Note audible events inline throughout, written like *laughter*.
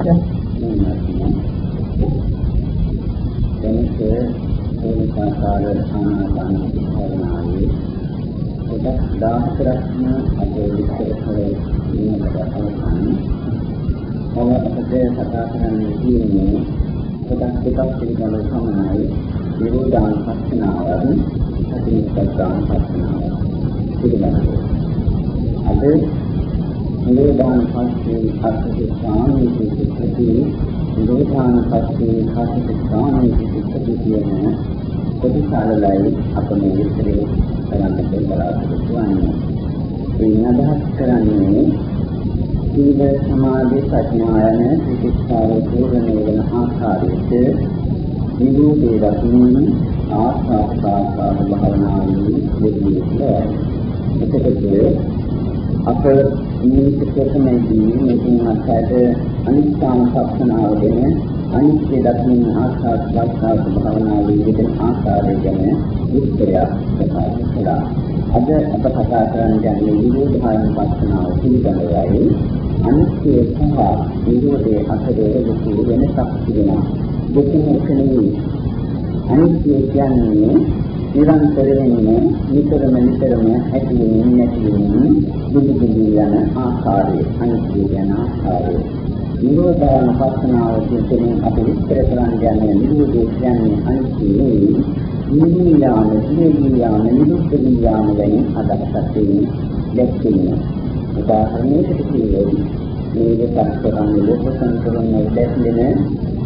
දැනට ඕනිකාකාර ආනාපාන භාවනාවේ කොටස් 14ක්ම අපේ විස්තර කරේ ඉන්නකට අවසන්. ඔබ අපට කතා කරන්න තියෙන්නේ කොටස් දෙකක් පිළිබඳව සමනයි නිරෝධාන පස්සනාව අතිනිස්සද්ධාන පස්සනාව පිළිබඳව. අද නිරෝධාන පස්සේ අත්ථේ සාමීති සිද්ධි නිරෝධාන පස්සේ කාසිත සාමීති සිද්ධි කියන කොටසලයි අප මේ විස්තරේ කරන්නට බලාපොරොත්තු වෙන්නේ. මේ අදහස් කරන්නේ සීල සමාධි ප්‍රඥා යන ත්‍රිපිටකයේ පූර්ණ වන ආකාරයට නිරෝධේ දකින්න ආස්වාස්වාස්වාද භාවනාවේ යෙදෙන්නේ. එතකොට අප මේ ප්‍රශ්නයේදී මේකින් අත්හැර අනිත්‍යන සත්‍යනාවගෙන අනිත්‍ය දකින්න ආස්වාස්වාස්වාද භාවනාවේ යෙදෙන ආකාරය ගැන විස්තරයක් ප්‍රකාශ කළා. අද අප කතා කරන්න යන්නේ නිරෝධායන පස්සනාව පිළිබඳවයි. අනිත්‍ය සහ නිරෝධයේ අතර ලොකු වෙනසක් තිබෙනවා. දෙකම එක නෙවෙයි. අනිත්‍ය කියන්නේ නිරන්තරයෙන්ම නිතරම නිතරම ඇති වෙමින් නැති වෙමින් බුදු බුදු යන ආකාරය අනිත්‍ය යන ආකාරය. නිරෝධායන පස්සනාව කියන්නේ අපි විස්තර කරන්න යන්නේ නිරෝධය කියන්නේ අනිත්‍ය නෙවෙයි. නිවියාම, නිවියාම, නිරුද්ධ වියාම ගැන අදහසක් තියෙන දැක්කේ. උදාහරණයකට කියවොත් මේ දෙකක් කරන්නේ ලෝක සංකරණ දැක්ලෙන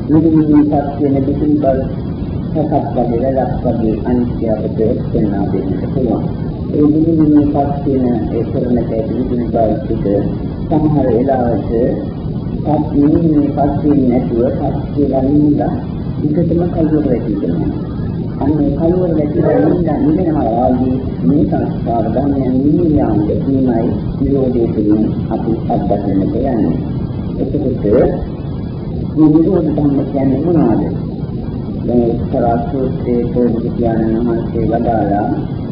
නිවිමි සත්‍ය නැතිතුන් බල සකස් වගේ වැඩක් වගේ අනිත්‍ය අපට පෙන්වා දෙන්නට පුළුවන්. ඒ නිවිමි සත්‍යන ඒ කරන කැටි නිවිමි බල පිට සමහර වෙලාවට සත්‍ය නිවිමි සත්‍ය නැතුව සත්‍ය ගන්නවා විකටම කල්ප වෙතිනවා. අන්නේ කලවර දැකලා ඉන්න නිවෙනවා ආදී මේ සංස්කාර ධර්මයන් නිවියාම දෙකීමයි නිරෝධය තුළින් අපි අත්දකින්නට යන්නේ. එතකොට මේ නිරෝධ ධර්ම කියන්නේ මොනවද? මේ සරස්වතේ පොදුකියන මහත්සේ වදාලා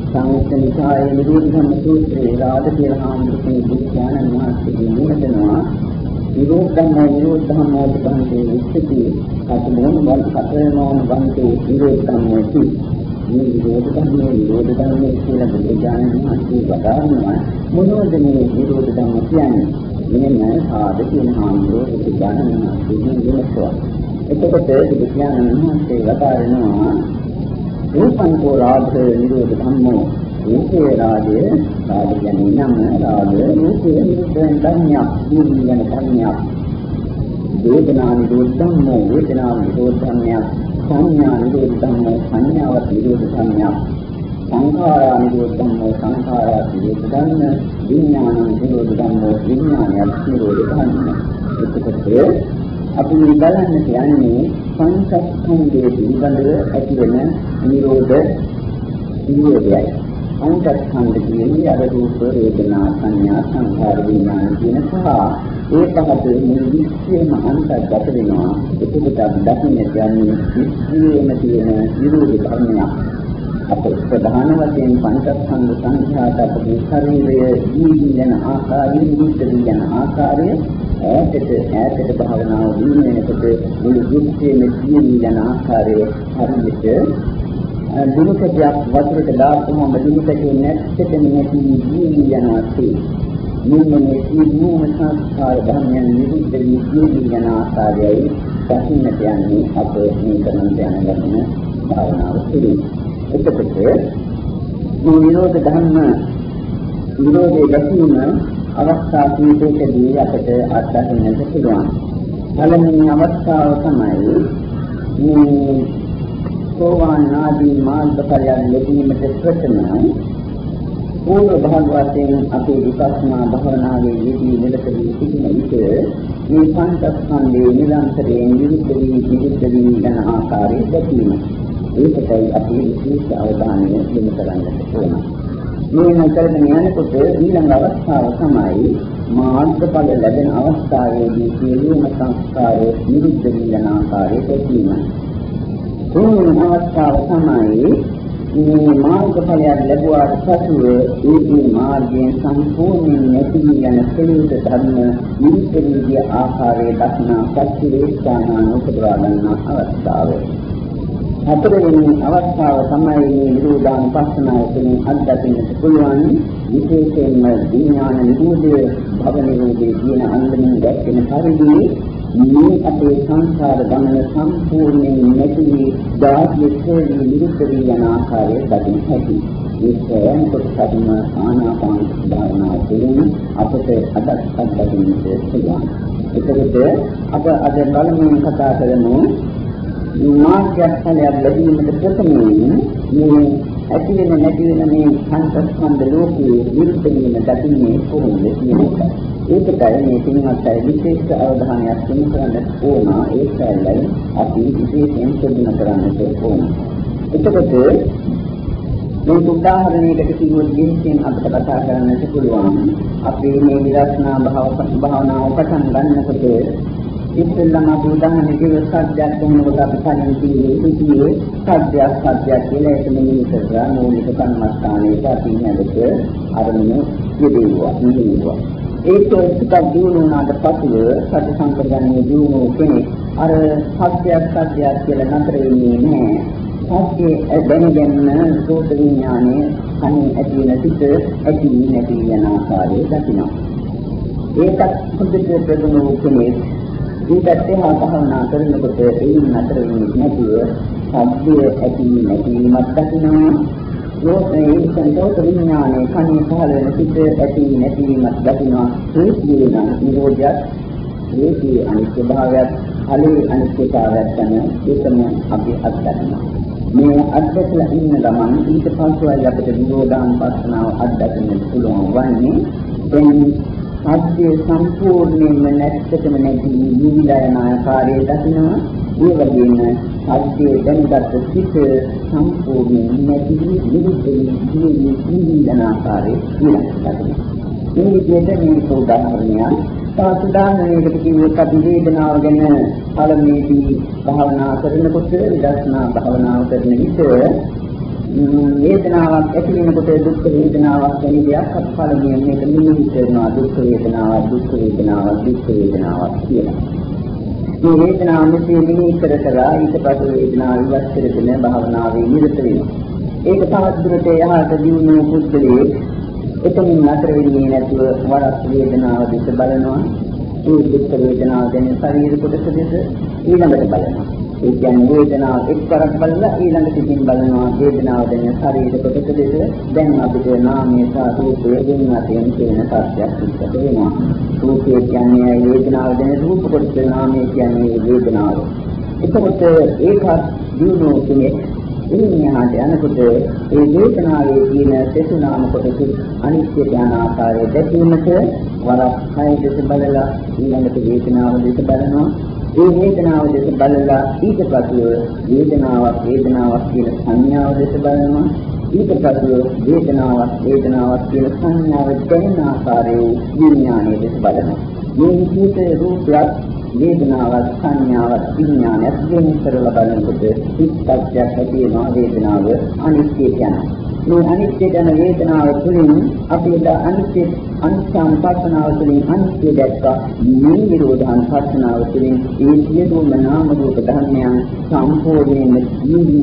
සංයුත්තනිකායේ නිරෝධ ධර්ම සූත්‍රයේ රාජ කියලා හාමුදුරුවෝ බුදුඥාන මහත්සේ නිමතනවා නිරෝධ ධර්ම නිරෝධ ධර්ම වලදී විස්ති කතමෝන වල කතරමෝන වන්තේ නිරෝධ ධර්මයි මේ නිරෝධ ධර්ම නිරෝධ ධර්ම කියලා බුදුජානක මහත්මිය වදාරනවා මොනවද මේ නිරෝධ ධර්ම කියන්නේ? මෙන්න සාද කියන හාමුදුරුවෝ බුදුජානක මහත්මිය විමසුවා එතකොට බුදුජානක මහත්මිය වදාරනවා රූපං කෝ රාධ නිරෝධ ධම්මෝ. රූපේ රාජය රාජ කියන්නේ නම් රාජ රූපේ නිරෝධ ධර්මයක් නිවිලන ධර්මයක් වේදනා නිරෝධ ධම්මෝ වේදනා නිරෝධ ධම්මයක්. සංඥා නිරෝධ ධම්මෝ සංඥාව නිරෝධ ධම්මයක්. සංඛාරා නිරෝධ ධම්මෝ සංඛාරා නිරෝධ ධම්ම. විඥාන නිරෝධ ධම්මෝ විඥානය නිරෝධ ධම්ම. එතකොට අපි මේ බලන්න කියන්නේ සංසස්කන්ධයේ පිළිබඳව ඇතිවන නිරෝධ නිරෝධයයි. සංකප්පන්ද කියන්නේ අර රූප වේදනා සංඥා සංඛාර විඥාන කියන සහ ඒ පහත මුළු විශ්වයම අන්තර්ගත වෙනවා. එතකොට අපි දකින්න යන්නේ විශ්වයේම තියෙන විරෝධ ධර්මයක් අප ප්‍රධාන වශයෙන් පංචස්කන්ධ සංඛ්‍යාත අපේ ශරීරය ජීවි යන ආකාරය නිරුද්ධ යන ආකාරය ඈතට ඈතට භාවනාව දිනනකොට මුළු විශ්වයේම ජීවි යන ආකාරය හරියට දුනුකයක් වතුරට දාපුවම දුනුකේ නැත්තේ නැති ජීවි යනාසේ මුන්නේ ජීවුම සංස්කාර ධර්මයන් නිරුද්ධ වී ජීවි යන ආකාරයයි දකින්නට යන්නේ අප මේ කරන යන ගමන භාවනාව තුළින්. එතකොට මේ නිරෝධ ධර්ම නිරෝධයේ දැකීම අවස්ථා කීපයකදී අපට අත්දකින්නට පුළුවන්. පළවෙනි අවස්ථාව තමයි මේ සෝවාන් ආදී මාර්ගඵලයන් ලැබීමට ප්‍රථම පූර්ව භාග වශයෙන් අපේ විපස්සනා භාවනාවේ යෙදී නිරතවී සිටින විට මේ පංචස්කන්ධයේ නිරන්තරයෙන් නිරුද්ධ වී නිරුද්ධ වී යන ආකාරය දැකීම. ඒකටයි අපි විශේෂ අවධානය යොමු කරන්නට ඕන. මේ නතරගෙන යනකොට ඊළඟ අවස්ථාව තමයි මාර්ගඵල ලැබෙන අවස්ථාවේදී සියලුම සංස්කාරය නිරුද්ධ වී යන ආකාරය දැකීම. තුන්වෙනි අවස්ථාව තමයි මේ මාර්ගඵලයක් ලැබුවාට පසුව ඒ මාර්ගයෙන් සම්පූර්ණයෙන් නැති යන කෙලෙස් ධර්ම නිවිතේ ආකාරයේ දක්නා සත්‍ය ස්ථාන උපදවා ගන්න අවස්ථාව. හතරවෙනි අවස්ථාව තමයි මේ නිරෝධාන පස්සනාවෙන් අත්දකින්නට පුළුවන් විශේෂයෙන්ම විඥාන නිරෝධය භව නිරෝධය කියන අන්දමින් දැක්වෙන පරිදි මේ අපේ සංසාර ගමන සම්පූර්ණයෙන් නැති වී ධාර්මිකව නිරුද්ධ වී යන ආකාරය දකින්න හැකි. ඒ සෑම කොටසක්ම ආනාපාන භාවනාව තුළින් අපට අදත් අත්දකින්නට පුළුවන්. ඒකද අප අද බලමින් කතා කරමු මාර්ගයක් ඵලයක් ලැබීමට ප්‍රථමයෙන් මේ ඇති වෙන නැති වෙන මේ සංස්කන්ධ ලෝකයේ විරුද්ධ වීම දකින්නේ කොහොමද කියන එක. ඒකටයි මේ පින්වත් අය විශේෂ අවධානයක් යොමු කරන්න ඕන ඒකයි අපි විශේෂයෙන් සොයන කරන්නට ඕන. එතකොට මේ උදාහරණයකට කිව්වොත් විශේෂයෙන් අපිට කතා කරන්නට පුළුවන්. අපි මේ විදර්ශනා භාවනාව පටන් ගන්නකොට ඉස්සෙල්ලාම අපි උදාහරණ කිව්ව සත්‍යයක් වෙනකොට අපි කලින් කිව්වේ ඉතියේ සත්‍යයක් සත්‍යයක් කියලා ඒක මෙන්න කරලා මූලික කර්මස්ථානයේ අපි නැදට අරමුණු යෙදුවා නිදුවා ඒක ටිකක් දිනු වුණාට පසුව සත්‍ය සංකල්පන්නේ දිනු කෙනෙක් අර සත්‍යයක් සත්‍යයක් කියලා නතර වෙන්නේ නැහැ. සත්‍ය දැනගන්න සෝත විඥානයේ කණින් ඇති වෙන සිට ඇති නැති යන ආකාරය දකිනවා. ඒකත් හොඳට ප්‍රගුණ වූ කෙනෙක් ඊටත් එහා භාවනා කරනකොට එයින් නතර වෙන්නේ නැතිව සබ්දය ඇති නැතිවීමක් දකිනවා. ලෝකයේ සංකෝත විඥානයේ කණේ පහළ වෙන සිත් ඇති නැතිවීමක් දකිනවා. ඒ කියන නිරෝධයත් ඒකේ අනිත්‍ය භාවයත් ඵලයේ අනිත්‍යතාවයත් යන දෙකම අපි අත්දකිනවා මේ අත්දැකලා ඉන්න ගමන් ඊට පස්සෙයි අපිට නිරෝධානුපස්සනාව අත්දකින්න පුළුවන් වන්නේ එන්නේ සත්‍ය සම්පූර්ණයෙන්ම නැත්තටම නැති නිවිලා යන ආකාරය දකිනවා. ඒ වගේම සත්‍ය දැනගත් සිට සම්පූර්ණයෙන් නැති නිවිලා නිවිලා ආකාරය දකිනවා. මේ විදිහට මේ උදාහරණයක්. තවත් උදාහරණයකට කිව්වොත් අපි වේදනාව ගැන පළමුවේදී භාවනා කරනකොට විදර්ශනා භාවනාව කරන විට වේදනාවක් ඇති වෙනකොට දුක් වේදනාවක් වැනි දෙයක් අත්පලමින් මේක නිමිති කරනවා දුක් වේදනාවක් දුක් වේදනාවක් දුක් වේදනාවක් කියලා. මේ වේදනාව මෙසේ නිමිති කර කර ඊට පස්සේ වේදනාව ඉවත් කරගෙන භාවනාවේ නිරත වෙනවා. ඒක තවත් දුරට යහට දියුණු පුද්ගලයේ එතනින් නතර වෙන්නේ නැතුව වරක් වේදනාව දෙස බලනවා. ඒ දුක් වේදනාව දැන ශරීර කොටස දෙස ඊළඟට බලනවා. ඒ කියන්නේ වේදනාව එක්වරක් බලලා ඊළඟ පිටින් බලනවා. වේදනාව දැන ශරීර කොටස දෙක. දැන් අපිට නාමයේ සහ රූපයේ වෙනසෙන් කියන සත්‍යයක් සිද්ධ වෙනවා. රූපය කියන්නේ වේදනාව දැන රූප කොටස නාමය කියන්නේ වේදනාව. එතකොට ඒකත් දිනු කෙනෙක් ඉන්නහට යනකොට ඒ වේදනාවේ තියෙන සෙසුනාම කොටස අනිත්‍ය ඥාන ආකාරය දැකීමට වරක් හය දෙස බලලා ඊළඟට වේදනාව දෙස බලනවා. ඒ වේදනාව දෙස බලලා ඊට පස්ව වේදනාවක් වේදනාවක් කියන සංඥාව දෙස බලනවා. ඊට පස්ව වේදනාවක් වේදනාවක් කියන සංඥාව දැනෙන ආකාරයේ විඥානයේ දෙස බලනවා. මේ විදිහට රූපයක් වේදනාවක් සංඥාවක් විඥානයක් වෙන කරලා බලනකොට සිත්ත්‍යක් ඇති වෙනවා වේදනාව අනිත්‍ය යනවා මේ අනිත්‍ය යන වේදනාව තුළින් අපි ද අනිත්‍ය අනිත්‍යන පස්සනාව තුළින් අනිත්‍ය දැක්කා. මේ නිරෝධාන පස්සනාව තුළින් ඒ සියලුම නාම රූප ධර්මයන් සම්පූර්ණයෙන්ම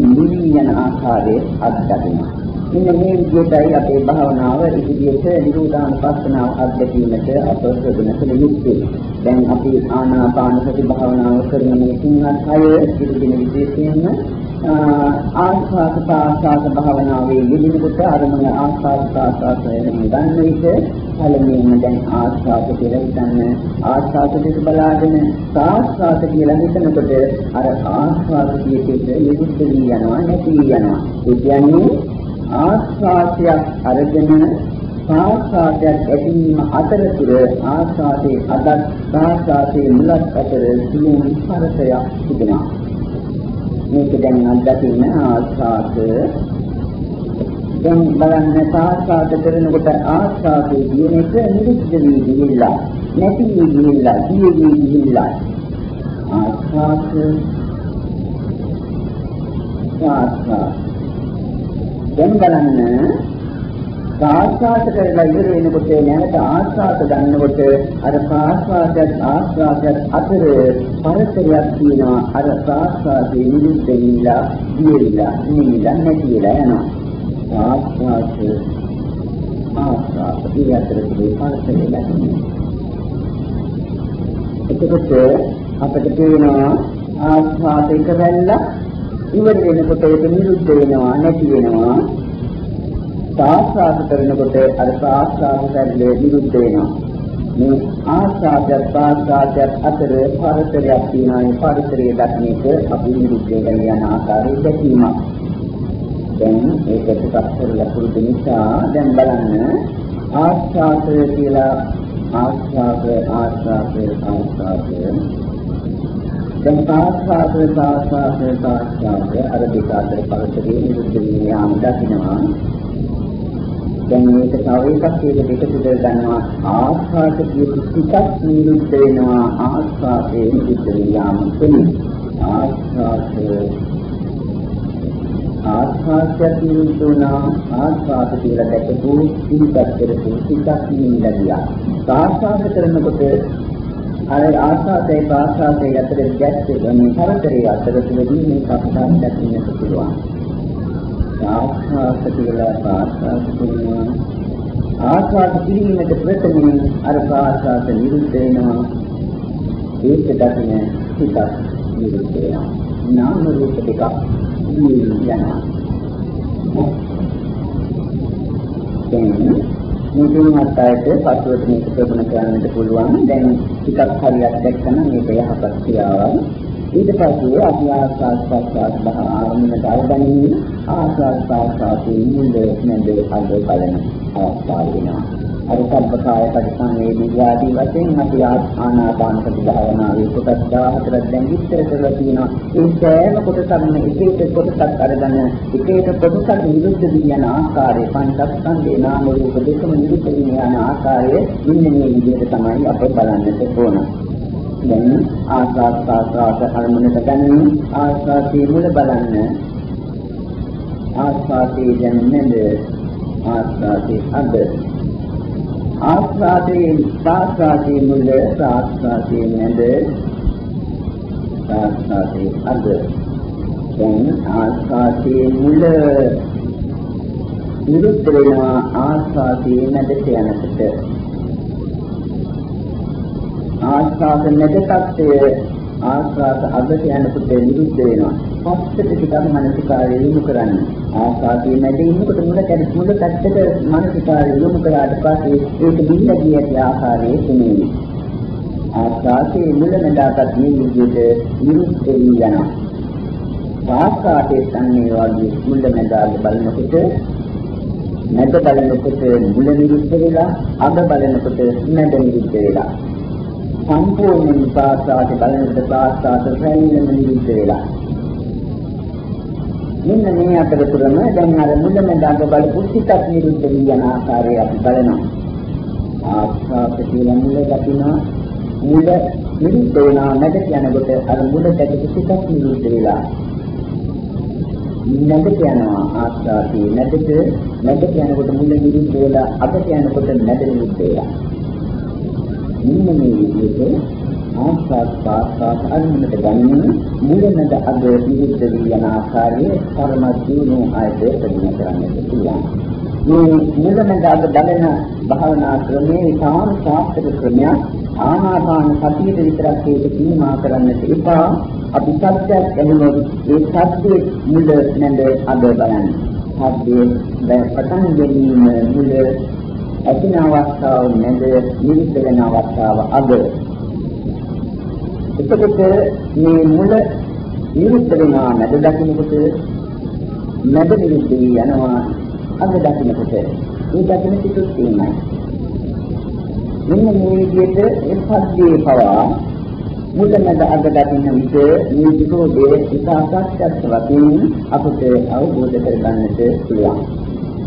නිවි යන ආකාරය අත්දකිනවා. මෙන්න මේ විදිහටයි අපේ භාවනාව ඉදිරියට නිරෝධාන පස්සනාව අත්දැකීමට අප ප්‍රගුණ කළ යුත්තේ. දැන් අපි ආනාපාන සති භාවනාව කරන මේ තුන්වත් හය ඉදිරිදින විශේෂයෙන්ම ආස්වාද පාස්වාද භාවනාවේ යෙදෙනකොට අරමුණ ආස්වාද පාස්වාද වෙන ගන්න විට පළමුවෙන්ම දැන් ආස්වාද කියලා හිතන්න ආස්වාද දෙක බලාගෙන පාස්වාද කියලා හිතනකොට අර ආස්වාද කියේට යෙදුත් යනවා නැති යනවා ඒ කියන්නේ ආස්වාදයක් අරගෙන ආස්වාදයක් ඇතිවීම අතරතුර ආස්වාදයේ අදත් ආස්වාදයේ මුලක් අතර සියුම් පරසයක් තිබෙනවා. මේක දැන් අත්දකින්න ආස්වාද දැන් බලන්න ආස්වාද කරනකොට ආස්වාදයේ දින එක නිරුද්ධ වී ගිහිල්ලා නැති වී ගිහිල්ලා දිය වී ගිහිල්ලා. ආස්වාද. ආස්වාද. දැන් බලන්න ආස්වාද කරලා ඉවර වෙනකොට නැවත ආස්වාද ගන්නකොට අර ප්‍රාස්වාදයක් ආස්වාදයක් අතර පරතරයක් තියෙනවා. අර ප්‍රාස්වාදයේ නිරුද්ධ වෙලා ගියලා නිවිලා නැතිලා යනවා. ආස්වාද ආස්වාද ඒ අතරේ පරතරය ලැබෙනවා එතකොට අපිට පේනවා ආස්වාදයක වැල්ලා ඉවර වෙනකොට ඒක නිරුද්ධ වෙනවා නැති වෙනවා සාස්ත්‍රාස කරනකොට අර සාස්ත්‍රාස කරලේ නිරුද්ධ වෙනවා. මේ ආස්වාදයක් සාස්ත්‍රාසයක් අතර පරතරයක් තියෙනවා. ඒ පරතරයේ දක්නේක අපි නිරුද්ධ වෙන යන ආකාරය දැකීම. දැන් ඒක ටිකක් කරලා පුරුදු නිසා දැන් බලන්න. ආස්වාදය කියලා ආස්වාද ආස්වාද ආස්වාද දැන් ආස්වාද ආස්වාද ආස්වාද අර දෙක අතර පරතරයේ නිරුද්ධ වෙන යාම දකින්නවා. දැන් මේක තව එකක් ඒක දෙක තුඩ ගන්නවා. ආස්වාද කියපු ටිකක් නිරුද්ධ වෙනවා. ආස්වාදේ නිරුද්ධ වෙනාම කෙනෙක් ආස්වාද ආස්වාදයක් නිරුද්ධ වුණා ආස්වාද කියලා දැකපු ටිකක් කරපු ටිකක් නිවිලා ගියා ආස්වාද කරනකොට අර ආස්වාදයේ ආස්වාදයේ අතර ගැටේ මේ කරදරේ අතර තුලදී මේ කප්පාක් දක්ින්නට පුළුවන්. ආස්වාද කියලා ආස්වාද කරනවා. ආස්වාද කිරීමට ප්‍රථමයෙන් අර ආස්වාද නිරුද්ධ වෙනවා. ඒක දකින හිතක් නිරුද්ධ වෙනවා. නාම රූප දෙකක් යනවා දැන් මුතුන්වත් අයට පසුවට මේක ප්‍රගුණ කරන්නට පුළුවන් දැන් ටිකක් හරියක් දැක්කම මේක යහපත් ක්‍රියාවක් ඊට පස්සේ අපි ආස්වාද ප්‍රසආස බහ ආරම්භන දාගන්නේ ආස්වාද ප්‍රසආසයේ මුල නැද අද බලන අවස්ථාව වෙනවා. අර සබ්බකාය පරිසංවේදී ආදී වශයෙන් අපි ආනාපාන සති භාවනාවේ කොටස් 14ක් දැන් විස්තර කරලා තියෙනවා. ඒ සෑම කොටසක්ම එක එක කොටසක් අරගෙන එක එක කොටසක් නිරුද්ධ වියන ආකාරය පංචස්කන්ධේ නාම රූප දෙකම නිරුද්ධ වියන ආකාරය ඉන්න මේ විදිහට තමයි අප බලන්නට ඕන. දැන් ආස්වාද ආස්වාද අරමුණට ගන්න ආස්වාදයේ මුල බලන්න ආස්වාදයේ දැනෙන්නේ ආස්වාදයේ අද ආස්වාදයේ ආස්වාදයේ මුල ආස්වාදයේ නැද ආස්වාදයේ අද දැන් ආස්වාදයේ මුල නිරුද්ධ වෙනවා ආස්වාදයේ නැදට යනකොට ආස්වාද නැද තත්ත්වය ආස්වාද අදට යනකොට නිරුද්ධ වෙනවා. පස්සට ටිකක් මනසිකාරය යොමු කරන්න. ආස්වාදයේ නැද ඉන්නකොට මුල කැඩ මුල පැත්තට මනසිකාරය යොමු කරාට පස්සේ ඒක බින්න ගියට ආකාරයේ තුනේ. ආස්වාදයේ මුල නැදාගත් මේ විදිහට නිරුද්ධ වෙනවා. ආස්වාදයේ තන්නේ වගේ මුල නැදාග බලනකොට නැද බලනකොට මුල නිරුද්ධ වෙලා අග බලනකොට නැද නිරුද්ධ වෙලා සම්පූර්ණ පාසාට බලනකොට පාසාට රැඳෙන නිවිද වෙලා. මෙන්න මේ අතරතුරම දැන් අර මුලමඳාග බලපු සිතක් නිරුද්ධ වී යන ආකාරය අපි බලනවා. ආස්වාද කියලා මුල දකිනවා මුල නිරුද්ධ වෙනා නැද කියනකොට අර මුලට ඇති සිතක් නිරුද්ධ වෙලා. නැද කියනවා ආස්වාදී නැදට නැද කියනකොට මුල නිරුද්ධ වෙලා අගට යනකොට නැද නිරුද්ධ වෙලා. මෙන්න මේ විදිහට ආස්වාද පාස්වාද අනුමත ගන්න මුලමද අග නිරුද්ධ වී යන ආකාරයේ පරම දිනු ආයත ප්‍රතිම කරන්නට පුළුවන්. මේ මුලමද අග බලන භාවනා ක්‍රමයේ විතාන ශාස්ත්‍ර ක්‍රමයක් ආනාපාන සතියේ විතරක් ඒක සීමා කරන්නට එපා. අපි සත්‍යයක් ඇහුනොත් ඒ සත්‍යයේ මුල නැද අග බලන්න. සත්‍යයේ පටන් ගැනීම මුල ඇතින අවස්ථාව නැද නිවිත වෙන අවස්ථාව අග එතකොට මේ මුල නිවිත වෙනවා නැද දකින්නකොට නැද නිවිත යනවා අග දකින්නකොට මේ දකින්න සිතුත් තියෙනවා. මෙන්න මේ විදිහට ඒ සද්දේ පවා මුල නැද අග දකින්න විට මේ විකෝදේ ඉතාසක්ෂත් වශයෙන් අපට අවබෝධ කරගන්නට පුළුවන්.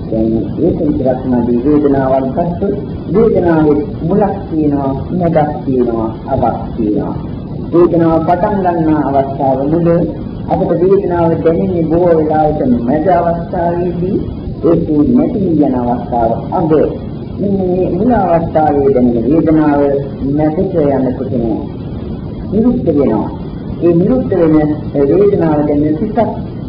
දැන් ඒක විතරක් නෙවෙයි වේදනාවන් පස්ස වේදනාවේ මුලක් තියෙනවා මැදක් තියෙනවා අවක් තියෙනවා. වේදනාව පටන් ගන්න අවස්ථාව මුල අපට වේදනාව දැනෙන්නේ බොහෝ වෙලාවට මැද අවස්ථාවේදී ඒක නැති යන අවස්ථාව අග. මේ මුල අවස්ථාවේ දැනෙන වේදනාව නැතිව යනකොට නිරුද්ධ වෙනවා. ඒ නිරුද්ධ වෙන වේදනාව දැනෙන සිතක්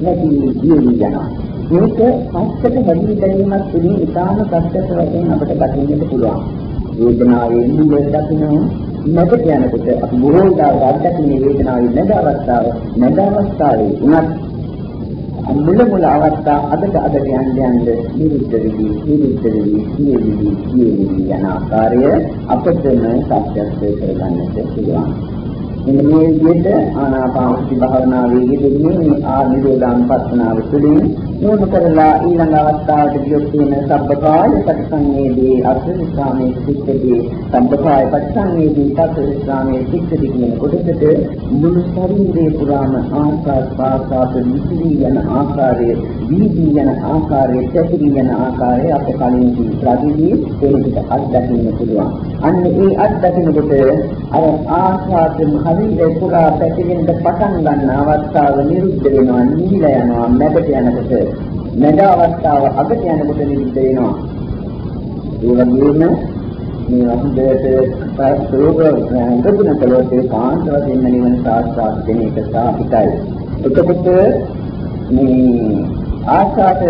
නැති ගියලි යනවා මේක පස්සට වැඩි දැනීමක් තුළින් ඉතාම සත්‍යත වශයෙන් අපට දකින්නට පුළුවන්. වේදනාවේ මුල දකිනවා. නැගට යනකොට අපි බොහෝ දාලා අත්දකින්නේ වේදනාවේ නැද අවස්ථාව නැද අවස්ථාවේ උනත් මුල මුල අවස්ථා අදට අදට යන්න යන්න නිරුද්ධ වෙවි නිරුද්ධ වෙවි සියවිලි සියවිලි යන ආකාරය අපතම සත්‍යස්ත කරගන්නට පුළුවන්. මෙන්න මේ විදිහට ආනාපානසති භාවනාවේ යෙදෙන්නේ මේ ආනිරෝධාන් පස්සනාව තුළින් නෝන කරලා ඊළඟ අවස්ථාවට ගියොත් තියෙන සබ්බකාය පටිසංවේදී අර්ථවිස්රාමයේ සිද්ධදී සබ්බකාය පටිසංවේදී පස්සවිස්රාමයේ සිද්ධදී කියන කොටසට මුළු ශරීරේ පුරාම ආස්වාද පාසාත විසිරී යන ආකාරය වීදී යන ආකාරය පැතිරී යන ආකාරය අප කලින් ප්‍රතිදී ඒකට අත්දකින්න පුළුවන්. අන්න ඒ අත්දකිනකොට අර ආස්වාද ශරීරේ පුරා පැතිරෙන්න පටන් ගන්න අවස්ථාව නිරුද්ධ වෙනවා නිවිලා යනවා මැදට යනකොට මැද අවස්ථාව අගට යනකොට නිරුද්ධ වෙනවා. ඒ වගේම මේ අහුදයට ප්‍රයෝග ගොඩන කළොත් ඒ කාන්ත වශයෙන් නිවන සාස්ත්‍රාත් දෙන එක සාහිතයි. එතකොට මේ ආකාශ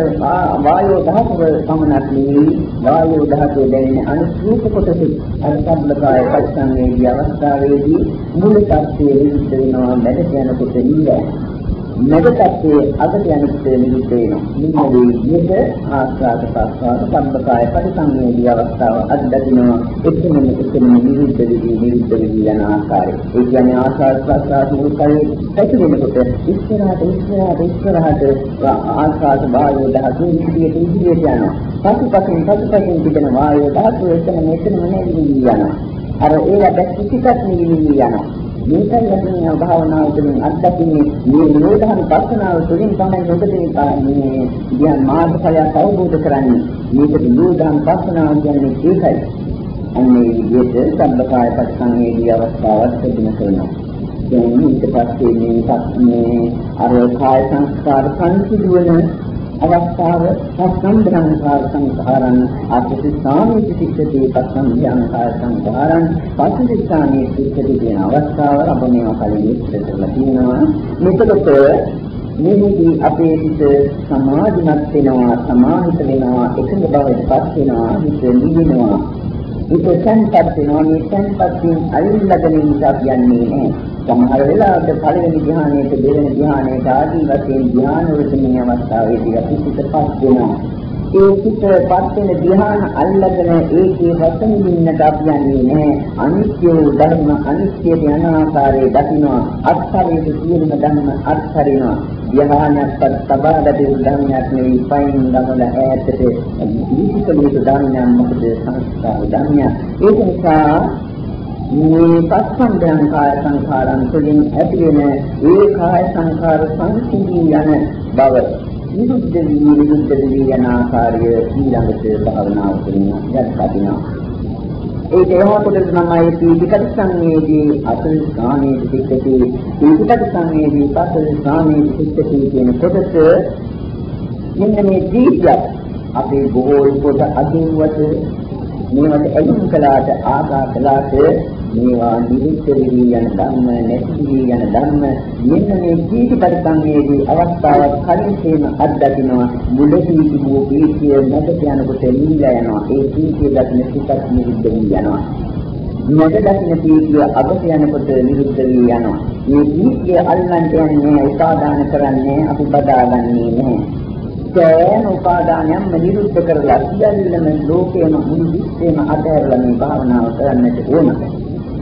වායෝ ධාතුව පමණක් නෙවෙයි වායෝ ධාතුව දැනෙන අනුසූප කොටස අර සම්බලකාය පරිසංවේදී අවස්ථාවේදී මුල tattයේ විරුද්ධ වෙනවා. මැද යනකොට නිවැරදි. නැගතත්යේ අගට යනකොට නිරුද්ධ වෙනවා. නිමෝදී විදිහට ආස්වාද ප්‍රස්වාද සම්බකාය පරිසංවේදී අවස්ථාව අත්දකිනවා. එතනම එතනම නිරුද්ධ වෙවි නිරුද්ධ වෙවි යන ආකාරය. ඒ කියන්නේ ආස්වාද ප්‍රස්වාද මුල්කයි පැතිරෙනකොට ඉස්සරහට ඉස්සරහට ඉස්සරහට ආස්වාද වායු ධාතු ඉදිරියට ඉදිරියට යනවා. පසුපසින් පසුපසින් තිබෙන වායු ධාතු එතන මෙතනම නෙවෙයි යනවා. අර ඒවා දැක්ක පිටත් නිවිලි යනවා. මේකයි අපි මේ භාවනාව තුළින් අත්දකින්නේ මේ නිරෝධහන පස්සනාව තුළින් තමයි නොදෙන්නේ මේ ධ්‍යාන මාර්ගඵලය අවබෝධ කරන්නේ මේක නිරෝධහන පස්සනාව කියන්නේ ඒකයි අන්නේ විදිහට සම්බකාය පස්සංවේදී අවස්ථාවක් තිබෙන කරනවා දැන් ඊට පස්සේ මේ මේ අර කාය සංස්කාර සංසිදුවන අවස්ථාව සම්බ්‍රාහ්මකාර සංඛාරං අත්‍යසාමී සික්කති පස්සම්භ්‍යාංකාර සංඛාරං පස්සදිස්ථානයේ සික්කති කියන අවස්ථාව අප මේවා කලින් විස්තර කරලා තියෙනවා. මෙතකොට මේකදී අපේ හිත සමාධිමත් වෙනවා සමාහිත වෙනවා එකඟ බවට පත් වෙනවා හිත නිවෙනවා. හිත සංපත් වෙනවා. මේ සංපත්තියෙන් අයිල්ලගෙන ඉඳලා කියන්නේ නැහැ. සමහර වෙලාවට පළවෙනි ධ්‍යානයට දෙවෙනි ධ්‍යානයට ආදී වශයෙන් ධ්‍යාන වලට මේ අවස්ථාවේදී අපි පිටපත් වෙනවා. ඒ පිටපත් වෙන ධ්‍යාන අල්ලගෙන ඒකේ රසමින්නට අපි යන්නේ නැහැ. අනිත්‍ය ධර්ම අනිත්‍ය යන ආකාරයේ දකිනවා. අත්හරිත සියලුම ධර්ම අත්හරිනවා. ධ්‍යානයක්වත් සබාදට ධර්මයක් නෙවෙයි පයින් දමල ඈතට විචිකලිත ධර්මයක් මොකද සංස්කාර ධර්මයක්. ඒක නිසා මේ පස්සම්බයං කාය සංඛාරං තුළින් ඇති වෙන ඒ කාය සංඛාර සංසිඳී යන බව නිරුද්ධ වී නිරුද්ධ වී යන ආකාරය ඊළඟට භාවනාව තුළින් යත්පදිනවා ඒ දේහකොට තමයි පීතිකට සංවේදී අසල් ස්ථානයේ සිටති පීතිකට සංවේදී පසල් ස්ථානයේ සිටති කියන කොටස මෙන්න මේ දීප්තියක් අපේ බොහෝ කොට අදින්වත මේවට එළුම් කළාට ආකා කළාට මේවා නිරුද්ධ වෙවි යන ධර්ම නැති වී යන ධර්ම මෙන්න මේ කීටි පරිසංවේදී අවස්ථාවක් කලින්ම අත්දකින්නවා. මුලදී තිබූ පීතිය නැගට යනකොට නිවිලා යනවා. ඒ පීතිය දකින්න සිතක් නිරුද්ධ වී යනවා. නැග දකින්න පීතිය අගට යනකොට නිරුද්ධ වී යනවා. මේ පීතිය අල්ලන්ට යන්නේ උපාදාන කරන්නේ අපි බදාගන්නේ නැහැ. සෑම උපාදානයක්ම නිරුද්ධ කරලා සියල්ලම ලෝකේම මුළු විශ්වයම අතහැරලා මේ භාවනාව කරන්නට ඕනද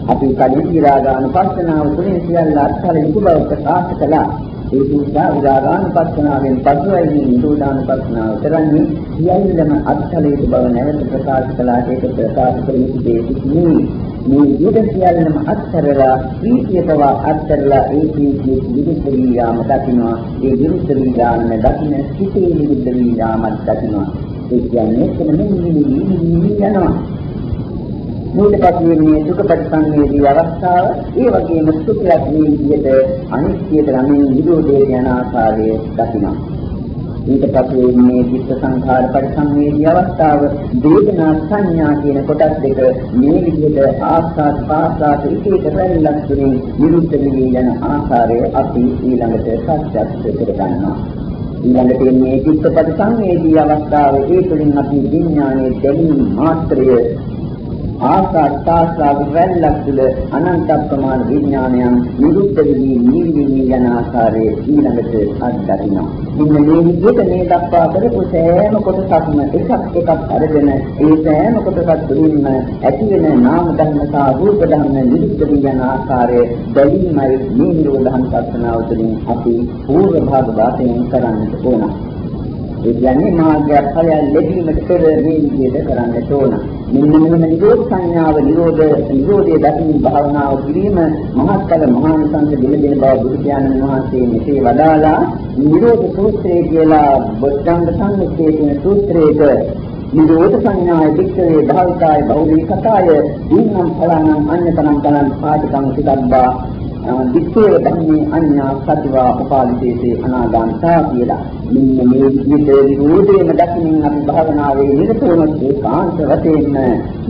අපි කලින් විරාගානුපස්සනාව තුළින් සියල්ල අත්හල යුතු බව ප්‍රකාශ කළා. ඒ නිසා විරාගානුපස්සනාවෙන් පසුයි මේ නිරෝධානුපස්සනාව කරන්නේ සියල්ලම අත්හල යුතු බව නැවත ප්‍රකාශ කළාට ඒක ප්‍රකාශ කළ යුතු දෙයක් නෙවෙයි. මේ විද සියල්ලම අත්හැරලා ප්‍රීතිය පවා අත්හැරලා ඒ ප්‍රීතිය විරුද්ධ වී යාම දකින්නවා. ඒ විරුද්ධ වී යාම දකින්න සිටේ විරුද්ධ වී යාම දකින්නවා. ඒ කියන්නේ එතන මෙන්න යනවා. ඊට පස්සේ මේ දුක ප්‍රතිසංවේදී අවස්ථාව ඒ වගේම සුඛයක් මේ විදිහට අනිත්‍යයට ගමින් නිරෝධයට යන ආකාරය දකිනවා. ඊට පස්සේ මේ චිත්ත සංඛාර පරිසංවේදී අවස්ථාව වේදනා සංඥා කියන කොටස් දෙක මේ විදිහට ආස්වාද පාස්වාද එක එක රැල්ලක් තුලින් නිරුද්ධ වී යන ආකාරය අපි ඊළඟට සත්‍යස්ත කර ගන්නවා. ඊළඟට මේ චිත්ත පරිසංවේදී අවස්ථාවේ ඒ තුලින් අපි විඥානයේ දැනීම මාත්‍රය ආකාර තාස්වාද වැල්ලක් තුළ අනන්ත ප්‍රමාණ විඥානයන් නිරුද්ධ වී නිවිවි යන ආකාරයේ ඊළඟට අත්දකිනවා. මෙන්න මේ විදිහට මේ දක්වා කරපු සෑම කොටසක්ම එකක් එකක් අරගෙන ඒ සෑම කොටසක් තුළින්ම ඇති වෙන නාම ධර්ම සහ රූප ධර්ම නිරුද්ධ වී යන ආකාරය බැලීමයි මේ නිරෝධහන් පස්සනාව තුළින් අපි පූර්ව භාග වාසයෙන් කරන්නට ඕන. ඒ කියන්නේ මාර්ගය ඵලයන් ලැබීමට පෙර මේ විදිහට කරන්නට ඕන. මෙන්න මෙන්න නිරෝධ සංඥාව නිරෝධ නිරෝධයේ දකින්න භාවනාව කිරීම මහත්කල මහානිසංස දෙන දෙන බව බුදු පියාණන් වහන්සේ මෙසේ වදාලා නිරෝධ සූත්‍රය කියලා බොද්ධංග සංයුත්තේ තියෙන සූත්‍රයේද නිරෝධ සංඥාය වික්‍රේ භාවිකාය බෞද්ධ කතාය දීනම් ඵලනම් අඤ්ඤතනම් කලං පාටිකං සිතබ්බා වික්‍රේ ධම්මේ අඤ්ඤා සතිවා උපාදිතේසේ අනාගාන්තා කියලා. මෙන්න මේ විදිහට විරෝධයෙන් දකින්න අපි භාවනාවේ නිරත වුණොත් ඒකාන්ත වශයෙන්ම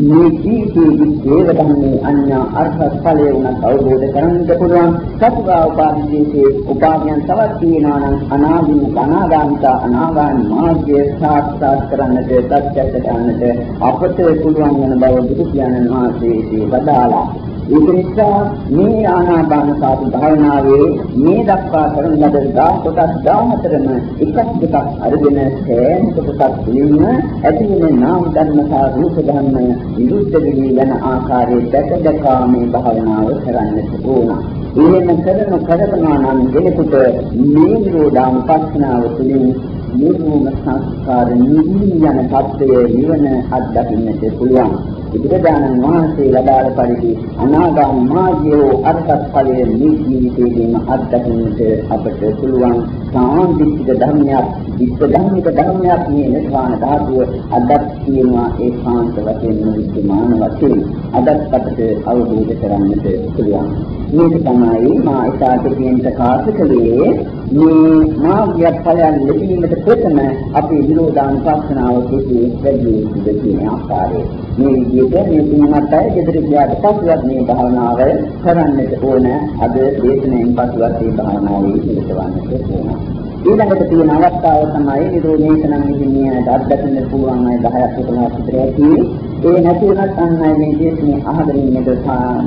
මේ ජීවිතයේ විදේව ධම්මේ අඤ්ඤා අර්ථ ඵලය උනත් අවබෝධ කරගන්න පුළුවන්. සතිවා උපාදිතේසේ උපාදයන් තවත් තියෙනවා නම් අනාගින් අනාගාමික අනාගාමී මාර්ගය සාක්ෂාත් කරන්නට සත්‍යයට ගන්නට අපට පුළුවන් වෙන බව බුදු පියාණන් වහන්සේ වදාලා ඒක නිසා මේ ආනාපාන සති භාවනාවේ මේ දක්වා කරන ලද දා කොටස් 14ම එකක් දෙකක් අරගෙන සෑම කොටසක් තුළින්ම ඇති වෙන නාම ධර්ම සහ රූප ධර්ම විරුද්ධ වී යන ආකාරයේ දැක දැකා මේ භාවනාව කරන්නට ඕන. එහෙම කරන කරනවා නම් කෙනෙකුට මේ නිරෝධාන පස්සනාව තුළින් නිර්මූල සංස්කාර නිවි යන தත්ත්වය නිවන අත්දකින්නට පුළුවන්. බුදුරජාණන් වහන්සේ ලබාල පරිදි අනාගාමී මාර්ගයේ අර්ථත් ඵලයේ මේ ජීවිතයේදීම අත්දකින්නට අපට පුළුවන්. සාන්දිටික ධර්මයක් විස්ස ධර්මික ධර්මයක් මේ නිර්වාණ ධාතුව අදත් කියනවා ඒකාන්ත වශයෙන් විද්‍යමාන වශයෙන්. අදත් අපට අවබෝධ කරගන්නට පුළුවන්. මේක තමයි මා ඉතාලට කියන ප්‍රකාශ කළේ මේ මාර්ගය ඵලයන් ලැබීමට ප්‍රථම අපේ විරෝධාන පස්සනාව කෙසේ වැඩි යුතුද කියන ආකාරය. මේ විදිහට මේ තුන්වත් අය ගෙදර ගියාට පස්සෙත් මේ භාවනාව කරන්නට ඕන. අද දේශනෙන් පස්සෙත් මේ භාවනාවේ ඉඳවන්නට ඕන. ඊළඟට තියෙන අවස්ථාව තමයි නිරෝධේතනම් මෙහිමියට අත්දකින්න පුළුවන් අය 10ක් විතර විතර ඇති. ඒ නැති වුණත් අන් අය මේ දේශනේ අහගෙන ඉන්නට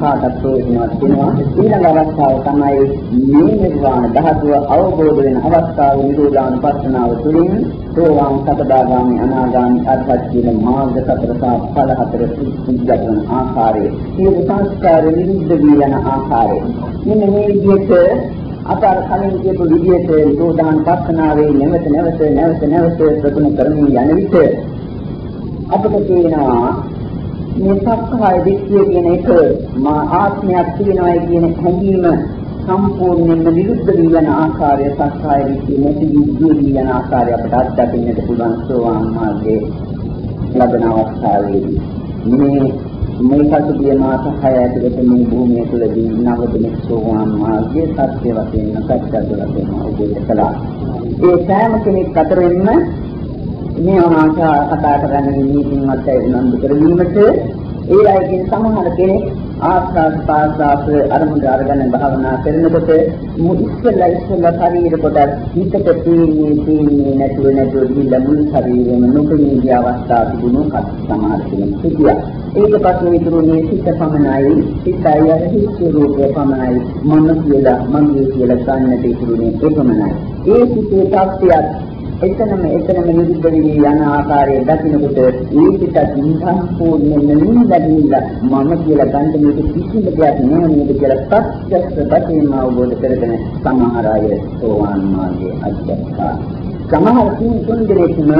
කාටත් ප්‍රයෝජනවත් වෙනවා. ඊළඟ අවස්ථාව තමයි මේ නිර්වාණ ධාතුව අවබෝධ වෙන අවස්ථාව නිරෝධාන පස්සනාව තුළින් සෝවාන් සකදාගාමි අනාගාමි අරහත් කියන මාර්ග සතර සහ ඵල හතර සිද්ධ කරන ආකාරය. සියලු සංස්කාර නිරුද්ධ වී යන ආකාරය. මෙන්න මේ විදිහට අප අර කලින් කියපු විදිහට සෝදාන් පස්සනාවේ නැවත නැවත නැවත නැවත ප්‍රගුණ කරමින් යන විට අපිට තේනවා මේ සක්කාය දිට්ඨිය කියන එක මා ආත්මයක් තියෙනවායි කියන හැඟීම සම්පූර්ණයෙන්ම විරුද්ධ වී යන ආකාරය සක්කාය දිට්ඨිය නැති වී යන ආකාරය අපට අත්දකින්නට පුළුවන් සෝවාන් මාර්ගයේ ලබන අවස්ථාවේදී. මේ මේ පසුගිය මාස 6 ඇතුළත මේ භූමිය තුළදී නවදින සෝවාන් මාර්ගයේ සත්‍ය වශයෙන් සත්‍යද වශයෙන් අවබෝධ කළා. ඒ සෑම කෙනෙක් අතරින්ම මේ අනාශා කතා කරන්නේ නීතිමත් උනන්දු කරවීමට ඒ අයකින් සමහර කෙනෙක් ආස්වාද පාස්වාද අරමුණ අරගෙන භාවනා කරනකොට ඉස්සෙල්ලා ඉස්සෙල්ලා ශරීර කොට හිතට තීන්නේ තීන්නේ නැතුව නැතුව ගිහිල්ලා මුළු ශරීරෙම නොපෙනී ගිය අවස්ථා තිබුණු කත් සමහර කෙනෙක් සිටියා. ඒක පස්සේ විතරුනේ සිත පමණයි සිතයි අර හිස් රූපය පමණයි මම කියලා මගේ කියලා ගන්නට ඉතුරුනේ ඒ පමණයි. ඒ සිතේ තාක්ෂියක් එතනම එතනම නිරුද්ධ වී යන ආකාරය දකින්නකොට ඒ පිටත් සම්පූර්ණයෙන්ම නිදැල්ලා මම කියලා ගන්න මේක කිසිම දෙයක් නෑ නේද කියලා සත්‍යස්ස වශයෙන්ම අවබෝධ කරගෙන සමහර අය සෝවාන් මාර්ගයේ අධ්‍යක්ෂා සමහර තුන් දෙනෙක්ම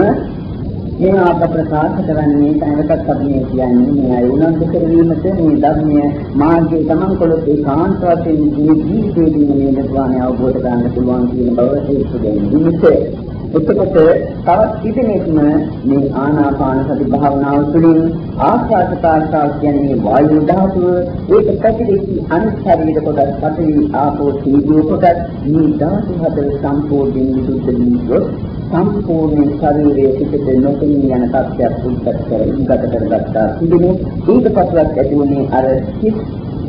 මේ ආප ප්‍රකාශ කරන්නේ තනකට අපි කියන්නේ මේ අය උනන්දු කරවීමට මේ ධර්මය මාර්ගයේ තමන් කොළොත් ඒකාන්ත වශයෙන් ජීවිතයේදී මේ නිර්වාණය අවබෝධ කරගන්න පුළුවන් කියන බව හේතු දෙන්නේ. එතකොට තවත් කිසිනෙකම මේ ආනාපාන සති භාවනාව තුළින් ආස්වාද ප්‍රාසාව කියන්නේ වායු ධාතුව ඒක පැතිරෙච්ච අනිත් ශරීර කොටස් පතරි ආපෝ තීජෝ කොටස් මේ ධාතු හතර සම්පූර්ණයෙන් විසුද්ධ වීගොත් සම්පූර්ණ ශරීරයේ පිටට නොපෙනී යන තත්ත්වයක් උද්ගත කරගන්න ගත කරගත්තා. ඉතින් ඊට පස්සෙත් ඇති වුණේ අර සිත්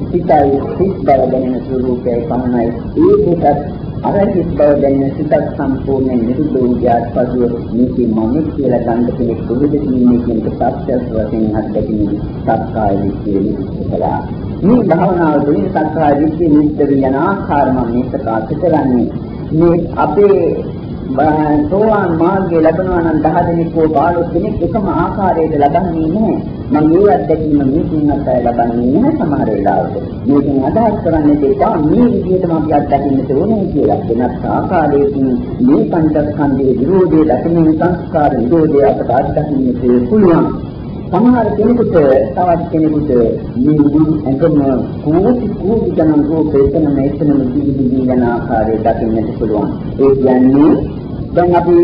සිතයි සිත් බව දැනෙන ස්වરૂපයයි පමණයි. ඒකත් අර සිත් බව දැනෙන සිතක් සම්පූර්ණයෙන් නිරුද්ධ වූ යාත් පසුව මේක මම කියලා ගන්න කෙනෙක් කොහෙද ඉන්නේ කියන සත්‍යස් වශයෙන් අත්දැකීම සත්කාය විශ්ේ කළා. මේ භාවනාව තුළින් සත්කාය විශ්ේ නිත්‍ය යන ආකාර මම මේ ප්‍රකාශ කරන්නේ. මේ අපේ සෝවාන් මාර්ගය ලැබෙනවා නම් 10 දෙනෙක් හෝ 15 දෙනෙක් එකම ආකාරයට ලබන්නේ නැහැ. මම මේ අත්දැකීම මේකින් අත්දැක ලබන්නේ නැහැ සමහර වෙලාවට. මේකෙන් අදහස් කරන්නේ දෙපා මේ විදිහටම අපි අත්දැකින්න ඕනේ කියලා. වෙනත් ආකාරයකින් මේ පංචස්කන්ධයේ විරෝධය දකින්න සංස්කාර විරෝධය අපට අත්දැකින්න පුළුවන්. සමහර කෙනෙකුට තවත් කෙනෙකුට මේ මුළු ඇඟම කෝටි කෝටි ගණන් රූපේතන මේතනම දිවි යන ආකාරය දකින්නට පුළුවන්. ඒ කියන්නේ දැන් අපි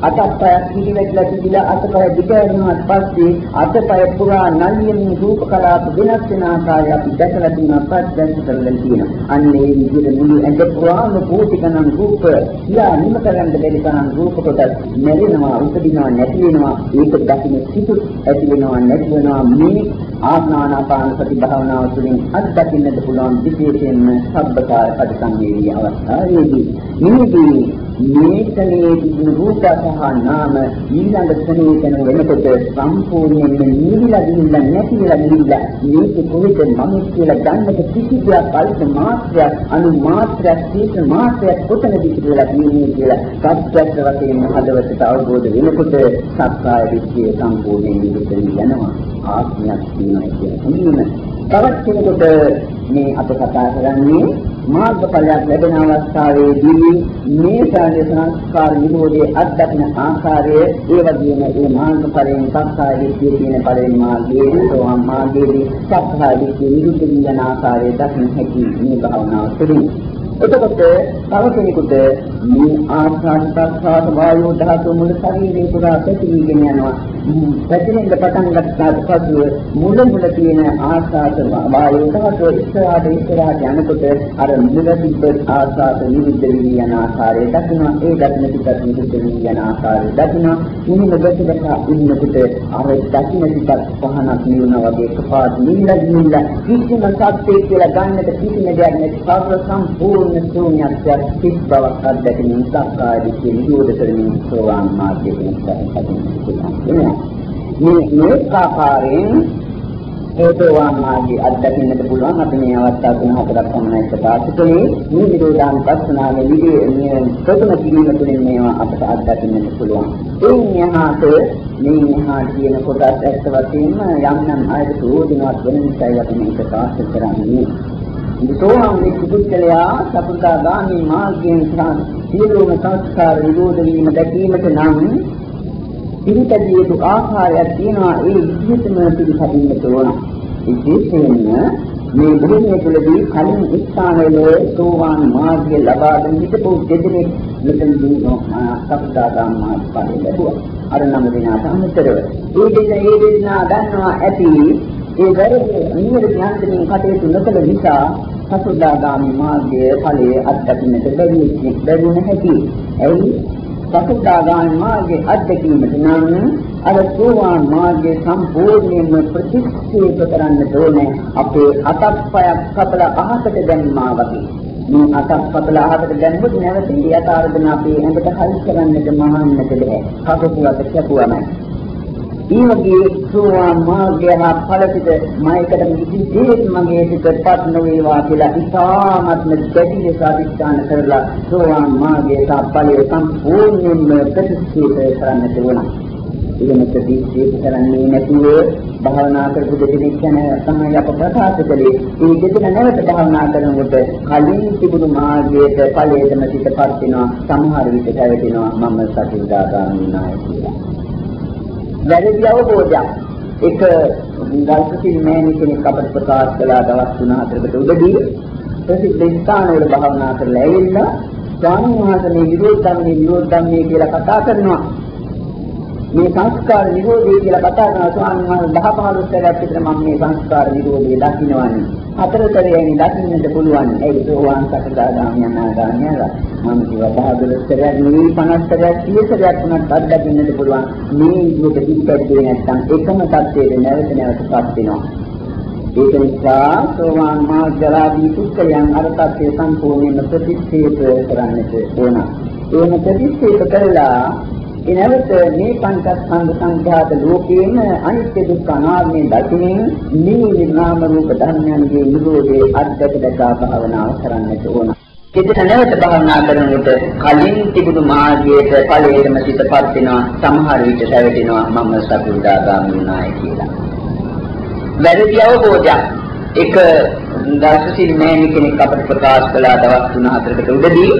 අතපය පිළිවෙట్లా තිබිලා අතපය දිගෑරුණාට පස්සේ අතපය පුරා නලියමින් රූප කලාප වෙනස් වෙන ආකාරය අපි දැකලා තියෙනවා ප්‍රත්‍යක්ෂ කරලා තියෙනවා. අන්න ඒ විදිහට මුළු ඇඟ පුරාම කෝටි ගණන් රූප ඉලා නිම කරන්න බැරි තරම් රූප කොටස් නැරෙනවා, උපදිනවා, නැති වෙනවා. ඒක දකින්න සිතු ඇති වෙනවා, නැති වෙනවා. මේ ආඥානාපාන සති භාවනාව තුළින් අත්දකින්නට පුළුවන් විශේෂයෙන්ම සබ්බකාය පරිසංවේදී අවස්ථාවේදී. මේදී මේකලේ තිබුණු රූප සහ නාම ඊළඟ ක්ෂණේ කරන වෙනකොට සම්පූර්ණයෙන්ම නිවිලා ගිහිල්ලා නැතිලා ගිහිල්ලා මේක කොහෙද මම කියලා ගන්නට කිසි දෙයක් අල්ප මාත්‍රයක් අනු මාත්‍රයක් සීත මාත්‍රයක් කොතනද කියලා කියන්නේ කියලා සත්‍යත්ව වශයෙන් හදවතට අවබෝධ වෙනකොට සත්‍යය විශ්ය සම්පූර්ණයෙන් නිවිලා යනවා. ආත්මයක් තියෙනවා කියන තවත් කෙනෙකුට මේ අප කතා කරන්නේ මාර්ගඵලයක් ලැබෙන අවස්ථාවේදී මේ සාධ්‍ය සංස්කාර නිරෝධයේ අත්දකින ආකාරය ඒ වගේම ඒ මාර්ගඵලයෙන් සක්කාය දිට්ඨිය කියන පළවෙනි මාර්ගයේ සෝවාන් මාර්ගයේදී සක්කාය දිට්ඨිය නිරුද්ධ වෙන ආකාරය දකින්න හැකි මේ භාවනාව තුළින් එතකොට තව කෙනෙකුට මේ ආස්වාද ප්‍රසආද වායෝ ධාතු මුළු ශරීරේ පුරා පැතිරීගෙන යනවා. පැතිරෙන්න පටන් ගත්තාට පසු මුල මුල තියෙන ආස්වාද වායෝ ධාතු ඉස්සරහට ඉස්සරහට යනකොට අර මුල තිබ්බ ආස්වාද නිරුද්ධ වී යන ආකාරය දකිනවා. ඒ දකින පිටත් නිරුද්ධ වී යන ආකාරය දකිනවා. ඉන්න දෙකක ඉන්නකොට අර දකින පිටත් පහනක් නිවන වගේ එකපාරට නිවිලා ගිහිල්ලා කිසිම සත්‍යයක් කියලා ගන්නට කිසිම දෙයක් නැති සම්පූර්ණ ශූන්‍ය ශූන්‍යත්වයක් සිත් බවක් අත්දැකීම සක්කායදී නිරෝධ කරමින් සෝවාන් මාර්ගයෙන් කරන්නේ. මේ මේ ආකාරයෙන් හේතුවාන් මාර්ගය අත්දකින්නට පුළුවන්. අපි මේ අවස්ථාව තුන හතරක් පමණයි ප්‍රකාශ කළේ. මේ විරෝධාන් පස්සනාවේ විදිහේ ප්‍රථම කිරීම තුළින් මේවා අපට අත්දකින්නට පුළුවන්. ඒ යහාට මේ යහාට කියන කොටස් ඇත්ත වශයෙන්ම යම් යම් ආයත ප්‍රයෝජනවත් වෙන නිසා අපි මේක ප්‍රකාශ කරන්නේ. සෝවාන් වෙච්ච පුද්ගලයා සතරදාගාමී මාර්ගයෙන් සියලුම සංස්කාර නිරෝධ වීම දැකීමට නම් පිළිපැදිය යුතු ආකාරයක් තියෙනවා ඒ විදිහටම පිළිපදින්නට ඕන. විශේෂයෙන්ම මේ භූමිය තුළදී කලින් ස්ථානවල සෝවාන් මාර්ගය ලබා දෙන හිටපු දෙදෙනෙක් මෙතනදී සතරදාගාම මාර්ගය ලැබුවා. අර නම දෙනාට අමතරව. ඒ දෙන ඒ දෙන්නා දන්නවා ඇති ඒ වැරදි නිවැරදි ඥානයෙන් කටයුතු නොකළ නිසා සසුදාගාමි මාර්ගයේ ඵලයේ අත්දකින්නට බැරි බැරි නැති. එයි සසුදාගාමි මාර්ගයේ අත්දැකීමට නම් අර සෝවාන් මාර්ගයේ සම්පූර්ණයෙන්ම ප්‍රතික්ෂේප කරන්න ඕනේ අපේ අතක් පයක් කපලා අහකට දැම්මා වගේ. මේ අතක් කපලා අහකට දැම්මොත් නැවත යථාර්ථන අපේ ඇඟට හල් කරන්නට මහන්නට බැහැ. කපපුවට කැපුවා ඒ වගේ සෝවාන් මාර්ගය හා ඵලසිත මයිකට කිසිසේත් මගේ සිතපත් නොවේවා කියලා ඉතාමත්ම දැඩි ලෙස අධිෂ්ඨාන කරලා සෝවාන් මාර්ගය සහ ඵලය සම්පූර්ණයෙන්ම ප්‍රතික්ෂේප කරන්නට ඕන. එහෙම ප්‍රතික්ෂේප කරන්නේ නැතිව භාවනා කරපු දෙදෙනෙක් ගැන තමයි අප ප්‍රකාශ කළේ. ඒ දෙදෙන නැවත භාවනා කරනකොට කලින් තිබුණු මාර්ගයට ඵලයටම සිතපත් වෙනවා. සමහර විට පැවැදෙනවා මම සතිදාගාමී නාය කියලා. වැරදි අවබෝධයක්. එක ගල්පතින් මෑණි කෙනෙක් අපට ප්‍රකාශ කළා දවස් 3-4කට උඩදී ප්‍රසිද්ධ ස්ථානවල භාවනා කරලා ඇවිල්ලා ස්වාමීන් වහන්සේ මේ නිරෝධ ධම්මේ නිරෝධ ධම්මේ කියලා කතා කරනවා. මේ සංස්කාර නිරෝධය කියලා කතා කරන ස්වාමීන් වහන්සේ 10 15 සැරයක් විතර මම මේ සංස්කාර නිරෝධය දකින්නවන්නේ. හතර සැරේනි දකින්නට පුළුවන්. ඒක සෝවාන් සකදාගාමී අනාගාමීලා. මම කිව්වා 15 සැරයක් නෙවෙයි 50 සැරයක් 30 සැරයක් වුණත් අත්දකින්නට පුළුවන්. මේ විදිහට පිටපැද්දේ නැත්නම් එකම தත්ත්වයට නැවත නැවතපත් වෙනවා. ඒක නිසා සෝවාන් මාර්ගලාභී පුත්‍රයන් අර தත්ත්වය සම්පූර්ණයෙන්ම ප්‍රතික්ෂේප කරන්නට ඕන. එහෙම ප්‍රතික්ෂේප කළා එනවත මේ පංචස්කන්ධ සංඛ්‍යාත ලෝකයේම අනිත්‍ය දුක්ඛ අනාත්මය දකිනින් මේ නාම රූප ධර්මයන්ගේ නිරෝධයේ අධ්‍යක් දකා භාවනාව කරන්නට ඕන. ඉතින් නැවත භාවනා කරනකොට කලින් තිබුණු මාර්ගයට ඵලයටම සිතපත් වෙනවා සමහර විට සැවටෙනවා මම සතුටාගාමී වුණායි කියලා. වැරදි අවබෝධයක් එක දර්ශසිල් මෑණි කෙනෙක් අපට ප්‍රකාශ කළා දවස් 3-4කට උඩදී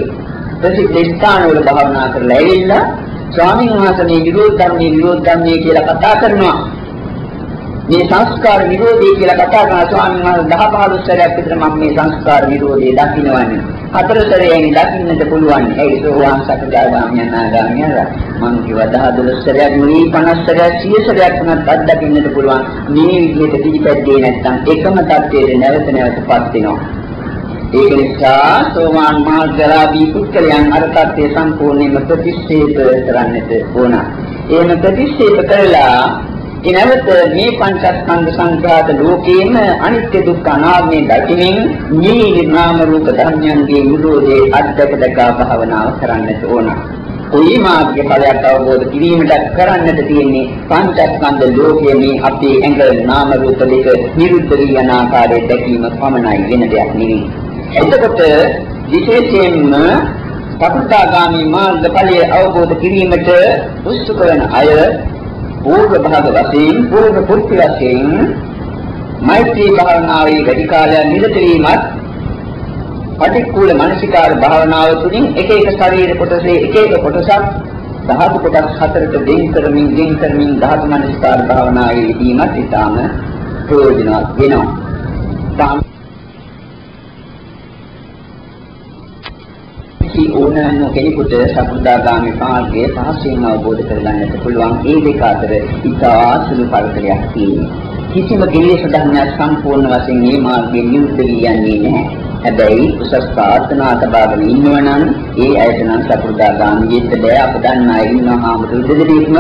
ප්‍රසිද්ධ ස්ථානවල භාවනා කරලා ඇවිල්ලා ස්වාමීන් වහන්සේ මේ විරෝධ ධර්මයේ විරෝධ ධර්මයේ කියලා කතා කරනවා. මේ සංස්කාර විරෝධය කියලා කතා කරන ස්වාමීන් වහන්සේ 10 15 සැරයක් විතර මම මේ සංස්කාර විරෝධය දකින්නවන්නේ. හතර සැරයෙන් දකින්නට පුළුවන්. ඒ සෝවාන් සකදාගාමී අනාගාමී අර මම කිව්වා 10 12 සැරයක් නෙවෙයි 50 සැරයක් 100 සැරයක් වුණත් අත්දකින්නට පුළුවන්. මේ විදිහට පිළිපැද්දේ නැත්නම් එකම தත්ත්වයට නැවත නැවතපත් වෙනවා. ඒක නිසා සෝවාන් මාර්ගලාභී පුත්‍රයන් අර tattve සම්පූර්ණයෙන්ම ප්‍රතික්ෂේප කරන්නට ඕන. එහෙම ප්‍රතික්ෂේප කළා එනවත මේ පංචස්කන්ධ සංඛ්‍යාත ලෝකේම අනිත්‍ය දුක්ඛ අනාත්මය දකිමින් මේ නිර්නාම රූප ධර්මයන්ගේ නිරෝධයේ අධ්‍යක් දකා භාවනාව කරන්නට ඕන. කොයි මාර්ගයේ ඵලයක් අවබෝධ කිරීමට කරන්නට තියෙන්නේ පංචස්කන්ධ ලෝකයේ මේ අපේ ඇඟ නාම රූප දෙක නිරුද්ධ වී යන ආකාරයේ දැකීම පමණයි වෙන දෙයක් නෙවෙයි. එතකොට විශේෂයෙන්ම පතුතාගාමී මාර්ග ඵලයේ අවබෝධ කිරීමට උත්සුක වන අය පූර්ව භාග වශයෙන් පූර්ව පුත්‍ති වශයෙන් මෛත්‍රී භාවනාවේ වැඩි කාලයක් නිරත වීමත් පටික්කුල මානසිකාර භාවනාව තුළින් එක එක ශරීර කොටසේ එක එක කොටසක් ධාතු කොටස් හතරට දෙන් කරමින් දෙන් කරමින් ධාතු මානසිකාර භාවනාවේ යෙදීමත් ඉතාම ප්‍රයෝජනවත් වෙනවා. කිසි ඕනෑම කෙනෙකුට සතරදාගාමී මාර්ගය පහසුවෙන් අවබෝධ කරගන්නට පුළුවන් ඒ දෙක අතර ඉතා සුළු පරතරයක් තියෙනවා. කිසිම කෙලෙස් ධර්මයක් සම්පූර්ණ වශයෙන් මේ මාර්ගයෙන් නිරුද්ධ වී යන්නේ නැහැ. හැබැයි උසස් ප්‍රාර්ථනා තබාගෙන ඉන්නවනම් ඒ අයට නම් සතරදාගාමී වෙන්න බෑ අප දන්නා ඉන්නවා මුදුදෙදීක්ම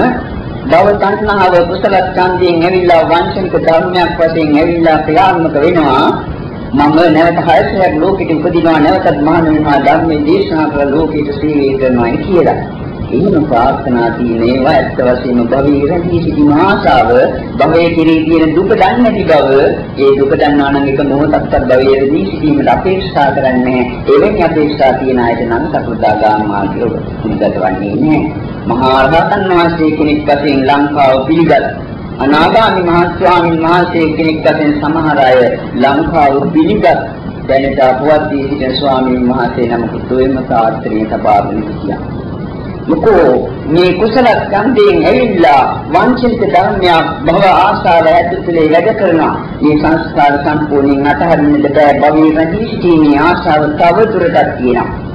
භව තණ්හාව කුසල ඡන්දයෙන් ඇවිල්ලා වංශනික ධර්මයක් වශයෙන් ඇවිල්ලා ක්‍රියාත්මක වෙනවා මම නැවත හයසයක් ලෝකෙට උපදිනවා නැවතත් මහාන වෙනවා ධර්මයේ දේශනා කර ලෝකෙට සේවය කරනවා කියලා. එහෙම ප්‍රාර්ථනා තියෙන ඒවා ඇත්ත වශයෙන්ම භවයේ රැඳී සිටින ආශාව භවයේ කෙරේ තියෙන දුක දන්නේ නැති බව ඒ දුක දන්නා නම් එක මොහොතක්වත් භවයේ රැඳී සිටීමට අපේක්ෂා කරන්නේ එවැනි අපේක්ෂා තියන අයට නම් සතරදාගාම මාර්ගය උද්ගතවන්නේ නැහැ මහා රහතන් වහන්සේ කෙනෙක් වශයෙන් ලංකාව පිළිගත් අනාගාමී මහා ස්වාමීන් වහන්සේ කෙනෙක් වශයෙන් සමහර අය ලංකාව පිළිගත් දැනට අපවත් දී සිටින ස්වාමීන් වහන්සේ නමකුත් ඔයම සාත්‍රිය සභාවෙන් සිටියා. මොකෝ මේ කුසල ඡන්දයෙන් ඇවිල්ලා වංචිත ධර්මයක් භව ආශාව ඇතුළේ වැඩ කරනවා. මේ සංස්කාර සම්පූර්ණයෙන් අතහරින්නට බෑ භවයේ රැඳී සිටීමේ ආශාව තව දුරටත් තියෙනවා.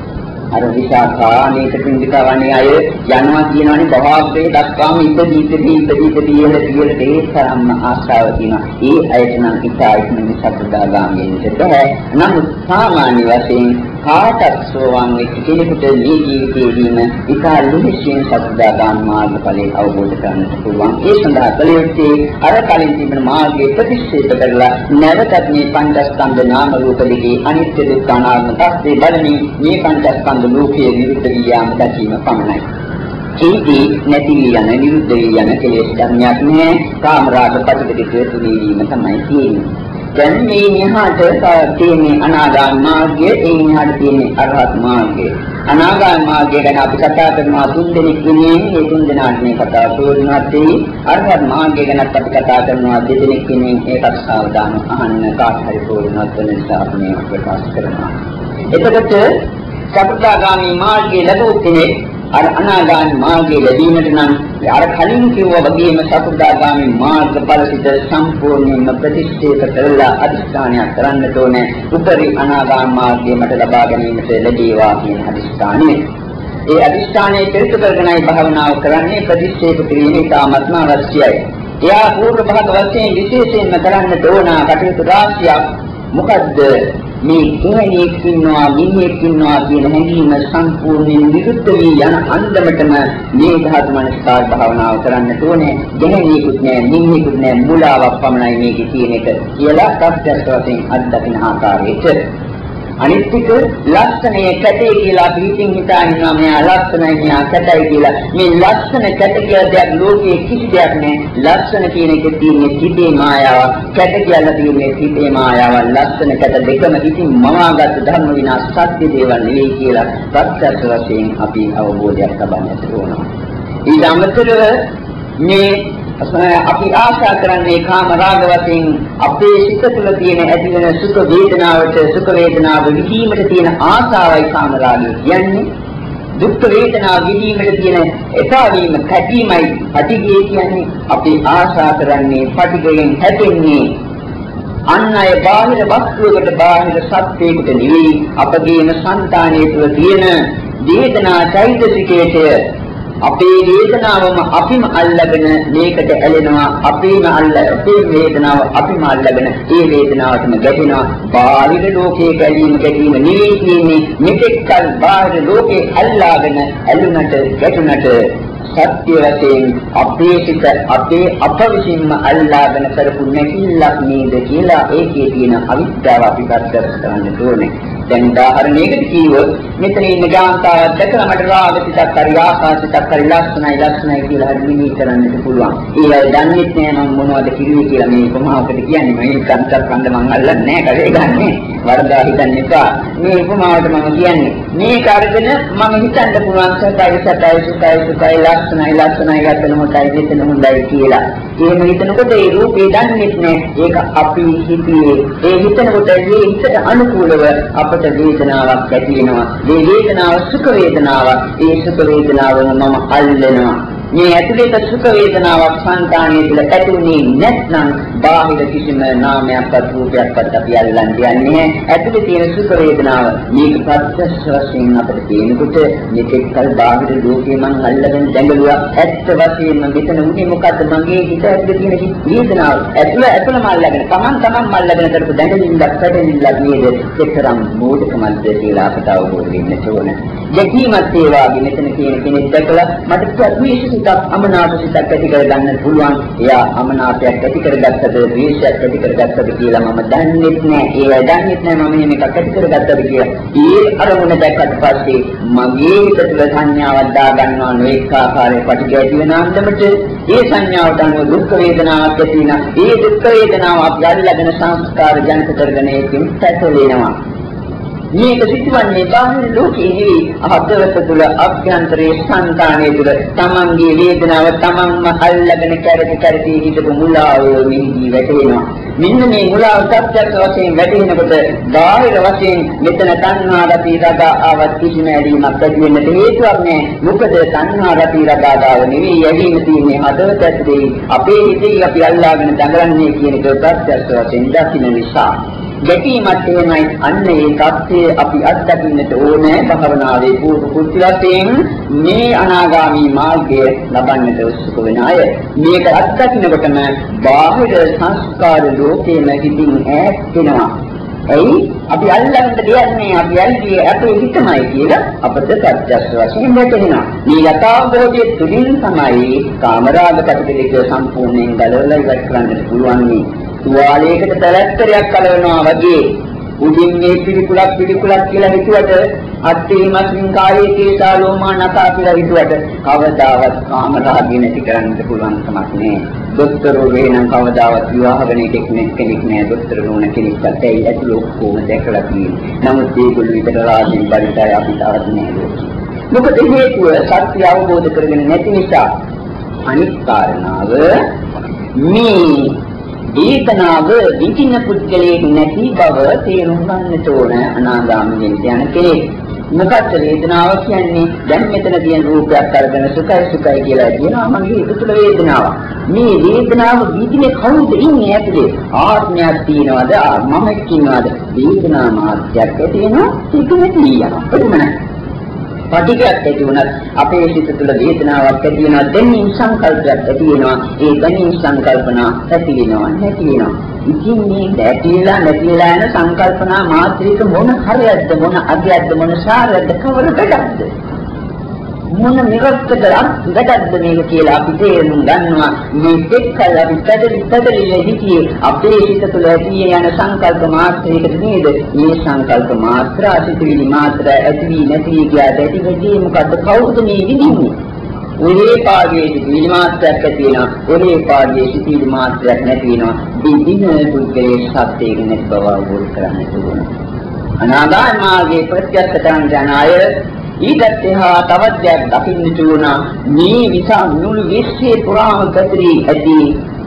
අර විශාඛා මේක පින්දිකවන්නේ අය යනවා කියනවනේ බවාග්‍රේ දක්වාම ඉපදී ඉපදී ඉපදී ඉපදී ඉහළ ඉහළ ඒ තරම්ම ආශාව තියෙනවා. ඒ අයට නම් ඉතායිත්ම සත්‍යදාගාමී වෙන්නට බෑ. නමුත් සාමාන්‍ය වශයෙන් කාටත් සෝවාන් වෙච්ච කෙනෙකුට මේ ජීවිතයේදීම ඉතා ලෙහෙසියෙන් සත්‍යදාගාම මාර්ගඵලයේ අවබෝධ කරගන්නට පුළුවන්. ඒ සඳහා කල යුත්තේ අර කලින් තිබෙන මාර්ගයේ ප්‍රතික්ෂේප කරලා නැවතත් මේ පංචස්කන්ධ නාම රූප දෙකේ අනිත්‍ය දුක්ඛ අනාත්ම තත්ත්වේ බලමින් මේ පංචස්කන්ධ ලෝකයේ විරුද්ධ වී යාම දැකීම පමණයි. ඒදී නැති වී යන නිරුද්ධ වී යන කෙලෙස් ධර්මයක් නෑ. කාමරාග පටිවිද තුනී වීම තමයි තියෙන්නේ. දැන් මේ නිහාට තියෙන්නේ අනාගාමී මාර්ගය, ඒ නිහාට තියෙන්නේ අරහත් මාර්ගය. අනාගාමී මාර්ගය ගැන අපි කතා කරනවා තුන් දෙනෙක් ඉන්නේ, මේ තුන් දෙනාට මේ කතාව තෝරනවත් වෙයි. අරහත් මාර්ගය ගැන අපි කතා කරනවා දෙදෙනෙක් ඉන්නේ, ඒකත් සාවධාන අහන්න කාට හරි තෝරනවත් වෙන නිසා අපි මේ ප්‍රකාශ කරනවා. එතකොට සතරදාගාමී මාර්ගයේ ලැබුව කෙනෙක් අර අනාගාමී මාර්ගය ලැබීමට නම් අර කලින් කිව්වා වගේම සතරදාගාමී මාර්ගඵල සිත සම්පූර්ණයෙන්ම ප්‍රතිෂ්ඨේප කරලා අදිස්ථානයක් කරන්නට ඕනේ. උපරි අනාගාමී මාර්ගය මට ලබා ගැනීමට ලැබේවා කියන අදිස්ථානය. ඒ අදිස්ථානයේ පෙරට කරගෙනයි භාවනාව කරන්නේ ප්‍රතිෂ්ඨේප කිරීම ඉතාමත්ම අවශ්‍යයි. එයා පූර්ව භාග වශයෙන් විශේෂයෙන්ම කරන්නට ඕන කටයුතු රාශියක් මොකද්ද මේ කෙනෙක් ඉන්නවා මිනිහෙක් ඉන්නවා කියන හැඟීම සම්පූර්ණයෙන් විරුද්ධ වී යන අන්දමටම මේ ධාතු මනස්කාර භාවනාව කරන්න ඕනේ. දෙහෙනියකුත් නෑ, මිනිහෙකුත් නෑ, මුලාවක් පමණයි මේකේ තියෙන එක කියලා සත්‍යස්ස වශයෙන් අත්දකින්න ආකාරයට අනිත් එක ලස්සනය කැටේ කියලා අපි හිතින් හිතා ඉන්නවා මෙයා ලස්සනයි මෙයා කැටයි කියලා. මේ ලස්සන කැට කියලා දෙයක් ලෝකයේ කිසි දෙයක් නෑ. ලස්සන කියන එකේ තියෙන්නේ සිතේ මායාව. කැට කියලා තියෙන්නේ සිතේ මායාව. ලස්සන කැට දෙකම ඉතින් මවාගත් ධර්ම විනා සත්‍ය දේවල් නෙවෙයි කියලා ප්‍රත්‍යක්ෂ වශයෙන් අපි අවබෝධයක් ලබන්නට ඕන. ඊට අමතරව මේ අපි ආශා කරන්නේ කාම රාග වශයෙන් අපේ සිත තුළ තියෙන ඇති වෙන සුඛ වේදනාවට සුඛ වේදනාව විඳීමට තියෙන ආශාවයි කාම රාගය කියන්නේ. දුක් වේදනාව විඳීමට තියෙන එපාවීම කැටීමයි පටිගය කියන්නේ. අපි ආශා කරන්නේ පටිගයෙන් හැදෙන්නේ අන් අය බාහිර වස්තුවකට බාහිර සත්‍යයකට නෙවෙයි. අපගේම సంతානයේ තුල තියෙන වේදනා චෛතසිකයේ අපේ වේදනාවම අපිම අල්ලගෙන මේකට ඇලෙනවා අපේම අල්ල අපේ වේදනාව අපිම අල්ලගෙන ඒ වේදනාවටම ගැටෙනවා. බාහිර ලෝකයේ ගැලීම ගැටීම නෙවෙයි කියන්නේ මෙතෙක්කල් බාහිර ලෝකේ අල්ලාගෙන ඇලුනට ගැටුනට සත්‍ය වශයෙන් අපේ සිත අපේ අප විසින්ම අල්ලාගෙන කරපු නැකිල්ලක් නේද කියලා ඒකේ තියෙන අවිද්‍යාව අපි පස්සට කරන්න ඕනේ. දැන් උදාහරණයකට කිව්වොත් මෙතන ඉන්න ගාන්තාවක් දැකලා මට රාග සිතක් හරි ආකාශ සිතක් හරි ලස්සනයි ලස්සනයි කියලා හරි නිමී කරන්නත් පුළුවන්. ඒ අය දන්නේ නැහැ මම මොනවද කිව්වේ කියලා මේ උපමාවකට කියන්නේ මම කන්තක් කන්ද මං අල්ලන්නේ නැහැ කඩේ ගන්නෙ. වරදා හිතන්න එපා. මේ උපමාවට මම කියන්නේ මේක අරගෙන මම හිතන්න පුළුවන් සතයි සතයි සතයි සතයි ලස්සනයි ලස්සනයි යතන හොඳයි මෙතන හොඳයි කියලා. එහෙම හිතනකොට ඒ රූපේ දන්නේ නැහැ. ඒක අපි හිතියේ. ඒ හිතනකොට ඒ හිතට අනුකූලව අප අපට වේදනාවක් ඇති වෙනවා. මේ වේදනාව සුඛ වේදනාවක්. ඒ සුඛ වේදනාවම මම අල්ලනවා. මේ ඇතුළත සුඛ වේදනාවක් සංකාණය තුළ ඇතිුනේ නැත්නම් බාහිර කිසිම නාමයක්වත් රූපයක්වත් අපි අල්ලන්නේ නැහැ. ඇතුළේ තියෙන සුඛ වේදනාව මේක ප්‍රත්‍යක්ෂ වශයෙන් අපිට පේනකොට මේකෙක්කල් බාහිර ලෝකේ මං අල්ලගෙන දැඟලුවා. ඇත්ත වශයෙන්ම මෙතන උනේ මොකද්ද මගේ හිත ඇතුළේ තියෙන වේදනාව. ඇතුළ ඇතුළම අල්ලගෙන තමන් තමන්ම අල්ලගෙන කරපු දැඟලින්දක් පැටලින්දක් නේද? එතරම් මෝඩකමක්ද කියලා අපට අවබෝධ වෙන්න ඕන. දැකීමත් ඒ වගේ මෙතන තියෙන කෙනෙක් දැකලා මට ප්‍රතිශිත සිතක් අමනාප සිතක් ඇති කරගන්න පුළුවන්. එයා අමනාපයක් ඇති කරගත්තද, ද්වේෂයක් ඇති කරගත්තද කියලා මම දන්නේ නැහැ. ඒවා දන්නේ නැහැ මම මේක ඇති කරගත්තද කියලා. ඒ අරමුණ දැක්කට පස්සේ මගේ හිත තුළ සංඥාවක් දා ගන්නවා නොඑක ආකාරයේ පටිඝ ඇති වෙන අන්දමට ඒ සංඥාවට අනුව දුක් වේදනාවක් ඇති වෙන. ඒ දුක් වේදනාව අපි අල්ලගෙන සංස්කාර ජනිත කරගෙන ඒකෙන් පැටලෙනවා. මේක සිදුවන්නේ බාහිර ලෝකයේ නෙවෙයි. අහදවත තුළ අභ්‍යන්තරයේ සංකාණය තුළ තමන්ගේ වේදනාව තමන්ම අල්ලගෙන කැරක කැරකී හිටපු මුලාව මෙහිදී වැටෙනවා. මෙන්න මේ මුලාව සත්‍යයක් වශයෙන් වැටෙනකොට බාහිර වශයෙන් මෙතන තණ්හා රති රගා ආවත් කිසිම ඇලීමක් ඇති වෙන්නට හේතුවක් නැහැ මොකද තණ්හා රති රගා ගාව නෙවෙයි ඇලීම තියෙන්නේ හදවත ඇතුලේ. අපේ හිතේ අපි අල්ලාගෙන දඟලන්නේ කියන එක ප්‍රත්‍යක්ෂ වශයෙන් දකින්න නිසා. ගැටීමත් එහෙමයි. අන්න ඒ தත්ත්වය අපි අත්දකින්නට ඕනේ භවනාවේ පූර්ව කුත්ලයෙන් මේ අනාගාමී මාර්ගය ලබන්නට උත්සුක වෙන අය. මේක අත්දකින්නකොටම බාහිර සංස්කාර ලෝකේම හිතින් ඈත් වෙනවා. එයි අපි අල්ලන්න දෙන්නේ අපි ඇල්දී අපේ හිතමයි කියලා අපට සත්‍යස්ස වශයෙන් වැටහෙනවා. මේ යථාභෝධයේ තුලින් තමයි කාමරාග පැතිකලික සම්පූර්ණයෙන් ගලවලා ඉවත් කරන්නට පුළුවන්. තුවාලයකට තලත්තරයක් කලවනවා වගේ උදින් මේ පිළිකුලක් පිළිකුලක් කියලා හිතුවට අත්ථීමස්මින් කායේ කේසා ලෝමා නතා කියලා හිතුවට කවදාවත් කාමරාගය නැති කරන්නට පුළුවන් කමක් නෑ. දොස්තරෝ වෙනනම් කවදාවත් විවාහ වෙන එකෙක් කෙනෙක් නෑ. දොස්තර නෝන කෙනෙක්වත් ඇයි ඇතුළ ඔක්කොම දැකලා තියෙන්නේ. නමුත් ඒගොල්ලෝ විතර රාජින් පරිසරය අපි තාවත් නෑ. මොකද හේතුව සත්‍ය අවබෝධ කරගෙන නැති නිසා අනිත් කාරණාව මේ වේදනාව විඳින පුද්ගලයෙක් නැති බව තේරුම් ගන්නට ඕන අනාගාමී යන කෙනෙක්. මොකක්ද වේදනාව කියන්නේ? දැන් මෙතන තියෙන රූපයක් අරගෙන සුඛයි සුඛයි කියලා කියනවා මගේ හිත තුළ වේදනාව. මේ වේදනාව විඳින්නේ කවුද ඉන්නේ ඇතුලේ? ආත්මයක් තියනවද? මමෙක් ඉන්නවද? වේදනා මාත්‍යක් ඇති වෙනවා ඒක නැති යනවා. එතමනයි. පටිඝයක් ඇති වුණත් අපේ සිත තුළ වේදනාවක් ඇති වෙනවා දැනීම් සංකල්පයක් ඇති වෙනවා ඒ දැනීම් සංකල්පනා ඇති වෙනවා නැති වෙනවා ඉතින් මේ දැටිලා නැතිලා යන සංකල්පනා මාත්‍රික මොන හරයක්ද මොන අධ්‍යයක්ද මොන සාරයක්ද කවර දෙයක්ද මොන නිරත්තකද වැඩක්ද මේක කියලා අපි තේරුම් ගන්නවා. මේ දෙකල් අපි පැදලි පැදලි හිතියේ අපේ හිත තුළ ඇති යන සංකල්ප මාත්‍රයකට නේද? මේ සංකල්ප මාත්‍ර අසිතවිලි මාත්‍ර ඇති වී නැති වී ගියාට ඇති වෙන්නේ මොකද්ද? කවුද මේ විඳින්නේ? ඔරේ පාගේ සිතිවිලි මාත්‍රයක් ඇති වෙනවා. ඔරේ පාගේ සිතිවිලි මාත්‍රයක් නැති වෙනවා. දින දුකේ සත්‍යයක නැති බව අවබෝධ කරගන්න ඕන අනාගාමී මාර්ගයේ ප්‍රත්‍යක්ෂ කරන යන අය ඊටත් එහා තවත් දෙයක් දකින්නට උනා මේ විසා මුළු විශ්වයේ පුරාම පැතිරී ඇති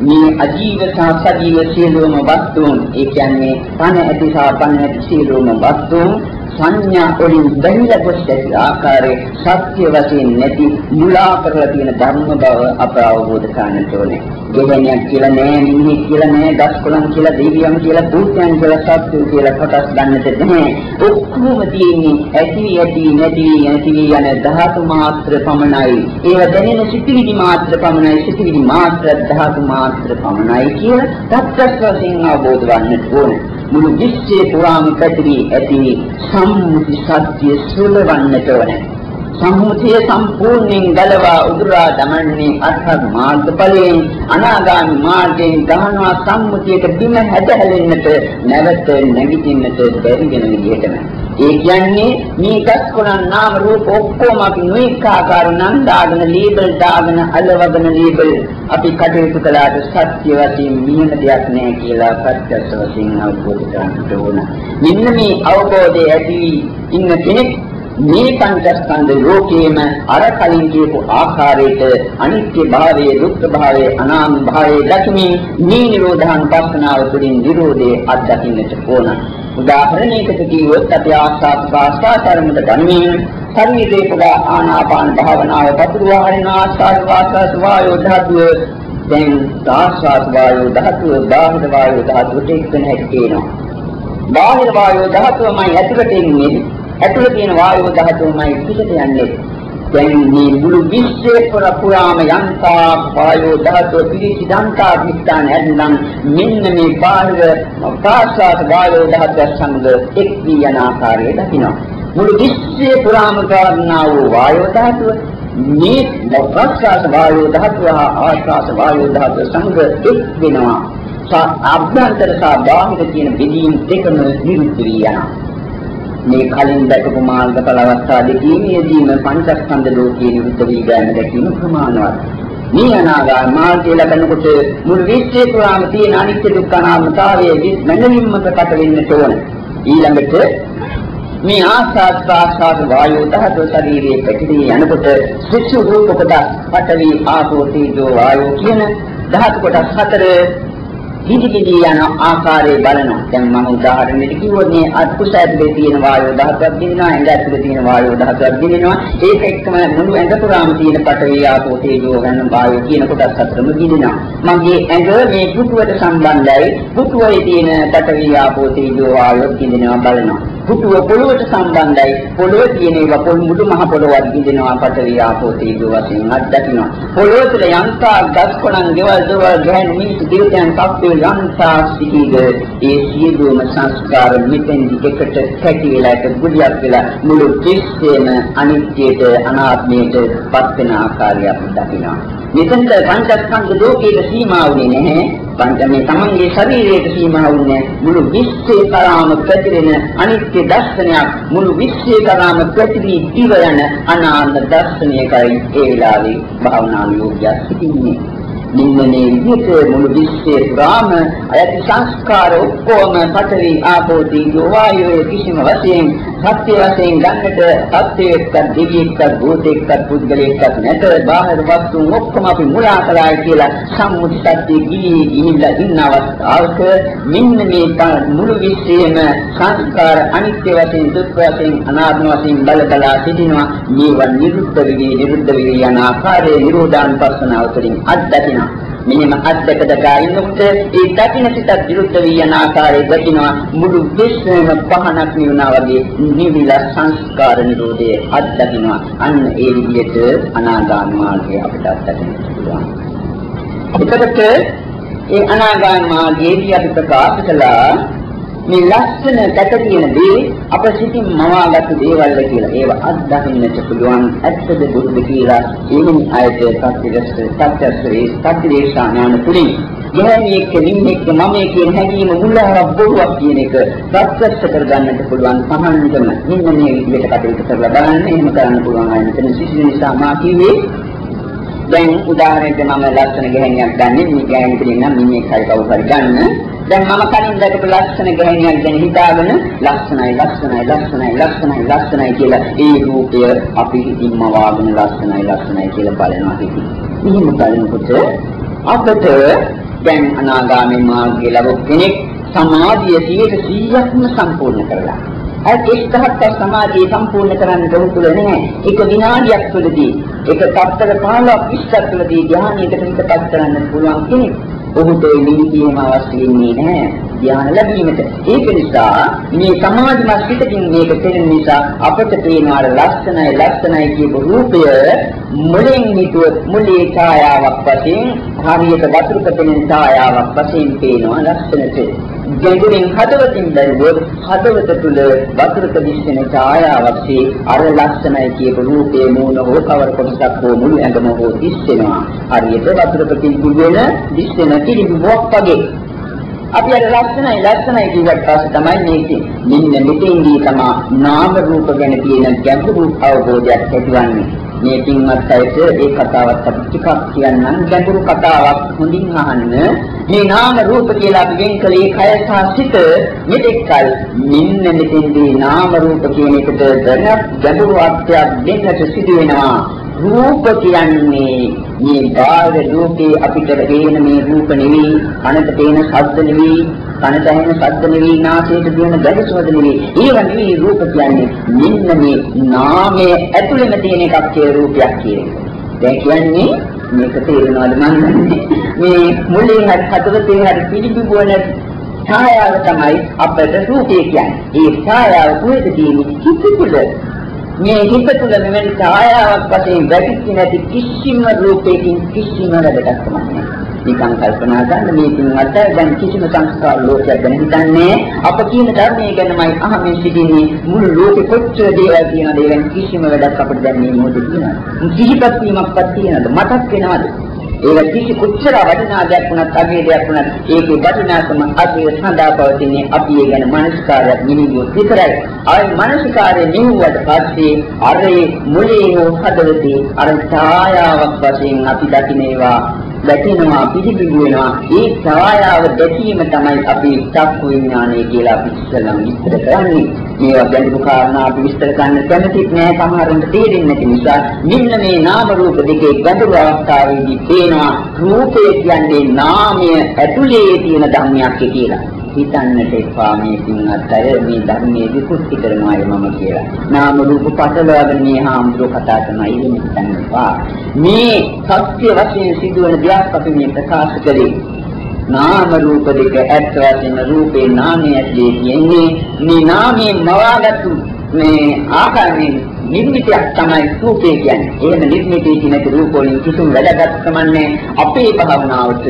මේ අජීව සහ සජීව සියලුම වස්තුන් ඒ කියන්නේ පණ ඇති සහ පණ නැති සියලුම වස්තුන් සංඥා වලින් බැහැලා ගොස් ඇති ආකාරයේ සත්‍ය වශයෙන් නැති මුලා කරලා තියෙන ධර්ම බව අප අවබෝධ කරගන්නට ඕනේ. දෙවැනියක් කියලා නෑ, මිනිහෙක් කියලා නෑ, දස්කොලන් කියලා, දෙවියන් කියලා, භූතයන් කියලා, සත්තු කියලා කොටස් ගන්නට බෑ. ඔක්කොම තියෙන්නේ ඇති ඇති නැති නැති යන ධාතු මාත්‍ර පමණයි. ඒව දැනෙන සිතිවිලි මාත්‍ර පමණයි, සිතිවිලි මාත්‍ර ධාතු මාත්‍ර පමණයි කියලා තත්ත්ව වශයෙන් අවබෝධ වන්නට ඕනේ. මුළු විශ්වයේ පුරාම පැතිරී ඇති සම්මුති සත්‍ය සුලවන්නට ඕනේ. සම්මුතිය සම්පූර්ණයෙන් ගලවා උදුරා දමන්නේ අත්හත් මාර්ගඵලයෙන් අනාගාමි මාර්ගයෙන් ගහනවා සම්මුතියට බිම හැදහැලෙන්නට නැවත නැගිටින්නට බැරි වෙන විදිහටම. ඒ කියන්නේ මේ ගස්කොලන් නාම රූප ඔක්කොම අපි නොඑක ආකාර නම් දාගෙන ලේබල් දාගෙන අලවගෙන ලේබල් අපි කටයුතු කළාට සත්‍ය වශයෙන් මිහින දෙයක් නෑ කියලා ප්‍රත්‍යක්ෂ වශයෙන් අවබෝධ කරගන්න ඕන. මෙන්න මේ අවබෝධය ඇති ඉන්න කෙනෙක් මේ පංචස්කන්ධ ලෝකයේම අර කලින් කියපු ආකාරයට අනිත්‍ය භාවයේ දුක්ඛ භාවයේ අනාත්ම භාවයේ දක්මින් මේ නිරෝධාන් පස්සනාව තුළින් නිරෝධයේ අත්දකින්නට ඕන. උදාහරණයකට කිව්වොත් අපි ආස්වාද ප්‍රාස්වාදතරමට ගනිමින් ශරීරයේ පුරා ආනාපාන භාවනාව පතුරවා හරින ආස්වාද වාසස් වායෝ ධාතුව දැන් ආස්වාද වායෝ ධාතුව බාහිර වායෝ ධාතුවට එක්කෙන හැටි කියනවා. බාහිර වායෝ ධාතුවමයි ඇතුළට එන්නේ ඇතුළේ තියෙන වායුව ධාතුවමයි පිටට යන්නේ. දැන් මේ මුළු විශ්වයේ පුරාම යන්තා වායෝ ධාතුව පිළිසිදන්තා විස්තාන ඇන්නම් මෙන්න මේ බාහිර ප්‍රාසාද වායෝ ධාතුව සංග එක් වී යන ආකාරය දකිනවා. මුළු විශ්වයේ පුරාම ගන්නා වූ වායෝ ධාතුව මේ ප්‍රාසාද වායෝ ධාතුව හා ආකාශ වායෝ ධාතුව සංග එක් වෙනවා. අභ්‍යන්තර සහ බාහිර කියන බෙදීම් දෙකම නිරුද්ධ වී යනවා. මේ කලින් දැකපු මාර්ගඵල අවස්ථා දෙකීමේදීම පංචස්කන්ධ ලෝකයේ නිරුද්ධ වී යෑම දැකීම ප්‍රමාණවත්. මේ අනාගා මාර්ගය ලැබෙනකොට මුළු විශ්වය පුරාම තියෙන අනිත්‍ය දුක්ඛ අනාත්මතාවයේ මනමින්ම ප්‍රකට වෙන්නට ඕන. ඊළඟට මේ ආස්වාද ප්‍රාස්වාද වායු ධාතු ශරීරයේ පැතිරී යනකොට සිසු රූප කොටස් පඨවි ආපෝ තේජෝ වායෝ කියන ධාතු කොටස් හතර දිදිවිදි යන ආකාරය බලනවා. දැන් මම උදාහරණයක් කිව්වොත් මේ අත්කුස ඇතුලේ තියෙන වායු දහසක් දිනනවා, ඇඟ ඇතුලේ තියෙන වායු දහසක් දිනනවා. ඒක එක්කම මුළු ඇඟ පුරාම තියෙන පඨවි ආපෝ තේජෝ ගන්න වායු කියන කොටස් හතරම දිනනවා. මගේ ඇඟ මේ පුටුවට සම්බන්ධයි. පුටුවේ තියෙන පඨවි ආපෝ තේජෝ වායු දිනනවා බලනවා. පුටුව පොළොවට සම්බන්ධයි. පොළොවේ තියෙන ඒවා පොළොව මුළු මහ පොළොවත් දිනනවා පඨවි ආපෝ තේජෝ වශයෙන් අත්දකින්නවා. පොළොව තුළ යන්තා ගස් කොණන්, ගෙවල් දොරවල්, ගැහණු මිනිස් දේවයන් සත්ත්වයන් යන්තා සිටිද ඒ සියලුම සංස්කාර මෙතෙන් එකට කැටි වෙලා එක ගුලියක් වෙලා මුළු විශ්වයම අනිත්‍යයට අනාත්මයට පත් වෙන ආකාරය අපි දකිනවා. මෙතෙන්ට පංචස්කන්ධ ලෝකයේ සීමා වුණේ නැහැ. පංච මේ තමන්ගේ ශරීරයට සීමා වුණේ මුළු විශ්වයේ තරාම පැතිරෙන අනිත්‍ය දර්ශනයක් මුළු විශ්වයේ තරාම පැතිරී දිව යන අනාත්ම දර්ශනයකයි ඒ වෙලාවේ භාවනා යෝග්‍යය සිටින්නේ. නිම්මනේ විදිහට මුළු විශ්වයේ පුරාම අයති සංස්කාර ඔක්කොම පතරි ආපෝ තීජෝ වායෝ කිසිම වශයෙන් සත්‍ය වශයෙන් ගන්නට සත්‍යයක්ක දිවියක්ක භූතයක්ක පුද්ගලයෙක්ක නැත. බාහිර වස්තුන් ඔක්කොම අපි මුලා කළායි කියලා සම්මුති සත්‍ය ගිහි ගිහිල්ලා ඉන්න අවස්ථාවක මෙන්න මේ මුළු විශ්වයේම සංස්කාර අනිත්‍ය වශයෙන් දුක් වශයෙන් අනාත්ම වශයෙන් බල බලා සිටිනවා. මේවා නිරුද්ධ වෙවි නිරුද්ධ වෙවි යන ආකාරයේ නිරෝධානුපස්සනාව තුළින් අත්දකිනවා. මෙහෙම අද්දක දකා ඉන්නකොට ඒ දකින්න සිතත් විරුද්ධ වී යන ආකාරය දකිනවා. මුළු විශ්වයම පහනක් නිවනා වගේ නිවිලා සංස්කාර නිරෝධය අත්දකින්නවා අන්න ඒ විදිහට අනාගාමී මාර්ගය අපිට අත්දකින්න පුළුවන්. එතකොට ඒ අනාගාමී මාර්ගයේදී අපි ප්‍රකාශ කළා මේ ලස්සන කැට තියෙන දේ අප සිතින් මවාගත් දේවල් කියලා. ඒව අත්දකින්නට පුළුවන්. ඇත්තද බුද්ධ කියලා එනම් අයට සත්‍යදස්ස සත්‍යස්රේ සත්‍යදේශා ඥාන තුලින් යහමියෙක් නිම්මෙක් මම කියන හැඟීම මුලාවක් බොරුවක් කියන එක ප්‍රත්‍යක්ෂ කරගන්නට පුළුවන් පහන්දම මෙන්න මේ විදිහට කටයුතු කරලා බලන්න. එහෙම කරන්න පුළුවන් අය මෙතන සිසිල් නිසා මා කිව්වේ දැන් උදාහරණයක් මම ලස්සන ගැහණියක් ගන්න. මේ ගැහණිය කියන නම් මිනිහෙක් හරි කවුරු හරි ගන්න දැන් මම කලින් දැකපු ලස්සන ගැහණියක් ගැන හිතාගෙන ලස්සනයි ලස්සනයි ලස්සනයි ලස්සනයි ලස්සනයි කියලා ඒ රූපය අපි හිතින්ම වාගෙන ලස්සනයි ලස්සනයි කියලා බලනවා හිතින්. එහෙම බලනකොට අපට දැන් අනාගාමී මාර්ගය ලැබු කෙනෙක් සමාධිය 100%ක්ම සම්පූර්ණ කරලා අර ඒකහත් සමාධිය සම්පූර්ණ කරන්න දුරුතුල නැහැ. ඒක විනාඩියක් තුළදී ඒක තත්තර 15ක් 20ක් තුළදී ධ්‍යානයකට හිතපත් කරන්න පුළුවන් කෙනෙක්. ඔහුට නිවිදීම අවශ්‍ය වෙන්නේ නැහැ ධ්‍යාන ලැබීමට. ඒක නිසා මේ සමාධිමත් පිටකින් මේක තේරෙන නිසා අපට පේනවා ලස්සනයි ලස්සනයි කියපු රූපය මුලින් හිතුව මුලේ ඡායාවක් වශයෙන් හරියට වතුරක පෙනෙන ඡායාවක් වශයෙන් පේනවා ලස්සනට. ගැඹුරින් හදවතින් බැලුවොත් හදවත තුළ වතුරක දිස්සෙන ඡායාවක්සේ අර ලස්සනයි කියපු රූපයේ මූණ හෝ කවර කොටසක් හෝ මුළු ඇඟම හෝ දිස්සෙනවා. හරියට වතුරක පිළිගුණ දිස්සෙන කිරිබුවක් වගේ. අපි අර ලස්සනයි ලස්සනයි කියවට පස්සේ තමයි මේකේ මෙන්න මෙතෙන්දී තමයි නාම රූප ගැන තියෙන ගැඹුරු අවබෝධයක් ඇතිවන්නේ. මේ පින්වත් අයට ඒ කතාවත් අපි ටිකක් කියන්නම්. ගැඹුරු කතාවක් හොඳින් අහන්න. මේ නාම රූප කියලා අපි වෙන් කළේ කය සහ සිත මෙතෙක්කල්. මෙන්න මෙතෙන්දී නාම රූප කියන එකට දැන ගැඹුරු අර්ථයක් දෙන්නට සිදු වෙනවා. රූප කියන්නේ මේ බාහිර රූපේ අපිට පේන මේ රූප නෙවෙයි කනට පේන ශබ්ද නෙවෙයි කනට ඇහෙන ශබ්ද නෙවෙයි නාසයට දැනෙන ගඳ නෙවෙයි ඒව නෙවෙයි රූප කියන්නේ. මෙන්න මේ නාමයේ ඇතුළෙම තියෙන එකක් කියලා රූපයක් කියන්නේ දැන් කියන්නේ මේක තේරෙනවද මන් මේ මුලින් හරි හතරේ හරි පිළිබිඹුවන ඡායාව තමයි අපට රූපය කියන්නේ. ඒ ඡායාව කොහෙද තියෙන්නේ? කිසිකුද මේ හිත තුළ මෙවැනි ඡායාවක් වශයෙන් වැටිච්ච නැති කිසිම රූපයකින් කිසිම වැඩකක් නැහැ. නිකන් කල්පනා කරන්න මේ පින්වත් දැන් කිසිම සංස්කාර ලෝකයක් ගැන හිතන්නේ අප කියන ධර්මයේ ගැනමයි අහමින් සිටින්නේ. මුළු ලෝකෙ කොච්චර දේවල් තියෙනවද? ඒ ගැන කිසිම වැඩක් අපිට දැන් මේ මොහොතේ තියෙනවද? සිහිපත් වීමක්වත් තියෙනවද? මතක් වෙනවද? ඒක කිසි කොච්චර වටිනා දෙයක් වුණත් අගේ දෙයක් වුණත් ඒකේ වටිනාකම අගේ සඳහා පවතින්නේ අපි ඒ ගැන මනස්කාරයක් නිවිවොත් විතරයි. ආයි මනස්කාරය නිවුවට පස්සේ අරේ මුලේ හෝ හදවතේ අර ඡායාවක් වශයෙන් අපි දකින්නේවා දැකිනවා පිළිබිඹු වෙනවා ඒ ඡායාව දැකීම තමයි අපි චක්කු විඥානය කියලා අපි ඉස්සෙල්ලාම විස්තර කරන්නේ මේවා ගැඹුරු කාරණා අපි විස්තර කරන්න කැමතිත් නෑ සමහරුන්ට තේරෙන්නේ නැති නිසා මෙන්න මේ නාම රූප දෙකේ ගැඹුරු අවස්ථාවේදී පේනවා රූපය කියන්නේ නාමය ඇතුලේ තියෙන ධර්මයක් කියලා හිතන්නට එපා මේ පින්වත් අය මේ ධර්මයේ විකෘති කරනවායි මම කියලා. නාම රූප පටලවාගෙන මේ හාමුදුරුවෝ කතා කරනවා ඉතින් හිතන්න එපා. මේ සත්‍ය වශයෙන් සිදුවන දෙයක් අපි මේ ප්‍රකාශ කළේ. නාම රූප දෙක ඇත්ත වශයෙන්ම රූපේ නාමයේ ඇතුලේ තියෙන්නේ මේ නාමයේ මවාගත්තු මේ ආකාරයෙන් නිර්මිතයක් තමයි රූපේ කියන්නේ. එහෙම නිර්මිතේ කියන රූප වලින් කිසිම වැඩගත් කමන්නේ අපේ භාවනාවට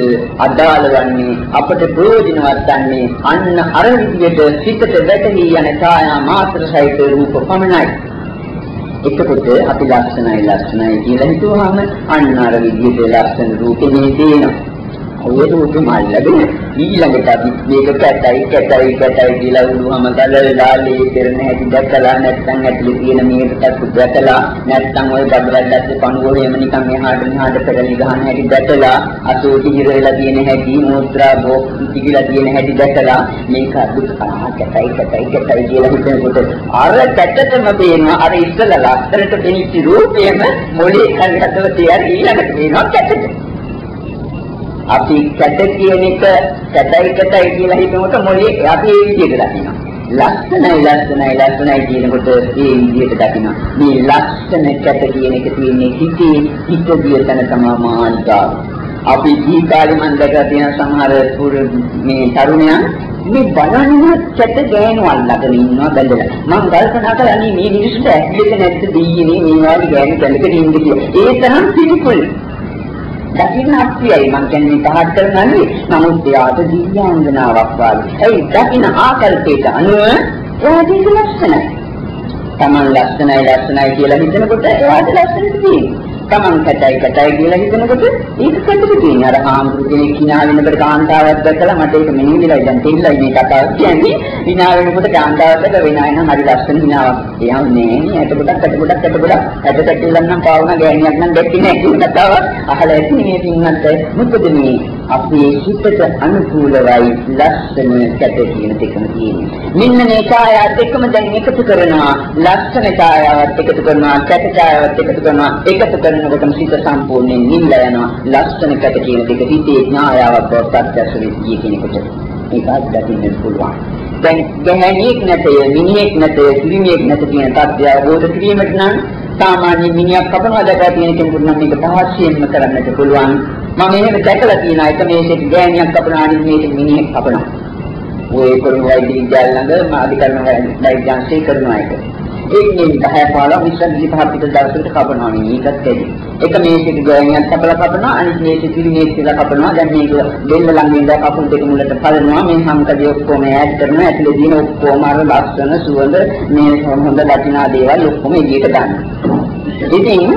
අදාළ වන්නේ අපට ප්‍රයෝජනවත් වන්නේ අන්න අර විදියට සිතට වැටහි යන ඡායා මාත්‍ර සහිත රූප පමණයි. එතකොට අපි ලක්ෂණයි ලක්ෂණයි කියලා හිතුවාම අන්න අර විදියට ලක්ෂණ රූපේ තියෙනවා. ඔය රූපෙ මල්ලගෙන ඊළඟට අපි මේක කැටයි කැටයි කැටයි කියලා උළුවම ගලලා ලේ පෙරණ හැටි දැකලා නැත්නම් ඇතුලේ තියෙන මේකට දැකලා නැත්නම් ඔය බබලල්ලත් පණුවෝ එහෙම නිකන් මෙහාට මෙහාට පෙරලි ගහන හැටි දැකලා අසෝටි හිර වෙලා තියෙන හැටි මූත්‍රා බෝ පිටිලා තියෙන හැටි දැකලා මේක අදුත් ආ කැටයි කැටයි කැටයි කියලා හිතනකොට අර කැටටම පේනවා අර ඉස්සලා ලස්සනට පෙනිච්ච රූපයම මොලේ කල්හතව තියන ඊළඟට පේනවා කැටට අපි කැට කියන එක කැටයි කැටයි කියලා හිතනකොට මොලේ අපි ඒ විදිහට දකිනවා. ලස්සනයි ලස්සනයි ලස්සනයි කියනකොට ඒ විදිහට දකිනවා. මේ ලස්සන කැට කියන එක තියෙන්නේ හිතේ හිත දිය තන තමයි මානිකාව. අපි ජී කාලේ මම දැකලා තියෙන සමහර මේ තරුණයන් මේ බලන්න කැට ගෑනු අල්ලගෙන ඉන්නවා බැලලා. මම කල්පනා කරන්නේ මේ මිනිස්සුන්ට ඇක්ලිට නැද්ද දීන්නේ මේ වගේ ගෑනු කැලකට ඉන්න කියලා. ඒ තරම් පිළිකුල්. දකින්න අප්‍රියයි මම කියන්නේ පහත් කරනන්නේ නමුත් එයාට දිව්‍යාංගනාවක් වගේ. ඒ දකින්න ආකල්පයට අනුව එයාගේ ලක්ෂණයි. Taman ලක්ෂණයි ලක්ෂණයි කියලා හිතනකොට එයාට ලක්ෂණ තියෙනවා. Taman කටයි කටයි කියලා හිතනකොට ඒක කටට තියෙනවා. අර ආම්පු කෙනෙක් hina වෙනකොට කාන්තාවක් දැකලා මට ඒක මෙනෙහිලා දැන් තෙල්ලයි මේ කතාව කියන්නේ. hina වෙනකොට කාන්තාවක් දැක වෙන අය නම් හරි ලස්සන hinaවක්. එයා නෑ නේ ඇට ගොඩක් ඇට ගොඩක් ඇට ගොඩක් ඇට කැටිල්ලක් නම් පාවුන ගෑණියක් නම් දැක්කේ නෑ කියන කතාව අහලා ඇති මේ පින්නත් මොකද මේ අපේ හිතට අනුකූලවයි ලස්සන කැට කියන දෙකම තියෙන්නේ. මෙන්න මේ ඡායාව දෙකම දැන් එකතු කරනවා. ලස්සන ඡායාවත් එකතු කරනවා, කැට ඡායාවත් එකතු කරනවා. එකතු කරනකොටම සිත සම්පූර්ණයෙන් නිවිලා යනවා. ලස්සන කැට කියන දෙක හිතේ ඥායාවක් බව ප්‍රත්‍යක්ෂ වෙන්නේ කියනකොට. ඒකත් දකින්න පුළුවන්. දැන් ගැහැණියෙක් නැතේ, මිනිහෙක් නැතේ, පිරිමියෙක් නැත කියන තත්ත්වය අවබෝධ කිරීමට නම් සාමාන්‍ය මිනිහක් කපනවා දැකලා තියෙන කෙනෙකුට නම් මේක පහසුවෙන්ම කරන්නට පුළුවන්. මම එහෙම දැකලා තියෙන එක මේකේ ගෑණියක් කපනවා අනිත් මේකේ මිනිහෙක් කපනවා. ඔය කරුණ වෛද්‍ය විද්‍යාල ළඟ මාධිකරණ වෛද්‍යාංශය කරනවා ඒක. ඒකෙන් 10 15 20 25 පිට දවසකට කපනවා නේ ඒකත් ඇති. එක මේකේ ගෑණියක් කපලා කපනවා අනිත් මේකේ පිරිමේක් කියලා කපනවා. දැන් මේක දෙන්න ළඟ ඉඳලා කකුල් දෙක මුලට පලනවා මේ සංකදිය ඔක්කොම ඈඩ් කරනවා. ඇතුලේ දින ඔක්කොම අර ලස්සන සුවඳ මේ හොඳ ලටිනා දේවල් ඔක්කොම එළියට දානවා. ඉතින්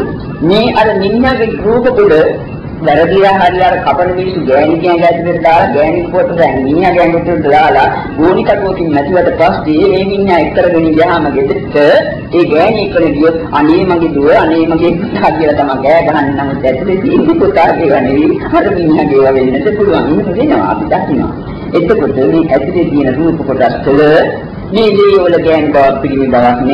මේ අර නිම්නගේ රූප තුළ වැරදිලා හරියට කපන මිනිස්සු ගෑණි කියන ගැටෙට දාලා ගෑණි කොට දැන් මිනිහා ගැඹුරට දාලා ගෝණි කටුවකින් නැතිවට පස්සේ මේ මිනිහා එක්කරගෙන ගියාම ගෙදරට ඒ ගෑණි එක්කන ගියොත් අනේ මගේ දුව අනේ මගේ පුතා කියලා තමයි ගෑ ගහන්නේ. නමුත් ඇතුලේ තියෙන පුතා කියලා නෙවෙයි. අර මිනිහා ගේවා වෙන්නත් පුළුවන්. මේක වෙනවා. අපි දකිනවා. එතකොට මේ ඇතුලේ තියෙන රූප කොටස් වල මේ ලේ වල ගෑන් බවක් පිළිමි බවක්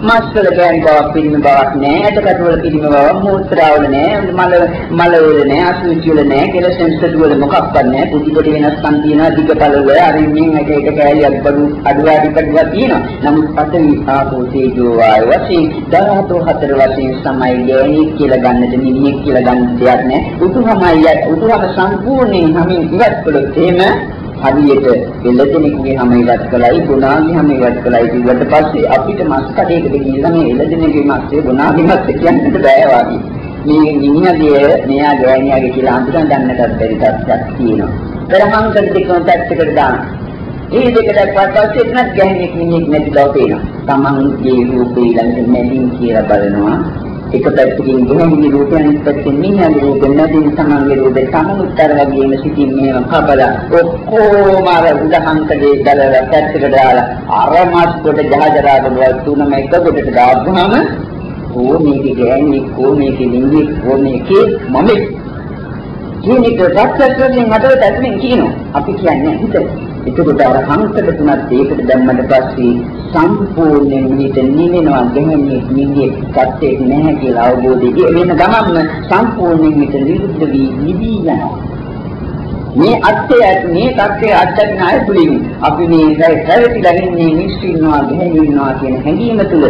නෑ මස්වල ගෑන් බවක් පිළිම බවක් නැහැ ඇටකට වල පිළිම බවක් මූත්‍රාවල නැහැ මල මල වල නැහැ අසුචි වල නැහැ කියලා සෙන්සර් වල මොකක්වත් නැහැ පුටි පොඩි වෙනස්කම් තියෙනවා. දිග පළ වල අරින්මින් එක එක කෑලියක් බඩු අඩුවාඩි කඩුවා තියෙනවා. නමුත් පතවි ආපෝ තේජෝ වායු වශයෙන් ධාතු හතර වශයෙන් සමයි ගෑණි කියලා ගන්නද මිනිහෙක් කියලා ගන්න දෙයක් නැහැ උතුහමයි උතුහම සම්පූර්ණයෙන් හැමින් ඉවත් කළොත් එහෙම හරියට එළදෙනෙකුගේ හැම ඉවත් කළයි ගුණාගේ හැම ඉවත් කළයි කිව්වට පස්සේ අපිට මස් කඩේකට ගිහිල්ලා මේ එළදෙනෙකුගේ මස්සේ ගුණාගේ මස්සේ කියන්නට බෑ වගේ. මේ මිනිහගේ මෙයා ගෑණියාගේ කියලා අඳුරන් ගන්නටත් බැරි තත්ත්වයක් තියෙනවා. පෙරහන් කර දෙකම පැත්තකට දාන. මේ දෙකට පස්සේ එතනත් ගෑණියෙක් මිනිහෙක් නැති බව පේනවා. තමන්ගේ රූපේ ළඟ නැතින් කියලා බලනවා. එක පැත්තකින් ගුණුනි රූපය අනිත් පැත්තකින් මිනිහාගේ රූපය නැදින් සමන්ගේ රූපය සමනුත්තර වගේම සිටින් මේව කපලා ඔක්කොම අර උදහන්කඩේ දලලා පැත්තකට දාලා අරමස් කොට ජහජරාට වල තුනම එක කොටට දාපුවාම ඕ මේකේ ගෑණි කෝ මේකේ ලිංගි කෝ මේකේ මම කියනක රක්ෂත්වයෙන් හදවත ඇතුලෙන් කියනවා. අපි කියන්නේ හිතේ. එතකොට අර හංසක තුනත් ඒකට දැම්මට පස්සේ සම්පූර්ණයෙන් මිනිත නිවෙනවා ගැහෙන්නේ නිවියේ සත්‍යයක් නැහැ කියලා අවබෝධය වෙන ගමන්ම සම්පූර්ණයෙන් මිත නිරුද්ධ වී නිවි යනවා. මේ අත්‍යය මේ தත්ත්වයේ අත්‍යඥ අයතුලින් අපි මේ රැවටිලා ඉන්නේ නිශ්චින්නවා ගැහෙන්නවා කියන හැඟීම තුළ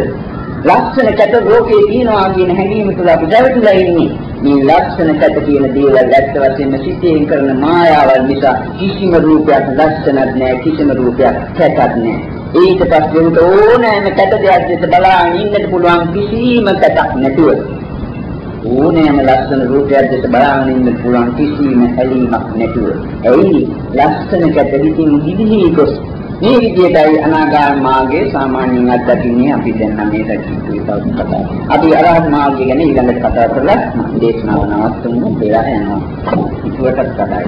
ලක්ෂණ කැට ලෝකේ තියනවා කියන හැඟීම තුළ අපි රැවටිලා ඉන්නේ. මේ ලක්ෂණ කැට කියන දේවල් ඇත්ත වශයෙන්ම සිතෙන් කරන මායාවල් නිසා කිසිම රූපයක් ලක්ෂණක් නැහැ කිසිම රූපයක් කැටක් නැහැ. ඊට පස්සේ උට ඕනෑම කැට දෙයක් දෙස බලාගෙන ඉන්නට පුළුවන් කිසිම කැටක් නැතුව. ඕනෑම ලක්ෂණ රූපයක් දෙස බලාගෙන ඉන්න පුළුවන් කිසිම ඇලීමක් නැතුව. එයි ලක්ෂණ කැට විසින් විදිහි ගොස් මේ විදිහටයි අනාගාම මාර්ගයේ සාමාන්‍යයෙන් අත්දකින්නේ අපි දැන් නම් මේ දැක්කේ කතා. අපි අරහත් මාර්ගය ගැන ඊළඟට කතා කරලා දේශනාව නවත්වමු කියලා යනවා. සුවටත් කඩයි.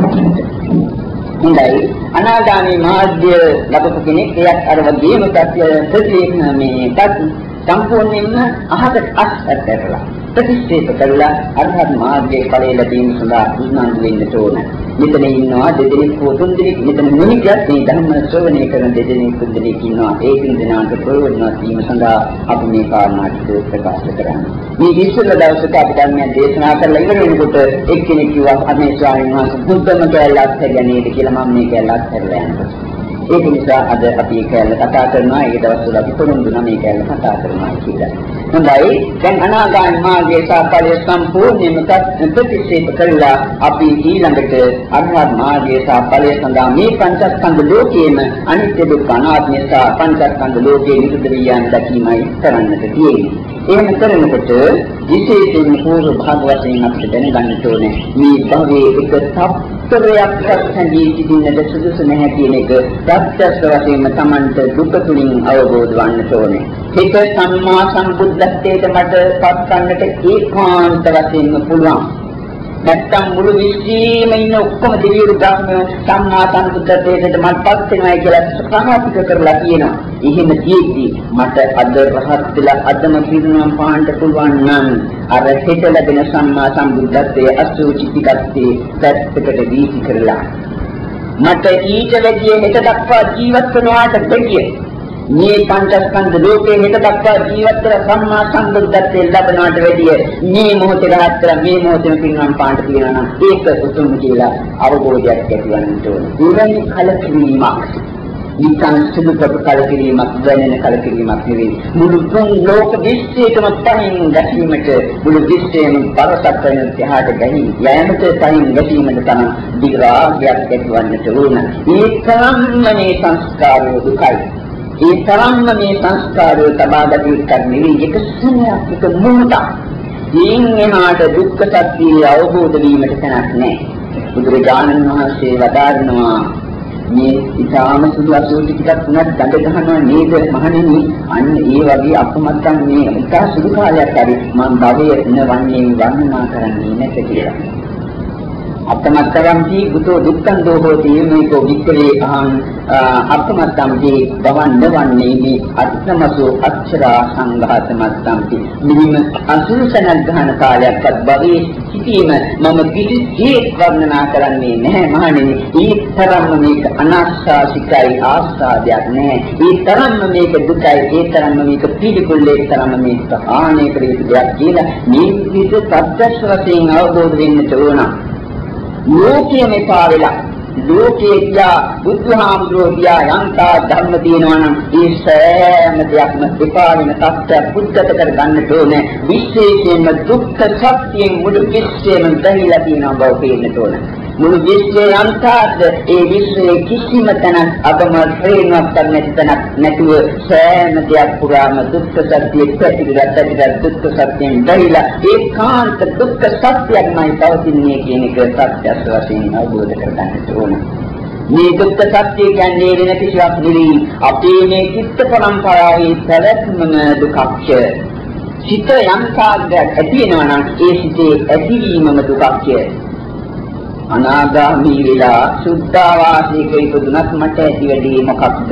හොඳයි අනාගාමී මාර්ගය ලබපු කෙනෙක් එයත් අර වගේම ප්‍රතිප්‍රතිම මේකත් සම්පූර්ණයෙන්ම අහකට අස් ඇතරලා ප්‍රතික්ෂේප කළා අරහත් මාර්ගයේ ඵලය ලැබීම සඳහා උත්සාහ වෙන්න ඕන. මෙතන ඉන්නවා දෙදෙනෙක් හෝ තුන්දෙනෙක් මෙතන මොනිකත් මේ ධර්ම ශ්‍රවණය කරන දෙදෙනෙක් තුන්දෙනෙක් ඉන්නවා ඒ තුන්දෙනාට ප්‍රයෝජනවත් වීම සඳහා අපි මේ කාරණා ටික ප්‍රකාශ කරන්නේ. මේ ඉස්සෙල්ල දවසක අපි ධර්මයන් දේශනා කරලා ඉවර වෙනකොට එක්කෙනෙක් කිව්වා අනේ ස්වාමීන් වහන්සේ බුද්ධම කැලලක් හැගෙනේද කියලා මම මේ කැලලක් හැරලා යනවා. ඒක නිසා අද අපි මේ කැලල කතා කරනවා. ඒ දවස්වල අපි පොරොන්දු නම් මේ කැලල කතා කරනවා කියලා. හොඳයි දැන් අනාගාමී මාර්ගයේ සාපලය සම්පූර්ණයෙන්ම ප්‍රතික්ෂේප කළා අපි ඊළඟට අරහත් මාර්ගයේ සාපලය සඳහා මේ පංචස්කන්ධ ලෝකයේම අනිත්‍ය දුක්ඛ අනාත්ම නිසා පංචස්කන්ධ ලෝකයේ නිරුද්ධ වියන් දැකීමයි කරන්නට තියෙන්නේ. එහෙම කරනකොට විශේෂයෙන් පූර්ව භාග වශයෙන් අපිට දැනගන්න ඕනේ මේ භවයේ එක තත්ත්වයක් සත්‍යදී සිටින්නට සුදුසු නැහැ කියන එක ප්‍රත්‍යක්ෂ වශයෙන්ම Tamanට දුක තුලින් අවබෝධ වන්නට ඕනේ. හිත සම්මා සම්බුද්ධත්වයට මට පත් කරන්නට ඒකාන්ත වශයෙන්ම පුළුවන්. නැත්තම් මුළු විශ්වයේම ඉන්න ඔක්කොම දෙවියෝ බ්‍රහ්මයෝ සම්මා සම්බුද්ධත්වයට මටපත් වෙනවා කියලා ප්‍රකාශිත කරලා කියනවා. එහෙම තියෙද්දි මට අද රහත් වෙලා අදම පිරුණම් පාන්න පුළුවන් නම් අර හිත ලැබෙන සම්මා සම්බුද්ධත්වයේ අසුචි ටිකත්තේ පැත්තකට දීසි කරලා මට ඊට වැඩිය හෙට දක්වා ජීවත් වෙනවාට දෙකිය මේ පංචස්කන්ධ ලෝකයේ හිත දක්වා ජීවත් වෙන සම්මා සම්බුද්ධත්වයෙන් ලැබනවට වැඩිය මේ මොහොතේ රහත් මේ මොහොතේ පින්නම් පාන්න තියෙනවා නම් ඒක උතුම් කියලා අවබෝධයක් ඇතිවන්නට ඕන. ඊළඟ කලකිරීමක් නිකන් සුදු කොට කලකිරීමක් දැනෙන කලකිරීමක් නෙවෙයි. මුළු තුන් ලෝක විශ්වයටම පහින් ගැසීමට මුළු විශ්වයම බරසක් වෙන තිහාට ගැහි යෑමට පහින් ගැසීමට තමයි දිගාගයක් ඇතිවන්නට ඕන. ඒ තරම්ම මේ සංස්කාරය දුකයි. ඒ තරම්ම මේ සංස්කාරය තබාගත යුක්තක් නෙවෙයි එක සුණයක් එක මොහොතක්. ඊන් එහාට දුක්ඛ සත්‍යය අවබෝධ වීමට තැනක් නැහැ. බුදුරජාණන් වහන්සේ වදාරනවා මේ ඉතාම සුදු අසෝටි ටිකක් උනත් ගඳ ගන්නවා නේද මහණෙනි අන්න ඒ වගේ අපමත්තන් මේ ඉතා සුදු කාලයක් හරි මම භවයේ ඉනවන්නේ වර්ණනා කරන්නේ නැත කියලා. අත්තමත්තරම්ති බුතෝ දුක්ඛං දෝහෝති මේකෝ වික්‍රේ අහං අත්තමත්තම්ති භවන්න වන්නේ මේ අත්තමසෝ අක්ෂරා සංඝාතමත්තම්ති මිනිම අසුසන ගහන කාලයක්වත් භවයේ සිටීම මම කිසිසේත් වර්ණනා කරන්නේ නැහැ මහණෙනි. ඒ තරම්ම මේක අනාශාසිකයි ආස්වාදයක් නැහැ ඒ තරම්ම මේක දුකයි ඒ තරම්ම මේක පිළිකුල් ඒ තරම්ම මේක ආනේ කළ යුතු දෙයක් කියලා මේ විදිහට ප්‍රත්‍යක්ෂ වශයෙන් අවබෝධ වෙන්නට ඕන ලෝකයේ මෙපා වෙලා ලෝකයේ තියා බුදුහාමුදුරෝ තියා යන්තා ධර්ම තියෙනවා නම් ඒ සෑම දෙයක්ම එපා වෙන තත්ත්වයක් බුද්ධත කර ගන්නට ඕනේ. විශේෂයෙන්ම දුක්ඛ සත්‍යයෙන් මුළු විශ්වයම බැහැලා තියෙනවා බව පේන්නට ඕනේ. මුළු විශ්වයේ අන්තර්ද ඒ විශ්වයේ කිසිම තැනක් අගම ශ්‍රේණියක් නැති තැනක් නැතුව සෑම දෙයක් පුරාම දුක්ඛ සත්‍යයේ පැතිරලා පැතිරලා දුක්ඛ සත්‍යයෙන් බැහැලා ඒකාන්ත දුක්ඛ සත්‍යයක්මයි පවතින්නේ කියන එක සත්‍ය වශයෙන් අවබෝධ කරගන්නට ඕනේ. මේ දුක්ඛ සත්‍ය කියන්නේ වෙන කිසිවක් නෙවෙයි අපේ මේ චිත්ත පරම්පරාවේ පැවැත්මම දුක්ඛය. සිත යම් කාර්යයක් ඇති වෙනවා නම් ඒ සිතේ ඇතිවීමම දුක්ඛය. අනාගාමී වෙලා සුද්ධාවාසයක ඉපදුනත් මට ඇති වෙන්නේ මොකක්ද?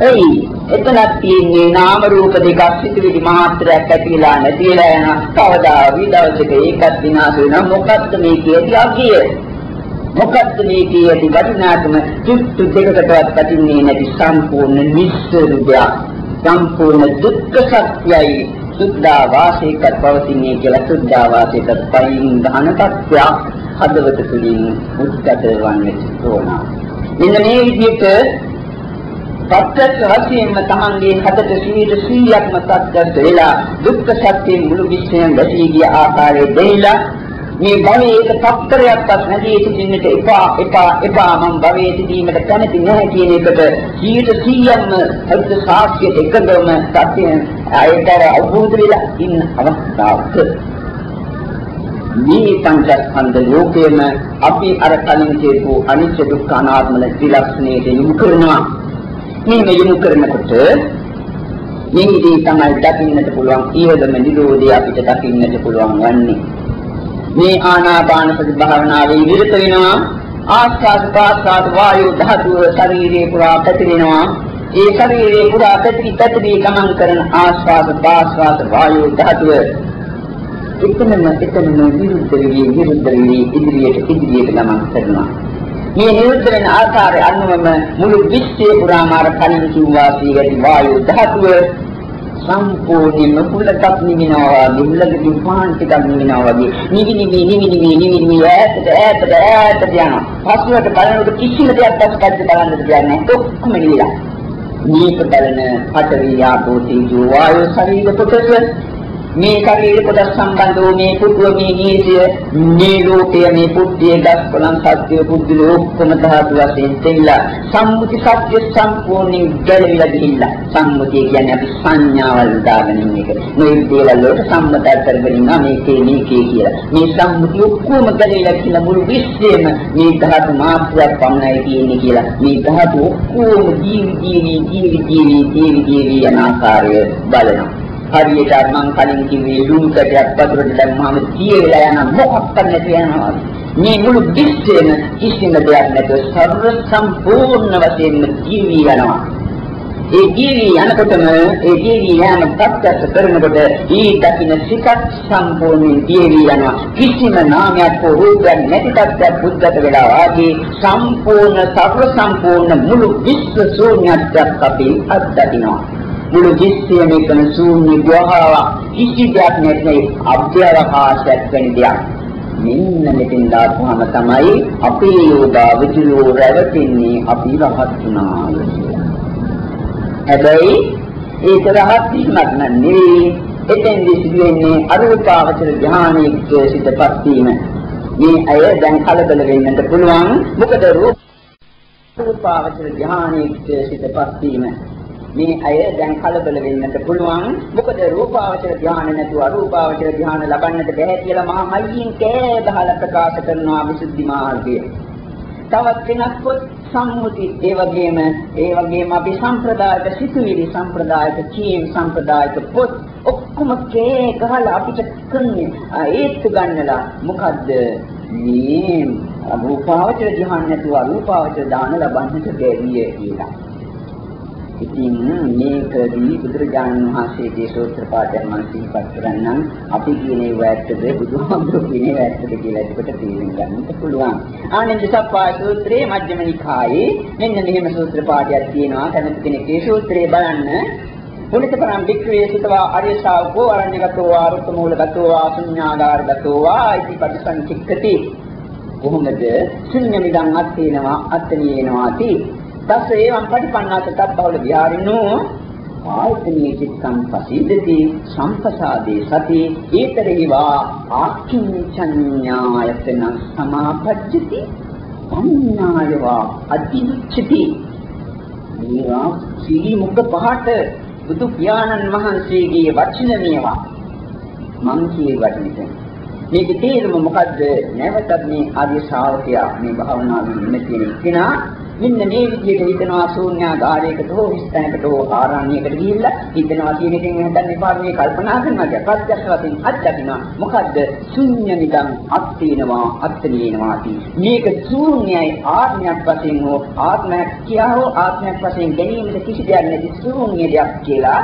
එයි එතනක් තියෙන්නේ නාම රූප දෙකක් සිටිවිලි මාත්‍රයක් ඇතිලා නැතිලා යන කවදා විදවසක ඒකත් විනාශ වෙනවා. මොකක්ද මේ කියති අගිය මොකක්ද මේ කියති වටිනාකම? චුට්ටු දෙකකටවත් පැතින්නේ නැති සම්පූර්ණ නිස්සරුදයක් සම්පූර්ණ දුක්ඛ සත්‍යයි. සුද්ධා වාසයක පවතින්නේ කියලා සුද්ධා වාසයක පයින් ධන තත්ත්වයක් හදවත තුළින් උද්ගත වන්නට ඕන. මෙන්න මේ විදිහට ප්‍රත්‍යක්ෂ වශයෙන්ම තමන්ගේ හදට 100%ක්ම සත්‍යත් වෙලා දුක්ඛ සත්‍යයෙන් මුළු විශ්වයම වැටී ගිය ආකාරය දෙයිලා මේ භවයේ එක තත්ත්වයක්වත් නැති සිටින්නට එපා එපා එපා මම භවයේ සිටීමට කැමති නැහැ කියන එකට 100%ක්ම හෘද සාක්ෂිය එකගම සත්‍යයෙන් ආයතර අවබෝධ වෙලා ඉන්න අවස්ථාවක මේ පංචස්කන්ධ ලෝකයේම අපි අර කලින් කියපු අනිත්‍ය දුක්ඛ අනාත්ම ත්‍රිලක්ෂණයට යොමු කරනවා. මේ යොමු කරනකොට මේදී තමයි දකින්නට පුළුවන් ඊළම නිරෝධය අපිට දකින්නට පුළුවන් වන්නේ. මේ ආනාපාන සති භාවනාවේ නිරත වෙනවා. ආස්වාද ප්‍රාස්වාද වායු ධාතුව ශරීරේ පුරා පැතිරෙනවා. ඒ ශරීරේ පුරා පැතිරි පැතිරි ගමන් කරන ආස්වාද ප්‍රාස්වාද වායු ධාතුව එතනම එතනම විරුද්ධ වෙවි විරුද්ධ වෙවි ඉදිරියට ඉදිරියට ගමන් කරනවා. මේ නිරුද්ධ වෙන ආකාරය අනුවම මුළු විශ්වය පුරාම අර කලින් කිව්වා සීගති වායු ධාතුව සම්පූර්ණයෙන්ම කුලකක් නිමිනවා වගේ මුලකදී පාන් ටිකක් නිමිනවා වගේ. නිවි නිවි නිවි නිවි නිවි නිවි ඈතට ඈතට ඈතට යනවා. පස්සුවට බලනකොට කිසිම දෙයක් පස්සට බලන්න දෙයක් නැහැ. ඔක්කොම නිවිලා. මේක බලන පඨවි ආපෝ තේජෝ වායු ශරීර කොටස මේ ශරීර කොටස් සම්බන්ධ වූ මේ පුදුව මේ නීතිය මේ ලෝකය මේ පුද්ධිය දස් කොලන් සත්‍ය පුදුල ඔක්කොම ධාතු වශයෙන් තෙල්ලා සම්මුති සත්‍ය සම්පූර්ණයෙන් ගැලවිලා ගිහිල්ලා. සම්මුතිය කියන්නේ අපි සංඥාවල් දාගෙන ඉන්න එක. මේ දේවල් වලට සම්මත කරගෙන ඉන්නා මේකේ මේකේ කියලා. මේ සම්මුතිය ඔක්කොම ගැලවිලා කියලා මුළු විශ්වයම මේ ධාතු මාත්‍රයක් පමණයි තියෙන්නේ කියලා. මේ ධාතු ඔක්කොම ජීවි ජීවි ජීවි ජීවි ජීවි ජීවි යන ආකාරය බලනවා. හරියට මම කලින් කිව්වේ ලුණු කැටයක් වතුරට දැම්මම තියලා යන මොකක්ද නැති යනවා. මේ මුළු විශ්වයම කිසිම දෙයක් නැතුව සර්ව සම්පූර්ණ වශයෙන් ජීවි යනවා. ඒ ජීවි යනකොටම ඒ ජීවි යන ප්‍රත්‍යක්ෂ කරනකොට ඊ දකින්න සිතක් සම්පූර්ණයෙන් ජීවි යනවා. කිසිම නාමයක් හෝ රූපයක් නැති තත්ත්වයක් බුද්ධත වෙලා වාගේ සම්පූර්ණ සර්ව සම්පූර්ණ මුළු විශ්ව ශූන්‍යත්වයක් අපි අත්දකිනවා. මුළු විශ්වයම එකම ශූන්‍ය ග්‍රහාවක් කිසි දෙයක් නැති අභ්‍යවකාශයක් වෙන දෙයක්. මෙන්න මෙතෙන් දාපුවම තමයි අපේ යෝගා විචිරෝ රැවටෙන්නේ අපි රහත් වුණා හැබැයි ඒක රහත් වීමක් නෙවෙයි එතෙන්දී සිදුවෙන්නේ අරූපාවචර ධානයේ සිටපත් වීම. මේ අය දැන් කලබල වෙන්නත් පුළුවන්. මොකද රූපාවචර ධානයේ සිටපත් වීම. මේ අය දැන් කලබල වෙන්නට පුළුවන්. මොකද රූපාවචර ධ්‍යාන නැතුව අරූපාවචර ධ්‍යාන ලබන්නට බැහැ කියලා මහා මයියෙන් කෑ ගහලා ප්‍රකාශ කරනවා විසුද්ධි මාර්ගය. තවත් වෙනත් පොත් සම්මුති ඒ වගේම ඒ වගේම අපි සම්ප්‍රදායික සිතුවිලි සම්ප්‍රදායික කීම් සම්ප්‍රදායික පොත් ඔක්කොම කෑ ගහලා අපිට කරන්නේ ඒත් ගන්නලා මොකද්ද මේ රූපාවචර ධ්‍යාන නැතුව අරූපාවචර දාන ලබන්නට බැරිය කියලා. ඉතින් මේකදී බුදුරජාණන් වහන්සේගේ සූත්‍ර පාඨයන් මම සිහිපත් කරන්නම් අපි කියන්නේ වැත්තද බුදුහාමුදුරු කියන්නේ වැත්තද කියලා එතකොට තේරුම් ගන්නත් පුළුවන්. ආනන්ද සප්පාය සූත්‍රයේ මජ්ක්‍ධිම නිකායේ මෙන්න මෙහෙම සූත්‍ර පාඨයක් තියෙනවා. කැමති කෙනෙක් ඒ සූත්‍රය බලන්න. පුනිතපරම් වික්‍රේ සුතවා ආර්ය ශාවකෝ අරණ්‍යගතෝ ආරුත් මූලගතෝ ආසුඤ්ඤාගාරගතෝ ආ ඉති පටිසංචික්කති කොහොමද ශුන්‍ය මිදන් අත්ේනවා අත්නියේනවාති තස්ස ඒවම් පටිපන්නාසතත් බහුල විහාරිනෝ. ආයතනීය චිත්තං පසීදති සම්පසාදේ සති ඒතරේවා ආකින්චඤ්ඤායතන සමාපජ්ජති පඤ්ඤායවා අතිවිච්ඡති මේවා සීලි මුග්ග පහට බුදු පියාණන් වහන්සේගේ වචන මේවා. මං කියේ වචනේ මේකේ තේරුම මොකද්ද? නැවතත් මේ ආර්ය ශ්‍රාවකයා මේ භාවනාවේ ඉන්න කෙනා මෙන්න මේ විදිහට හිතනවා ශූන්‍යාගාරයකට හෝ හිස්තැනකට හෝ ආරණ්‍යයකට ගිහිල්ලා හිතනවා කියන එකෙන් හදන්න එපා මේ කල්පනා කරනවා කිය. ප්‍රත්‍යක්ෂ වශයෙන් අත්දකිනවා. මොකද්ද? ශූන්‍ය නිදන් අත්තිනවා අත්තිනේනවා මේක ශූන්‍යයි ආත්මයක් වශයෙන් හෝ ආත්මයක් කියා හෝ ආත්මයක් වශයෙන් ගැනීමට කිසි දෙයක් නැති ශූන්‍ය දෙයක් කියලා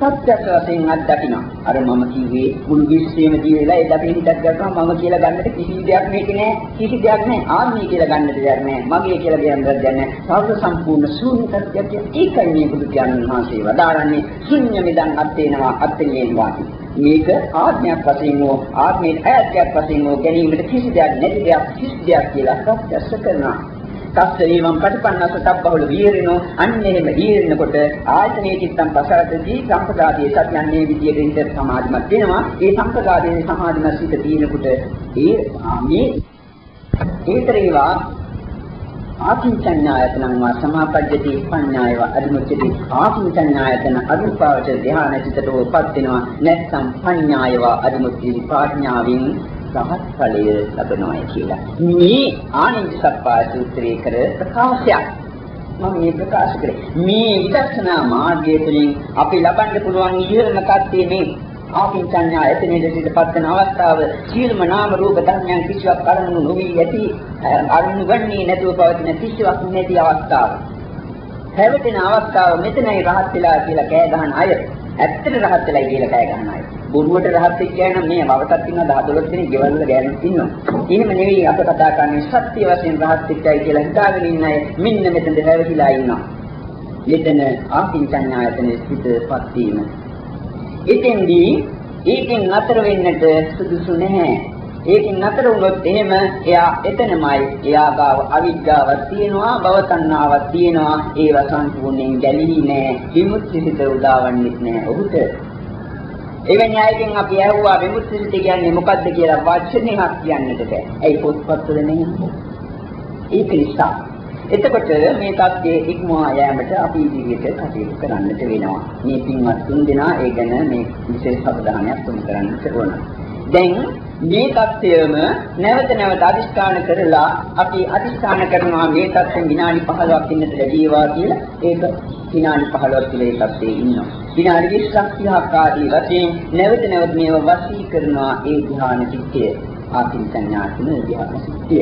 සත්‍යක වශයෙන් අත්දකිනවා. අර මම කිව්වේ මුළු විශ්වයේම දිවිලා ඒ දකින හිතක් ගන්නවා මම කියලා ගන්නට කිසි දෙයක් මේක නෑ. කිසි දෙයක් නෑ. ආත්මය කියලා ගන්නට දෙයක් නෑ. මගේ කියලා ගන්නට දෙයක් නෑ. සර්ව සම්පූර්ණ ශූන්‍ය සත්‍යයක් ඒකයි මේ බුදු ඥාන මහසේ වදාරන්නේ ශුන්‍ය මිදන් අත්ේනවා අත්ේනවා. මේක ආත්මයක් වශයෙන් හෝ ආත්මයේ අයත්යක් වශයෙන් හෝ ගැනීමට කිසි දෙයක් නැති දෙයක් කිසි දෙයක් කියලා ප්‍රත්‍යක්ෂ කරනවා. තස්ස ඒවම් පටිපන්නස තබ්බහුල වීරිනෝ අන්න එහෙම වීරිනකොට ආයතනයේ චිත්තම් පසරතදී සම්පදාදී සත්‍යන්නේ විදියට ඉඳ සමාධිමත් වෙනවා. ඒ සම්පදාදී සමාධිමත් සිට තියෙනකොට ඒ මේ ඒතරේවා ආකින්චඤ්ඤායතනං වා සමාපජ්ජති පඤ්ඤායව අදිමුච්චති ආකින්චඤ්ඤායතන අදුපාවච ධ්‍යාන චිතතෝපත් වෙනවා නැත්නම් පඤ්ඤායව අදිමුච්චති ප්‍රඥාවෙන් රහත් ඵලය ලබනවා කියලා. මේ ආනන්ද සප්පාය සූත්‍රයේ කර ප්‍රකාශයක්. මම මේ ප්‍රකාශ කරේ මේ විදර්ශනා මාර්ගය තුළින් අපි ලබන්න පුළුවන් ඉහළම තත්ත්වයේ මේ ආකින්චඤ්ඤා එතනදී සිටපත් වෙන අවස්ථාව සීලම නාම රූප ධර්මයන් කිසිවක් අරමුණු නොවි ඇති අරමුණු ගන්නේ නැතුව පවතින කිසිවක් නැති අවස්ථාව. හැවටෙන අවස්ථාව මෙතනයි රහත් වෙලා කියලා කෑ ගහන අය. ඇත්තට රහත් වෙලා කියලා කෑ ගහන අය. බොරුවට රහත් වෙච්ච අය නම් මේ වවටක් ඉන්නවා 10 12 දෙනෙක් ගෙවල් වල ගෑනුත් ඉන්නවා. එහෙම නෙවෙයි අප කතා කරන්නේ සත්‍ය වශයෙන් රහත් වෙච්චයි කියලා හිතාගෙන ඉන්න අය මෙන්න මෙතනද හැවටිලා ඉන්නවා. මෙතන ආකින්චඤ්ඤායතනෙ සිටපත් වීම. එතෙන්දී ඒකෙන් නතර වෙන්නට සුදුසු නැහැ. ඒකෙන් නතර වුණොත් එහෙම එයා එතනමයි එයා ගාව අවිද්‍යාවක් තියෙනවා භව තණ්හාවක් තියෙනවා ඒව සම්පූර්ණයෙන් ගැලී නෑ විමුක්තිසිත උදාවන්නේත් නෑ ඔහුට එවැනි අයගෙන් අපි ඇහුවා විමුක්තිසිත කියන්නේ මොකද්ද කියලා වචනයක් කියන්නට බෑ ඒ පොත්පත්වල නෙමෙයි ඒක නිසා එතකොට මේ தත්යේ ඉක්මවා යෑමට අපි ඉදිරියට කටයුතු කරන්නට වෙනවා. මේ පින්වත් තුන් දෙනා ඒ ගැන මේ විශේෂ අවධානයක් යොමු කරන්නට ඕන. දැන් මේ தත්ත්වයම නැවත නැවත අදිස්ථාන කරලා අපි අදිස්ථාන කරනවා මේ தත්ත්වෙ විනාඩි 15ක් ඉන්නට ලැබීවා කියලා ඒක විනාඩි 15ක් කියලා ඒ தත්ත්වේ ඉන්නවා. විනාඩි 20ක් 30ක් ආදී වශයෙන් නැවත නැවත මේව වශී කරනවා ඒ ධ්‍යාන චිත්තය. ආකින් සංඥාතුන ධ්‍යාන චිත්තය.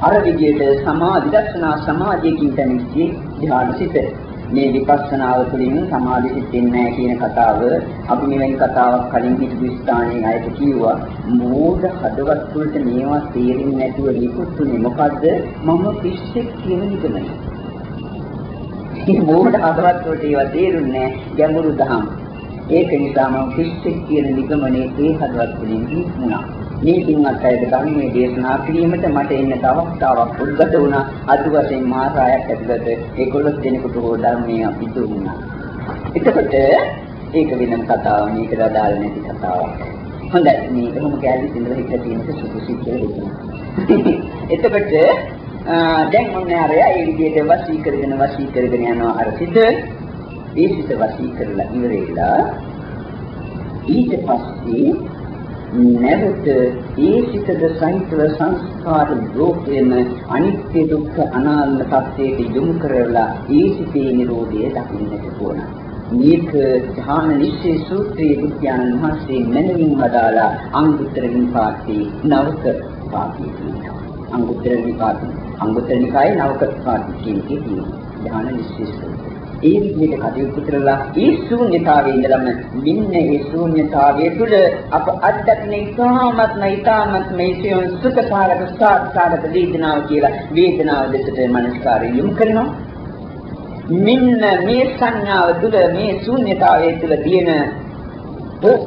අර විදිහට සමාධි දර්ශනා සමාධියකින් තනිච්චි ධ්‍යාන සිතේ මේ විපස්සනාව තුළින් සමාධි සිත්ෙන්නේ නැහැ කියන කතාව අපි මෙවැනි කතාවක් කලින් හිටපු ස්ථානයේ අයට කිව්වා. මෝඩ හදවත් වලට මේවා තේරෙන්නේ නැතුව නිකුත්ුනේ මොකද්ද මම පිස්සෙක් කියන නිකමයි මේ මෝඩ හදවත් වලට ඒවා තේරුන්නේ ගැඹුරු දහම් ඒක නිසා මම පිස්සෙක් කියන නිගමනේ ඒ හදවත් වලින් හික්මුණා මේ පින්වත් අයට ධර්මයේ දේශනා කිරීමට මට එන්නට අවස්ථාවක් උද්ගත වුණා. අද වශයෙන් මාසායක් ඇතුළත 11 දෙනෙකුට හෝ ධර්මයේ අපිට වුණා. එතකොට ඒක වෙනම කතාවක්. මේකට අදාළ නැති කතාවක්. හොඳයි. මේ කොහොම කැලේ සිඳලා හිට තියෙනක සුදුසු කියලා හිතනවා. *laughs* එතකොට දැන් මොන ආරය ඒ විදිහට වශී කරගෙන වශී කරගෙන යනවා අර සිත. ඒ සිත වශී කරලා ඉවරෙලා ඊට පස්සේ නැවත ඒ සිතද සහිතව සංස්කාර ලෝකයේම අනිත්‍ය දුක්ඛ අනාත්ම තත්ත්වයට යොමු කරලා ඒ සිතේ නිරෝධය දකින්නට ඕන. මේක ධාන නිශ්චය සූත්‍රයේ බුද්ධයන් වහන්සේ මනමින් වදාලා අංගුත්තර නිපාතේ නවක පාඨය කියනවා. අංගුත්තර නිපාතේ අංගුත්තර නිකායේ නවක පාඨය කියන්නේ ධාන නිශ්චය සූත්‍රය. ඒ විදිහට කටයුතු කරලා ඒ ශූන්‍යතාවයේ ඉඳලම මෙන්න ඒ ශූන්‍යතාවය තුළ අප අත්දකින ඉතාමත්ම ඉතාමත්ම සියුම් සුඛකාරක සාර්ථක වේදනාව කියලා වේදනාව දෙසට මනස්කාරය යොමු කරනවා මෙන්න මේ සංඥාව තුළ මේ ශූන්‍යතාවය තුළ තියෙන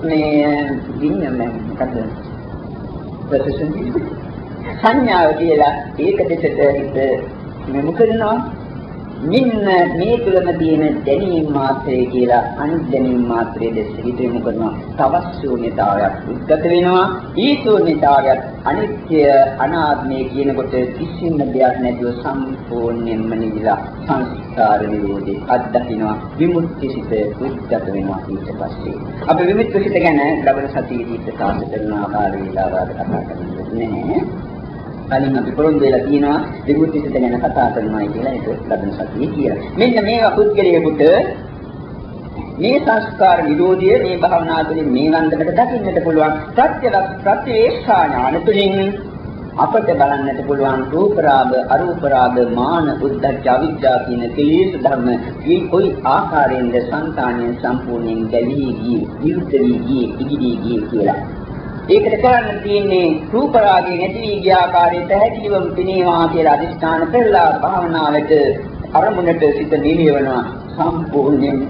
මේ දින්නම මොකද ප්‍රසෙෂන් සංඥාව කියලා ඒක දෙසට හිත මෙමු කරනවා. මෙන්න මේ තුලම තියෙන දැනීම මාත්‍රය කියලා අනිත් දැනීම මාත්‍රයේ දෙස හිතෙමු කරනවා. තවත් ශූන්‍යතාවයක් උද්ගත වෙනවා. ඊ ශූන්‍යතාවයත් අනිත්‍ය අනාත්මය කියනකොට කිසිම දෙයක් නැතුව සම්පූර්ණයෙන්ම නිවිලා සංස්කාර නිරෝධේ අත්දකින්නවා. විමුක්ති සිත උද්ගත වෙනවා ඊට පස්සේ. අපි විමුක්ති සිත ගැන ලබන සතියේදී ප්‍රකාශ කරන ආකාරය විලාවාද කතා කරන්නේ නැහැ කලින් අපි පොරොන්දු වෙලා තියෙනවා විමුක්ති සිත ගැන කතා කරනවා කියලා ඒක ලබන සතියේ කියලා. මෙන්න මේවා පුද්ගලයාට මේ සංස්කාර නිරෝධය මේ භාවනා තුළින් මේ වන්දනට දකින්නට පුළුවන් ප්‍රත්‍ය ප්‍රත්‍යේක්ෂා ඥාන තුළින් අපට බලන්නට පුළුවන් රූප රාග අරූප රාග මාන උද්ධච්ච අවිද්‍යාව කියන කෙලෙස් ධර්ම මේ කොයි ආකාරයෙන්ද සංකාණය සම්පූර්ණයෙන් ගැලී ගියේ විරුද්ධ වී ගියේ ඉදිරි ගියේ කියලා ඒකට කරන්න තියෙන්නේ රූප රාගය නැති වී ගිය ආකාරය පැහැදිලිවම පිනේවා කියලා අදිස්ථාන කරලා භාවනාවට අරමුණට සිත නිවිවනවා සම්පූර්ණයෙන්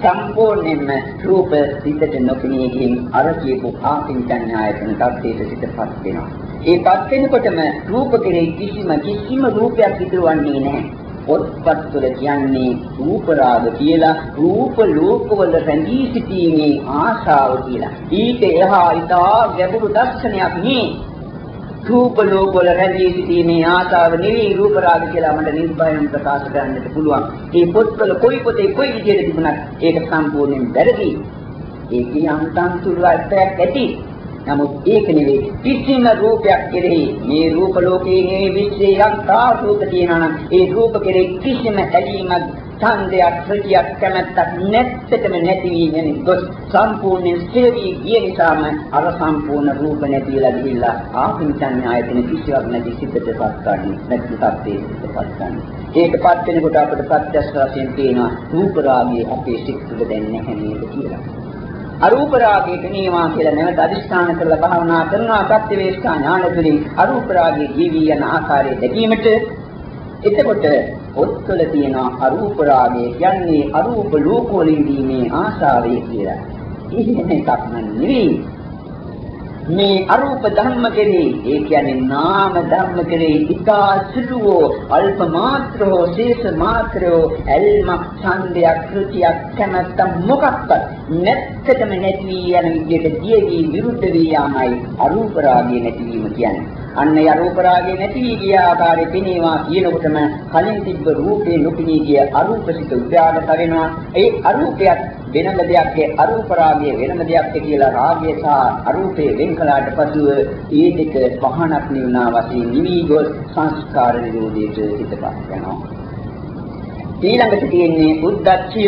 සම්පූර්ණයෙන්ම රූප සිතට නොපෙනී ගින් අර කියපු ආකින්චඤ්ඤායතන තත්ත්වයට සිතපත් වෙනවා. ඒපත් වෙනකොටම රූප කෙරෙහි කිසිම කිසිම රූපයක් ඉතුරුවන්නේ නැහැ. පොත්පත් වල කියන්නේ රූප රාග කියලා රූප ලෝකවල රැඳී සිටීමේ ආශාව කියලා. ඊට එහා ඉතා ගැඹුරු දර්ශනයක් මේ රූප ලෝකවල රැඳී සිටීමේ ආශාව නෙවෙයි රූප රාග කියලා මට නිර්භයෙන් ප්‍රකාශ කරන්නට පුළුවන්. මේ පොත්වල කොයි පොතේ කොයි විදිහට තිබුණත් ඒක සම්පූර්ණයෙන් වැරදි. ඒකේ අන්තම් සුළු අර්ථයක් ඇති. නමුත් ඒක නෙවෙයි කිසිම රූපයක් කෙරෙහි මේ රූප ලෝකයේ මේ විශ්වයේ යම්තා රූප තියෙනවා නම් ඒ රූප කෙරෙහි කිසිම ඇලීමක් ඡන්දයක් ප්‍රතියක් කැමැත්තක් නැත්තටම නැති වී යන ගොස් සම්පූර්ණ සේවී ගිය නිසාම අර සම්පූර්ණ රූප නැතිලා ගිහිල්ලා ආත්මිකඥ ආයතන කිසිවක් නැති සිද්දටපත් ගන්න නැති තත්ත්වයකටපත් ගන්න. ඒකපත් වෙනකොට අපිට ප්‍රත්‍යක්ෂ වශයෙන් පේනවා රූප රාගයේ අපේ සිත් තුළ දැන් නැහැ නේද කියලා. අරූප රාගයේ පෙනීමා කියලා නැවත අදිස්ථාන කරලා භාවනා කරනවා ප්‍රත්‍යවේක්ෂා ඥාන තුළින් අරූප රාගයේ ජීවී යන ආකාරය දැකීමට එතකොට ඔත්වල තියෙන අරූප රාගය කියන්නේ අරූප ලෝකවලින් දීමේ ආශාවේ කියලා. එහෙම එකක් නෙවෙයි. මේ අරූප ධර්ම කෙරෙහි ඒ කියන්නේ නාම ධර්ම කෙරෙහි ඉතා සුළුවෝ අල්ප මාත්‍රෝ ශේෂ මාත්‍රෝ එල්මක් ඡන්දයක් කෘතියක් කැමැත්ත මොකක්වත් නැත්තටම නැති යන විදිහට දියවි විරුද්ධ වී යාමයි අරූප රාගය නැතිවීම කියන්නේ. අන්න ඒ අරූප රාගය නැති වී ගිය ආකාරයේ පෙනේවා කියනකොටම කලින් තිබ්බ රූපේ නොපෙනී ගිය අරූපසිත උද්‍යාගත වෙනවා. ඒ අරූපයත් වෙනම දෙයක් ඒ අරූප රාගය වෙනම දෙයක් කියලා රාගය සහ අරූපේ වෙන් කළාට පසුව ඒ දෙක පහනක් නිවනා වශයෙන් නිවි ගොස් සංස්කාර නිරෝධයට හිතපත් වෙනවා. ඊළඟට තියෙන්නේ උද්දච්චය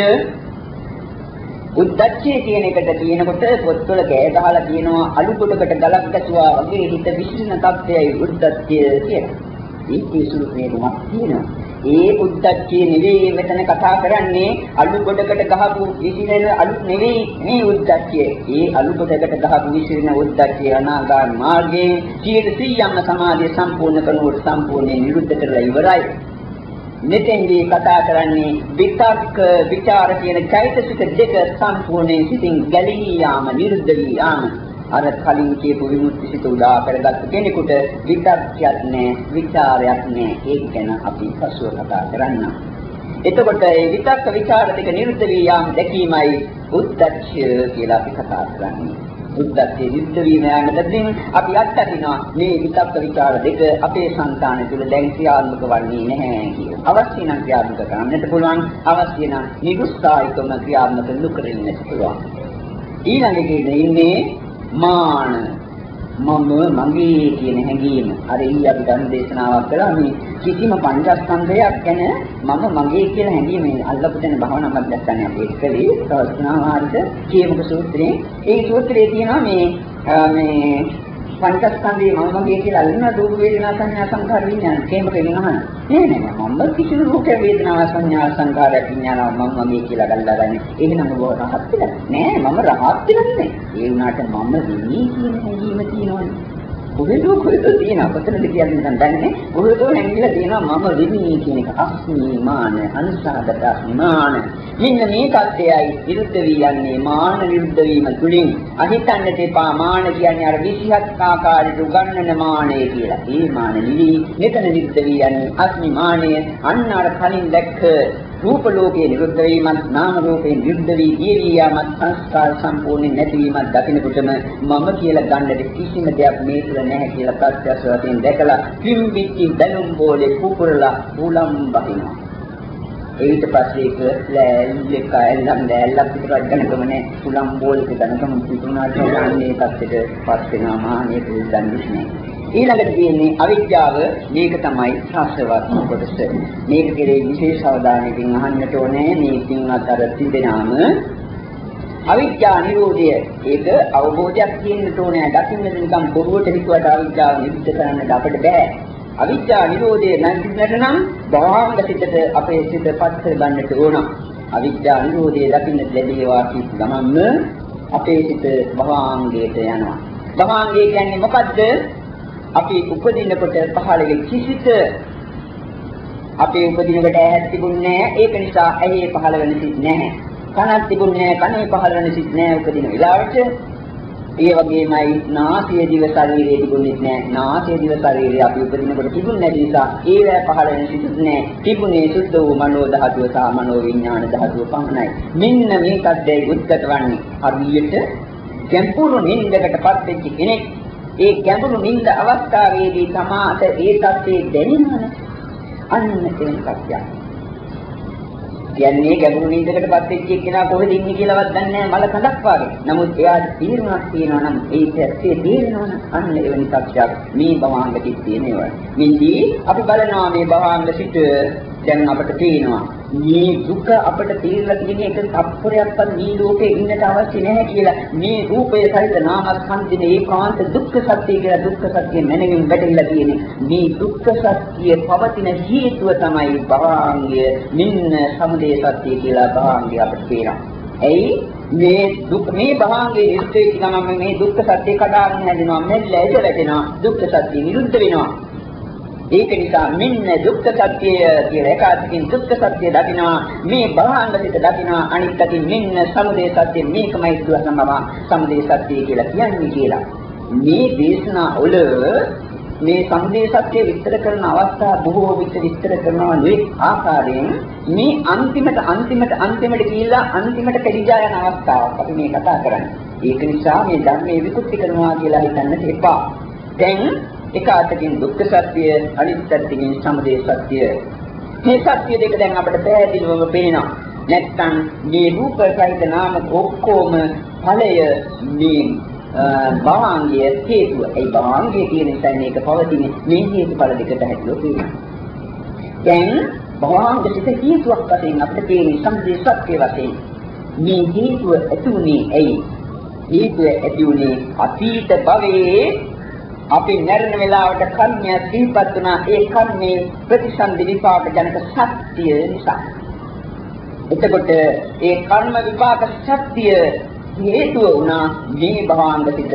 උද්දච්චය කියන එකට කියනකොට පොත්වල කෑ ගහලා තියෙනවා අලු කොටකට ගලක් ගැසුවා වගේ හිත විසිරෙන තත්ත්වයයි උද්දච්චය කියලා. ඒකේ සුළුමේකමක් තියෙනවා. ඒ උද්දච්චය නෙවෙයි මෙතන කතා කරන්නේ අලු කොටකට ගහපු විසිරෙන අලු නෙවෙයි මේ උද්දච්චය. ඒ අලු කොටකට ගහපු විසිරෙන උද්දච්චය අනාගාම මාර්ගයේ 100%ක්ම සමාධිය සම්පූර්ණ කරනකොට සම්පූර්ණයෙන් නිරුද්ධ කරලා ඉවරයි. මෙතෙන්දී කතා කරන්නේ විතක්ක ਵਿਚාර කියන චෛතසික දෙක සම්පූර්ණයෙන් සිතින් ගැලී යාම නිරුද්ධ වී යාම අර කලින් කියපු විමුක්ති සිත උදා කරගත් කෙනෙකුට විතක්කයක් නැහැ ਵਿਚාරයක් නැහැ ඒක ගැන අපි පසුව කතා කරන්න. එතකොට මේ විතක්ක ਵਿਚාර දෙක නිරුද්ධ වී යාම දැකීමයි උද්දච්චය කියලා අපි කතා කරන්නේ. බුද්ධත්වයේ නිත්‍ය වීම යාමටදී අපි අත්දකිනවා මේ විතක්ක ਵਿਚාර දෙක අපේ సంతාන තුළ දැන් ක්‍රියාත්මක වන්නේ නැහැ කියලා. අවශ්‍ය නම් ක්‍රියාත්මක කරන්නට පුළුවන්. අවශ්‍ය නම් නිරුස්සායිකම ක්‍රියාත්මක නොකරන්නට පුළුවන්. ඊළඟට ඉන්නේ මාන මම මගේ කියන හැඟීම. අර ඊ අපි ධර්ම දේශනාවක් කළා මේ කිසිම පංචස්කන්ධයක් ගැන මම මගේ කියන හැඟීම අල්ලපු තැන භවනා මධ්‍යස්ථානය අපි එක්කලේ සවස්නාවාරිත කියමුක සූත්‍රයේ ඒ සූත්‍රයේ තියෙනවා මේ මේ පංචස්කන්ධේ මම මගේ කියලා අල්ලන රූප වේදනා සංඥා සංඛාර විඥාන. කේම කෙනෙක් අහන නෑ නෑ. මම කිසිදු රූප වේදනා සංඥා සංඛාර විඥාන මම මගේ කියලා ගල්ලා ගන්න. එහෙනම් ඔබ රහත් වෙලා නෑ. මම රහත් වෙන්නේ ඒ වුණාට මම වෙන්නේ කියන හැඟීම තියෙනවනේ. කොහෙදෝ කොහෙදෝ තියෙනවා කොතනද කියන්නේ මම දන්නේ කොහෙදෝ හැංගිලා තියෙනවා මම වෙන්නේ කියන එක. අස්මිමාන අනුසාරකට අස්මිමාන. මෙන්න මේ தත්යයි විරුද්ධ වී යන්නේ මාන විරුද්ධ වීම තුලින් අහිතන්නට එපා. මාන කියන්නේ අර 27 ආකාරයට උගන්වන මානය කියලා. ඒ මාන නිවි මෙතන විරුද්ධ වී යන්නේ අස්මිමානය. අන්න අර කලින් දැක්ක රූප ලෝකයේ නිරුද්ධ වීමත් නාම රූපේ නිරුද්ධ වී ගියවි යාමත් සංස්කාර සම්පූර්ණයෙන් නැතිවීමත් දකිනකොටම මම කියලා ගන්නට කිසිම දෙයක් මේ තුළ නැහැ කියලා ප්‍රත්‍යක්ෂ වශයෙන් දැකලා කිම්බිච්චි බැලුම් බෝලේ පුපුරලා උලම් බහිනවා ඊට පස්සේ ඒක ලෑල්ලක ඇල්ලම් ලෑල්ලක් විතරක් ගන්නකම නෑ උලම් බෝලේක ගන්නකම පිටුනාට යන්නේ තත්ත්වයට පත් වෙනවා. මානෙ දුන්නන්නේ නෑ ඊළඟට තියෙන්නේ අවිද්‍යාව මේක තමයි ශාස්ත්‍රවත් කොටස. මේක කෙරේ විශේෂ අවධානයකින් අහන්නට ඕනේ මේකින් අතර තිබෙනාම අවිද්‍යා නිරෝධය ඒක අවබෝධයක් තියෙන්න ඕනේ. දකින්න නිකම් බොරුවට හිතුවට අවිද්‍යාව නිරුද්ධ කරන්න අපිට බෑ. අවිද්‍යා නිරෝධය නැතිනට නම් භවංග සිතට අපේ සිතපත් කර ගන්නට ඕන. අවිද්‍යා නිරෝධය දකින්න ලැබේවා කියන ගමන්ම අපේ සිත භවංගයට යනවා. භවංගය කියන්නේ මොකද්ද? අපි උපදිනකොට පහළ වෙච්ච සිත අපේ උපදිනකොට ඇහක් තිබුණේ නැහැ. ඒක නිසා ඇහි පහළ වෙන සිත් නැහැ. කනක් තිබුණේ නැහැ. කනේ පහළ වෙන සිත් නැහැ උපදින වෙලාවට. ඒ වගේමයි නාසය දිව ශරීරයේ තිබුණෙත් නැහැ. නාසය දිව ශරීරය අපි උපදිනකොට තිබුණ නැති නිසා ඒවැ පහළ වෙන සිත් නැහැ. තිබුණේ සුද්ධ වූ මනෝ ධාතුව සහ මනෝ විඥාන ධාතුව පමණයි. මෙන්න මේකත් දැයි උද්ගත වන්නේ හරියට ගැඹුරු නින්දකටපත් වෙච්ච කෙනෙක් ඒ ගැඹුරු නිින්ද අවස්ථාවේදී තමාට ඒ தත්ත්වයේ දැනෙනවනේ අන්න තේන කතියක් කියන්නේ ගැඹුරු නිදකටපත් වෙච්ච එක්කෙනා කොහෙද ඉන්නේ කියලාවත් දන්නේ නැහැ මල කඳක් වාගේ. නමුත් එයාට තීරණයක් තියෙනවා නම් ඒ ඇත්තේ තේරෙනවා නම් අන්න එවැනි සත්‍යයක් මේ භවංග චිත්තේ නේවයි. මින්දී අපි බලනවා මේ භවංග සිට දැන් අපිට පේනවා මේ දුක අපිට තීරලා තියෙන එක තප්පරයක්වත් මේ ලෝකේ ඉන්නට අවශ්‍ය නැහැ කියලා. මේ රූපය සහිත නාමස්කන්ධින ඒකාන්ත දුක්ඛ සත්‍ය කියලා දුක්ඛ සත්‍ය මැනවින් වැටහිලා තියෙන්නේ මේ දුක්ඛ සත්‍ය පවතින හේතුව තමයි භවංගය මින්න සමුදය සත්‍ය කියලා භවංගය අපිට පේනවා. එයි මේ දුක් මේ භවංගේ නිරුද්ධ වෙච්ච ගමන් මේ දුක්ඛ සත්‍ය කඩාගෙන හැදෙනවා. මෙල්ල ඇද වැටෙනවා. දුක්ඛ සත්‍ය නිරුද්ධ වෙනවා. ඒක නිසා මෙන්න දුක්ඛ සත්‍ය කියලා එක අතකින් දුක්ඛ සත්‍ය දකිනවා. මේ භවංගිත දකිනවා. අනිත් අතින් මෙන්න සමුදය සත්‍ය මේකමයි දුවසමම සමුදය සත්‍ය කියලා කියන්නේ කියලා. මේ දේශනා වල මේ සමුදය සත්‍ය විස්තර කරන අවස්ථා බොහෝ විට විස්තර කරනවා නෙවෙයි. ආකාරයෙන් මේ අන්තිමට අන්තිමට අන්තිමට ගිහිල්ලා අන්තිමට කැඩිජා යන අවස්ථාවක් අපි මේ කතා කරන්නේ. ඒක නිසා මේ ධර්මයේ විකෘති කරනවා කියලා හිතන්නට එපා. දැන් එක අතකින් දුක්ඛ සත්‍ය අනිත් පැත්තකින් සමුදය සත්‍ය. මේ සත්‍ය දෙක දැන් අපිට පැහැදිලිවම පේනවා. නැත්තම් මේ රූප සහිත නාම ඔක්කොම ඵලය මේ භාංගය හේතුව. ඒ භාංගය කියන නිසා මේක පවතින්නේ මේ හේතුඵල දෙකට හැදිලා තියෙනවා දැන් භාංග සිත හේතුවක් වශයෙන් අපිට තියෙන සමුදය සත්‍ය වශයෙන් මේ හේතුව ඇතුණේ ඇයි? හේතුව ඇතිුනේ අතීත භවයේ අපි මරණ වේලාවට කර්මය දීපත් වුණා. ඒ කර්මයේ ප්‍රතිසන්දි විපාක ජනක ශක්තිය නිසා. එතකොට ඒ කර්ම විපාක ශක්තිය හේතුව වුණා මේ භවංග සිත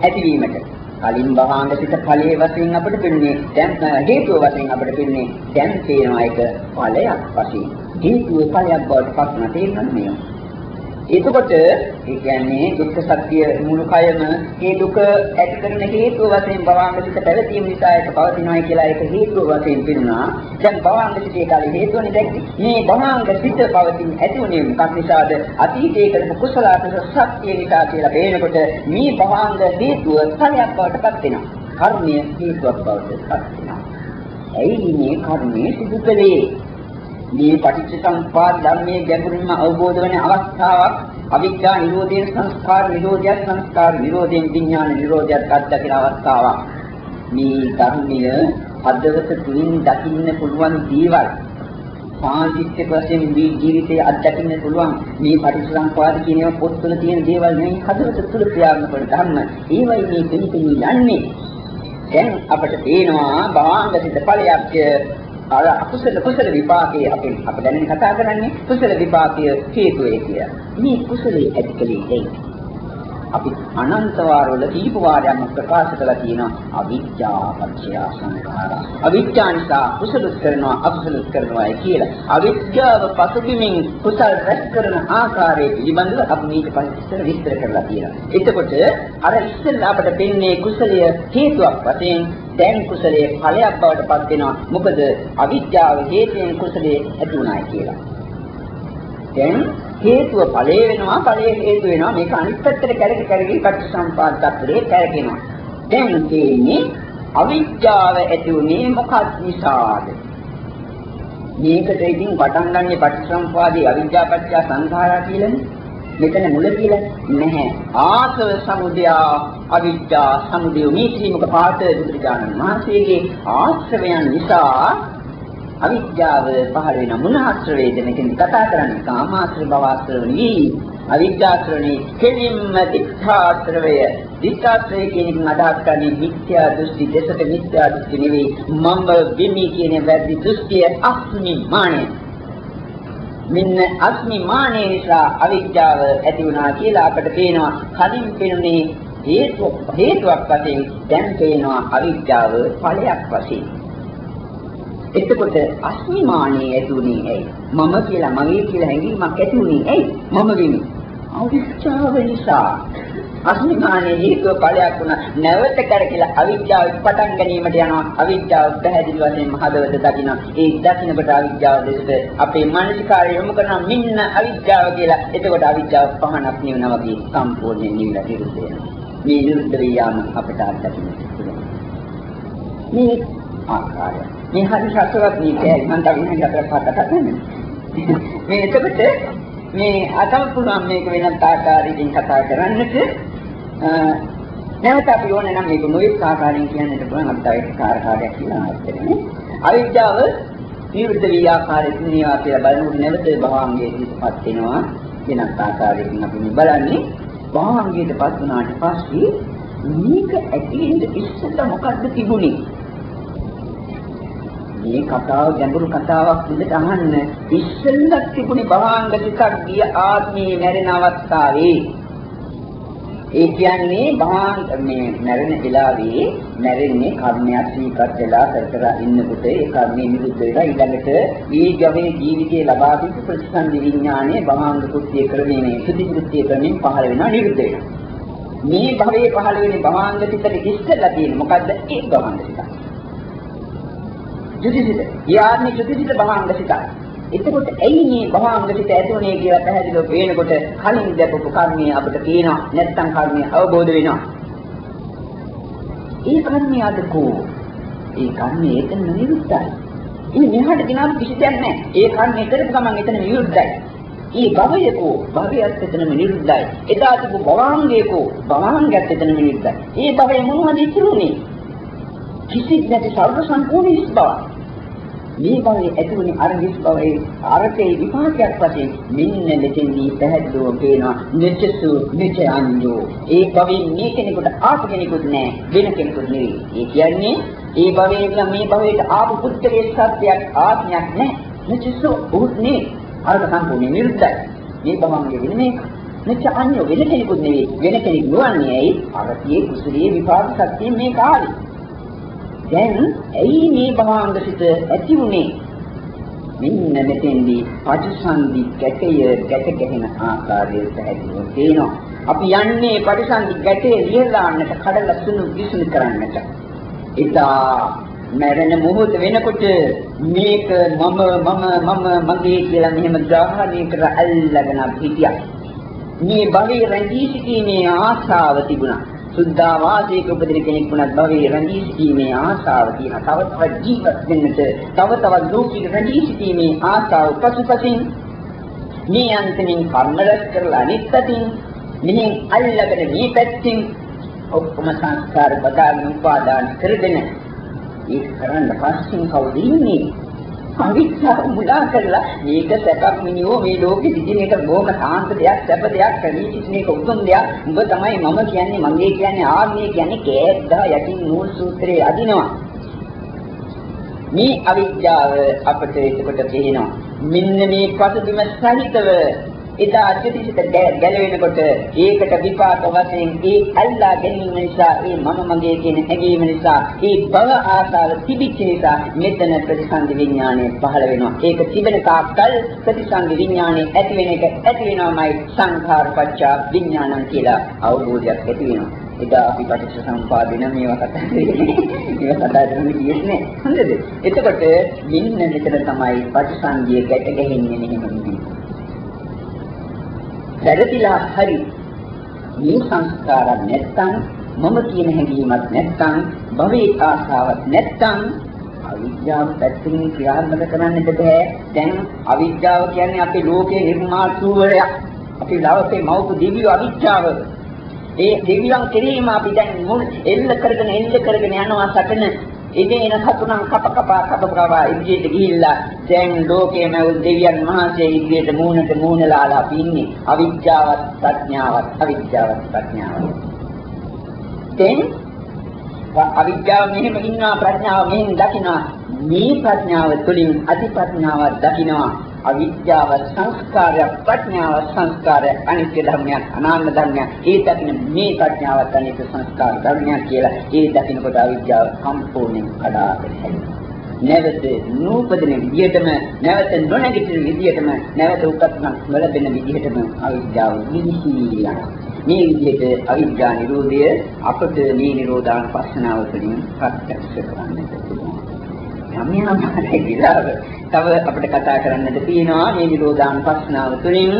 ඇතිවීමට. කලින් භවංග සිත ඵලයේ වශයෙන් අපිට පින්නේ දැන් හේතුව වශයෙන් අපිට පින්නේ දැන් තේනවා ඒක ඵලයක් වශයෙන්. හේතුව ඵලයක් බවට පත් නැතේ එතකොට ඒ කියන්නේ දුක්ඛ සත්‍ය මුළු කයම මේ දුක ඇති කරන හේතුව වශයෙන් භවංගසිත පැවතීම නිසා ඒක පවතිනවායි කියලා ඒක හේතුව වශයෙන් පෙන්වනවා. දැන් භවංගසිතේ කාලේ හේතුවනේ දැක්කේ. මේ භවංගසිත පවතින ඇති උනේ මොකක් නිසාද? අතීතයේ කරපු කුසල අකුසල සත්‍ය නිසා කියලා බේනකොට මේ භවංග හේතුව ඵලයක් බවට පත් වෙනවා. කර්මය හේතුවක් බවට පත් වෙනවා. ඇයි මේ කර්මයේ සිදු කළේ? මේ පටිච්චසමුප්පාද ධර්මයේ ගැඹුරින්ම අවබෝධ වෙන අවස්ථාවක් අවිද්‍යා නිරෝධයෙන් සංස්කාර නිරෝධයත් සංස්කාර නිරෝධයෙන් විඥාන නිරෝධයත් අත්දකින අවස්ථාවක්. මේ ධර්මය අදවත තුලින් දකින්න පුළුවන් දේවල් සාහිත්‍ය වශයෙන් මේ ජීවිතයේ අත්දකින්න පුළුවන් මේ පටිච්චසමුප්පාද කියන ඒවා පොත්වල තියෙන දේවල් නෙවෙයි හදවත තුල ක්‍රියාත්මක වෙන ධර්ම. ඒවයි මේ පිළිපින් යන්නේ. දැන් අපට පේනවා භාංගසිත ඵලයක් අර අකුසල කුසල විපාකයේ අපි අප දැනෙන කතා කරන්නේ කුසල විපාකයේ හේතුවේ කියලා. මේ කුසලයේ ඇතිකලේ දෙයි. අපි අනන්ත වාරවල කීප වාරයක් ප්‍රකාශ කළා තියෙනවා අවිද්‍යා පත්‍ය සංඛාර. අවිද්‍යා නිසා කුසල කරනවා අකුසල කරනවා කියලා. අවිද්‍යාව පසුබිමින් කුසල රැස් කරන ආකාරය පිළිබඳව අපි මේක පස්සේ විස්තර කරලා තියෙනවා. එතකොට අර ඉස්සෙල්ලා අපිට දෙන්නේ කුසලය හේතුවක් වශයෙන් දැන් කුසලයේ ඵලයක් බවට පත් වෙනවා. මොකද අවිද්‍යාව හේතුයෙන් කුසලයේ ඇති උනායි කියලා. දැන් හේතුව ඵලය වෙනවා ඵලය හේතු වෙනවා මේක අනිත් පැත්තට කැරකි කැරකි පටිසම්පාද තත්ත්වයේ කැරකෙනවා. දැන් තියෙන්නේ අවිද්‍යාව ඇති උනේ මොකක් නිසාද? මේකට ඉතින් පටන් ගන්නෙ පටිසම්පාදේ අවිද්‍යාව පත්‍ය සංඛාරා කියලානේ. මෙතන මුල කියලා නැහැ. ආසව සමුදය අවිද්‍යා සමුදය මේ ත්‍රිමුඛ පාත බුදුරජාණන් වහන්සේගේ ආශ්‍රවයන් නිසා අවිද්‍යාව පහළ වෙන මොන ආශ්‍රවයේද මෙතන කතා කරන්නේ කාමාශ්‍රව භවආශ්‍රව නෙවෙයි. අවිද්‍යාශ්‍රවණේ කෙලින්ම දිඨාශ්‍රවය. දිඨාශ්‍රවය කියන එකෙන් අදහස් කරන්නේ මිත්‍යා දෘෂ්ටි දෙසට මිත්‍යා දෘෂ්ටි නෙවෙයි. මම විමි කියන වැරදි දෘෂ්ටිය අස්මිමානයි. මෙන්න අස්මිමානය නිසා අවිද්‍යාව ඇති වුණා කියලා අපිට පේනවා කලින් පෙනුනේ හේතු හේතුවක් වශයෙන් දැන් පේනවා අවිද්‍යාව ඵලයක් වශයෙන් එතකොට අස්මිමානයේ ඇතුණේ ඇයි? මම කියලා මගේ කියලා හැඟීමක් ඇතුණේ ඇයි? මම වෙමි. අවිද්‍යාව නිසා. අස්මිමානයේ හේතුව ඵලයක් වුණා. නැවත කරකිලා අවිද්‍යාව පටන් ගැනීමට යනවා. අවිද්‍යාව පැහැදිලි වශයෙන් හදවත දකින්න. ඒ දකින්නකොට අවිද්‍යාව දෙසට අපේ මානසිකාරය යොමු කරන මින්න අවිද්‍යාව කියලා. එතකොට අවිද්‍යාව පහනක් නිවනවා වගේ සම්පූර්ණයෙන් නිවිලා විරුද්ධ වෙනවා. මේ විරුද්ධ වියාම අපට අත්දකින්න පුළුවන්. මේ ආකාරය මේ හරි සතුටක් මේ කෑ මම තව විනාඩි හතරක් පහක් කතා කරන්නේ මේ එතකොට මේ අතම පුළුවන් මේක වෙනත් ආකාරයකින් කතා කරන්නට නැවත අපි ඕනේ නම් මේක නොයෙක් ආකාරයෙන් කියන්නට පුළුවන් අපිට ඒක කාර්යකාරයක් කියලා හිතන්නේ. අවිද්‍යාව නිරුද්ධ වී ආකාරයෙන් මේවා කියලා බලනකොට නැවත භවංගයේ පිටපත් වෙනවා. වෙනත් ආකාරයකින් අපි මේ බලන්නේ භවංගයටපත් වුණාට පස්සේ මේක ඇතිවෙන්න ඉස්සෙල්ලා මොකද්ද තිබුණේ? මේ කතාව ගැඹුරු කතාවක් විදිහට අහන්න ඉස්සෙල්ලා තිබුණේ භවංග ටිකක් ගිය ආත්මයේ මැරෙන අවස්ථාවේ ඒ කියන්නේ භාන් මේ මැරෙන වෙලාවේ මැරෙන්නේ කර්මයක් සීකත් වෙලා කර කර ඉන්නකොට ඒ කර්මය නිරුද්ධ වෙලා ඊළඟට මේ ජීවේ ජීවිතේ ලබා දීපු ප්‍රතිසන්දි විඥානයේ භාංග කෘත්‍ය කරමින් සුද්ධි කෘත්‍ය කරමින් පහළ වෙනවා නිරුද්ධ වෙනවා. මේ භවයේ පහළ වෙන භාංග ටිකට ඉස්සෙල්ලා තියෙන මොකද්ද ඒ භාංග ටික. ජුතිසිත. යාත්මේ ජුතිසිත භාංග ටික. එතකොට ඇයි මේ භවංගසිත ඇතුණේ කියලා පැහැදිලිව පේනකොට කලින් දැකපු කර්මය අපිට පේනවා නැත්නම් කර්මය අවබෝධ වෙනවා. ඒ කර්මය අදකෝ ඒ කර්මය එතන නිරුද්ධයි. ඉතින් මෙහාට ගෙනාව කිසි දෙයක් නැහැ. ඒ කර්මය කරපු ගමන් එතන නිරුද්ධයි. ඒ භවයකෝ භවයත් එතනම නිරුද්ධයි. එදා තිබු භවංගයකෝ භවංගයත් එතනම නිරුද්ධයි. ඒ භවය මොනවද ඉතුරුනේ? කිසිත් නැති සර්ව සම්පූර්ණ ඉස් බවක්. මේ භවයේ ඇතිවුණේ අර විස් භවයේ අරතේ විපාකයක් වශයෙන් මෙන්න මෙතෙන්දී පැහැදිලිව පේනවා. නිච්චසු නිච්චයන්‍යෝ ඒ භවයේ මේ කෙනෙකුට ආපු කෙනෙකුත් නෑ වෙන කෙනෙකුත් නෙවෙයි. ඒ කියන්නේ ඒ භවයේ ඉඳලා මේ භවයට ආපු පුත්‍රයේ සත්‍යයක් ආත්මයක් නෑ. නිච්චසු උත් නේ. අර සම්පූර්ණ නිරුද්ධයි මේ භවංගේ වෙන මේක. නිච්ච අන්‍ය වෙන කෙනෙකුත් නෙවෙයි. වෙන කෙනෙක් නොවන්නේ ඇයි? අරතියේ කුසලයේ විපාක සත්‍යයෙන් මේ කාලේ. දැන් ඇයි මේ භවංගසිත ඇති වුනේ? මෙන්න මෙතෙන්දී පටිසන්ධි ගැටය ගැට ගැහෙන ආකාරය පැහැදිලිව පේනවා. අපි යන්නේ පටිසන්ධි ගැටේ ලියලාන්නට කඩලා සුණු විසුණු කරන්නට. එදා මරණ මොහොත වෙනකොට මේක මම මම මම මගේ කියලා මෙහෙම ග්‍රහණය කර අල්ලගෙන හිටියා. මේ භවයේ රැඳී සිටීමේ ආශාව තිබුණා. සුද්ධා වාසයක උපදින කෙනෙක් වුණත් භවයේ රැඳී සිටීමේ ආශාව තියෙන. තව තවත් ජීවත් වෙන්නට, තව තවත් ලෝකෙක රැඳී සිටීමේ ආශාව පසුපසින් මේ අන්තිමින් කර්ම රැස් කරලා අනිත් පැතින් මෙහෙන් අල්ලගෙන මේ පැත්තෙන් ඔක්කොම සංස්කාර බදාගෙන උපාදාන කරගෙන ඒක කරන්න පස්සෙන් කවුද ඉන්නේ? අවිච්ඡාව මුලා කරලා මේක සැපක් මිනිහෝ මේ ලෝකෙ දිදින එක බොහොම සාන්ත දෙයක් සැප දෙයක් ප්‍රණීතින එක උතුම් දෙයක්. උඹ තමයි මම කියන්නේ මගේ කියන්නේ ආත්මය කියන්නේ කෑද්දා යටින් නූල් සූත්‍රයේ අදිනවා. මේ අවිද්‍යාව අපට එතකොට පේනවා මෙන්න මේ පසුබිම සහිතව එදා අත්‍යතිසිත ගැලවෙනකොට ඒකට විපාක වශයෙන් ඒ අල්ලා ගැනීම නිසා ඒ මම මගේ කියන හැඟීම නිසා ඒ භව ආසාව තිබිච්ච නිසා මෙතන ප්‍රතිසන්දි විඥානය පහළ වෙනවා ඒක තිබෙන තාක්කල් ප්‍රතිසන්දි විඥානය ඇති වෙන එක ඇති වෙනවමයි සංඛාරපච්චා විඥානං කියලා අවබෝධයක් ඇති වෙනවා එදා අපි පටිච්ච සම්පාදින මේවා කතා කරන්නේ. මේවා කතා කරන්නේ කියන්නේ හොඳද? එතකොට මෙන්න මෙතන තමයි පටිසන්ධිය ගැට ගැහෙන්නේ මෙහෙම. වැරදිලා හරි. මේ සංස්කාරයක් නැත්තම් මම කියන හැඟීමක් නැත්තම් භවයේ ආසාවක් නැත්තම් අවිද්‍යාව පැත්තෙන් ක්‍රියාත්මක කරන්නට බෑ. දැන් අවිද්‍යාව කියන්නේ අපේ ලෝකේ නිර්මාතෘවරයක් අපි ලවකේ මවපු දිව්‍ය අවිද්‍යාව. ඒ දෙවියන් කෙරෙහිම අපි දැන් මුල් එල්ල කරගෙන එල්ල කරගෙන යනවා සැකන ඉතින් එන සතුනන් කප කපා කප කපා ඉදිරියට ගිහිල්ලා දැන් ලෝකයේම දෙවියන් වහන්සේ ඉදිරියට මූණට මූණ ලාලා අපි ඉන්නේ. අවිද්‍යාවත් ප්‍රඥාවත් අවිද්‍යාවත් ප්‍රඥාවත්. දැන් අවිද්‍යාව මෙහෙම ඉන්නවා ප්‍රඥාව මෙහෙම දකිනවා. මේ ප්‍රඥාව තුළින් අති ප්‍රඥාව දකිනවා. අවිද්‍යාව සංස්කාරය ප්‍රඥාව සංස්කාරය අනිත්‍ය ධර්මයක් අනාත්ම ධර්මයක් ඒ දකින්න මේ ප්‍රඥාවත් අනිත්‍ය සංස්කාර ධර්මයක් කියලා ඒ දකින්නකොට අවිද්‍යාව සම්පූර්ණයෙන් කඩාගෙන හැදෙනවා නැවත නූපදින විදියටම නැවත නොනැගිටින විදියටම නැවත උපත්න ලැබෙන විදියටම අවිද්‍යාව නිවිසිලා මේ විදිහට අවිද්‍යා නිරෝධය අපට මේ නිරෝධාන පස්සනාව තුළින් ප්‍රත්‍යක්ෂ කරන්නට පුළුවන්. යම් යම් ආකාරයක තව අපිට කතා කරන්නට තියෙනවා මේ නිරෝධාන පස්සනාව තුළින්.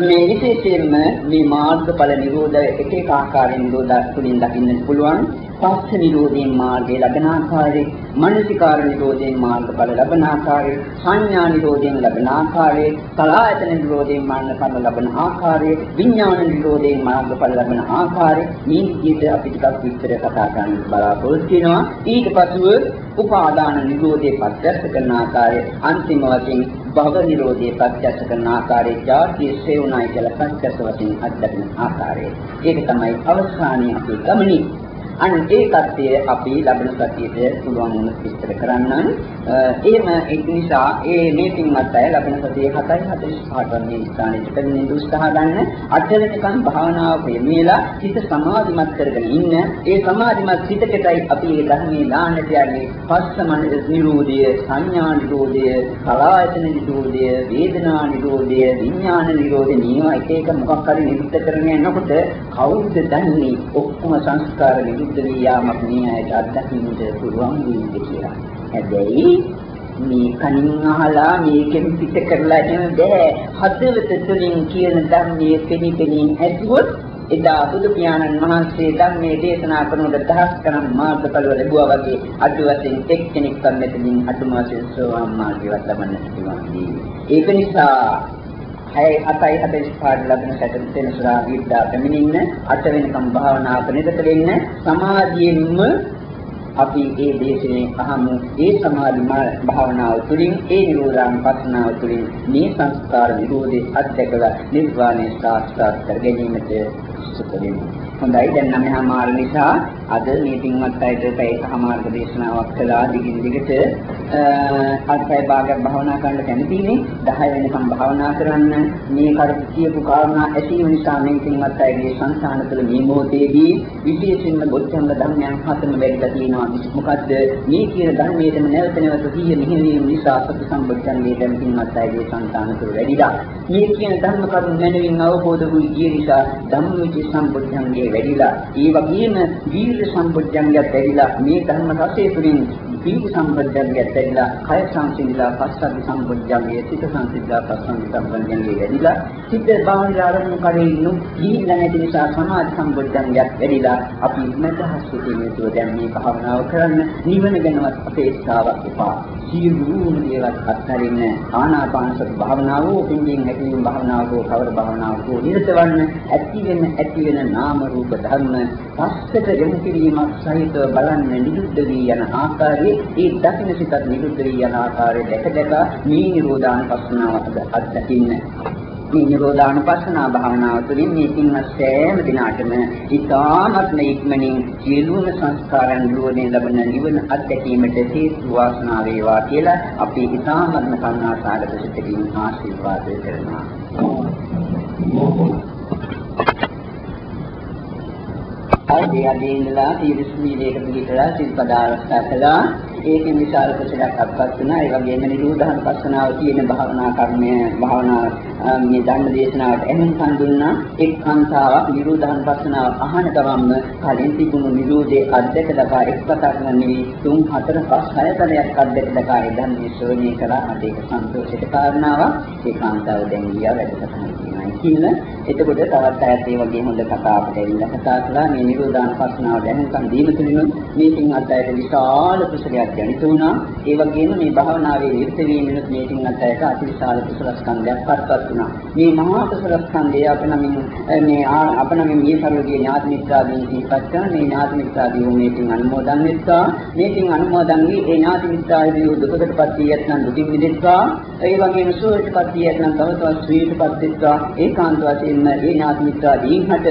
මේ විශේෂයෙන්ම මේ මාර්ගඵල නිරෝධ එක එක ආකාරයෙන් නිරෝධ තුළින් දකින්නට පුළුවන්. පස්ස නිරෝධයෙන් මාර්ගය ලබන ආකාරයේ මනසිකාර නිරෝධයෙන් මාර්ගඵල ලබන ආකාරයේ සංඥා නිරෝධයෙන් ලබන ආකාරයේ සලආයතන නිරෝධයෙන් මාර්ගඵල ලබන ආකාරයේ විඥාන නිරෝධයෙන් මාර්ගඵල ලබන ආකාරයේ. මේ විදිහට අපි ටිකක් විස්තර කතා කරන්න බලාපොරොත්තු වෙනවා. ඊට පසුව උපාදාන නිරෝධයේ පත්‍යස්ස කරන ආකාරය අන්තිම වශයෙන් භව නිරෝධයේ පත්‍යස්ස කරන ආකාරයේ ජාතිය සේවනායි කියලා පත්‍යස්ස වශයෙන් අත්දකින ආකාරය. ඒක තමයි අවසානයේ අපේ ගමනේ අන්න ඒ කර්තය අපි ලබන සතියේදී පුළුවන් වුණ විස්තර කරන්නම්. එහෙම ඒක නිසා ඒ මේ පින්වත් අය ලබන සතියේ 7:45 වගේ ස්ථානයේ පැමිණෙන්න උත්සාහ ගන්න. අටවෙනිකන් භාවනාව ප්‍රේමීලා හිත සමාධිමත් කරගෙන ඉන්න. ඒ සමාධිමත් සිතකටයි අපි මේ ධර්මයේ දාන්න කියන්නේ පස්සමන නිරෝධය, සංඥා නිරෝධය, කලායතන නිරෝධය, වේදනා නිරෝධය, විඥාන නිරෝධය මේවා එක එක මොකක් හරි නිරුද්ධ කරගෙන යනකොට කවුද දන්නේ ඔක්කොම සංස්කාර නිරුද්ධ නිරුද්ධ වී යාමක් මේ ඇයට අත්දකින්නට පුළුවන් වෙන්නේ කියලා. හැබැයි මේ කනින් අහලා මේකෙන් පිට කරලා එන බෑ. හදවත තුළින් කියන ධර්මයේ පිළිපෙලින් ඇතුවොත් එදා බුදු පියාණන් වහන්සේ ධර්මයේ දේශනා කරනකොට දහස් ගණන් මාර්ගඵල ලැබුවා වගේ අද වශයෙන් එක්කෙනෙක් මෙතනින් අතුමාසෙන් සෝවාන් මාර්ගයට ලබන්නට පුළුවන්. ඒක නිසා හය අතයි හතයි පාඩ ලබන සැකෙන් සෙනසුරා විද්‍යා පැමිණින්න අට වෙනකම් භාවනාවක නිරත වෙන්න සමාධියෙන්ම අපි ඒ දේශනේ අහමු. ඒ සමාධි භාවනාව තුළින් ඒ නිරෝධාන් පස්නාව තුළින් මේ සංස්කාර නිරෝධේ අත්දැකලා නිර්වාණය සාක්ෂාත් කර ගැනීමට සුසු වෙමු හොඳයි. දැන් නම් හැමාර නිසා අද මේ පින්වත් අයට පැයකමාරක දේශනාවක් කළා. දිගින් දිගට අත්පය භාගයක් භාවනා කරන්න කැමතිනේ. 10 වෙනකම් භාවනා කරන්න. මේ කර කියපු කාරණා ඇසීම නිසා මේ පින්වත් අයගේ සංසාන තුළ මේ මොහොතේදී විශේෂයෙන්ම බොද්ධංග ධර්මයන් හතම වැඩිලා තියෙනවා. මොකද්ද? මේ කියන ධර්මයේම නැවත නැවත සිහිය මෙහෙවීම නිසා සති සම්බොධ්‍යංගයේ දැන් පින්වත් අයගේ සංසාන තුළ වැඩිලා මේ කියන ධර්ම කරුණු මනවින් අවබෝධ වූ ගිය නිසා ධම්මවිචේ සම්බොධ්‍යංගයේ වැඩිලා. ඒ වගේම වීර්ය සම්බොධ්‍යංගයත් වැඩිලා. මේ ධර්ම රසය තුළින් පීති සම්බොධ්‍යංගයත් වැඩිලා කය සංසිඳිලා පස්සද්ධි සම්බොධ්‍යංගයේ සිත සංසිඳිලා පස්සද්ධි සම්බොධ්‍යංගයේ වැඩිලා සිත බාහිර අරමුණු කරේ ඉන්නු ගිහිල්ලා නැති නිසා සමාධි සම්බොධ්‍යංගයත් වැඩිලා අපි මදහස් සිටිනේ දැන් මේ භාවනාව කරන්න නිවන ගැනවත් අපේක්ෂාවක් එපා. සියලුම දේවල් අත්හරින්න ආනාපාන සති භාවනාව පින්ගෙන් හැකීම් භාවනාව හෝ කවර භාවනාව හෝ නිරත වන්න ඇති වෙන ඇති වෙන නාම රූප ධර්ම පස්සට යොමු කිරීමක් සහිතව බලන්න නිරුද්ධ වී යන ආකාරයේ ඒ දකින්න සිතත් නිරුද්ධ වී යන ආකාරය දැක දැක මේ නිරෝධාන පස්සනාව අත්දකින්න මේ නිරෝධානුපස්සනා භාවනාව තුළින් මේ පින්වත් සෑම දිනාටම ඊ타ත්ම ඉක්මනින් සියලුම සංස්කාරයන් නිරෝධයෙන් ලබන නිවන අත්දැකීමට හේතු වාසනා වේවා කියලා අපි ඊ타ත්ම කරුණාසාගත සිතකින් ආශිර්වාද කරනවා. ආදී ආදී ඉඳලා තීරස්මීලයක පිළිතලා සිල්පද ආරක්ෂා කළා. ඒකෙන් විශාල කුසලයක් අත්පත් වුණා. ඒ වගේම නිරෝධහන පස්සනාව කියන භාවනා කර්මය භාවනා මේ ධර්ම දේශනාවට එහුම්කන් දුන්නා එක් කාන්තාවක් නිරෝධහන පස්සනාව අහන ගමන්ම කලින් තිබුණු නිරෝධයේ අධ්‍යක දකා එක්පතක් නෙවෙයි තුන් හතර පහ හය තලයක් අධ්‍යක දකා ඒ ධර්මයේ ශ්‍රවණය කළා මට ඒක සන්තෝෂයට කාරණාවක්. ඒ කාන්තාව දැන් ගියා වැඩසටහන කියනවා කියලා එතකොට තවත් අයත් ඒ වගේ හොඳ කතාවකට ඇවිල්ලා කතා කළා මේ නිරෝධාන පස්සනාව දැනුම්කම් දීම තුළින් මේ පින්වත් අයට විශාල කුසලයක් ජනිත වුණා. ඒ වගේම මේ භාවනාවේ නිරත වීමෙනුත් මේ පින්වත් අයට අතිවිශාල කුසල ස්කන්ධයක් පත්පත් වුණා. මේ මහා කුසල ස්කන්ධය අපනමින් මේ අපනමින් මේ සර්වදී ඥාති මිත්‍රාදීන් සිහිපත් කරන මේ ඥාති මිත්‍රාදී මේ පින් අනුමෝදන් වෙත්තා. මේ පින් අනුමෝදන් වී ඒ ඥාති මිත්‍රාදී දුකකටපත් වී යත්නම් දුකින් මිදෙත්තා. ඒ වගේම සුවයටපත් වී යත්නම් තව තවත් සුවයටපත් වෙත්තා. ඒකාන්ත වශයෙන්ම ඒ ඥාති මිත්‍රාදීන් හට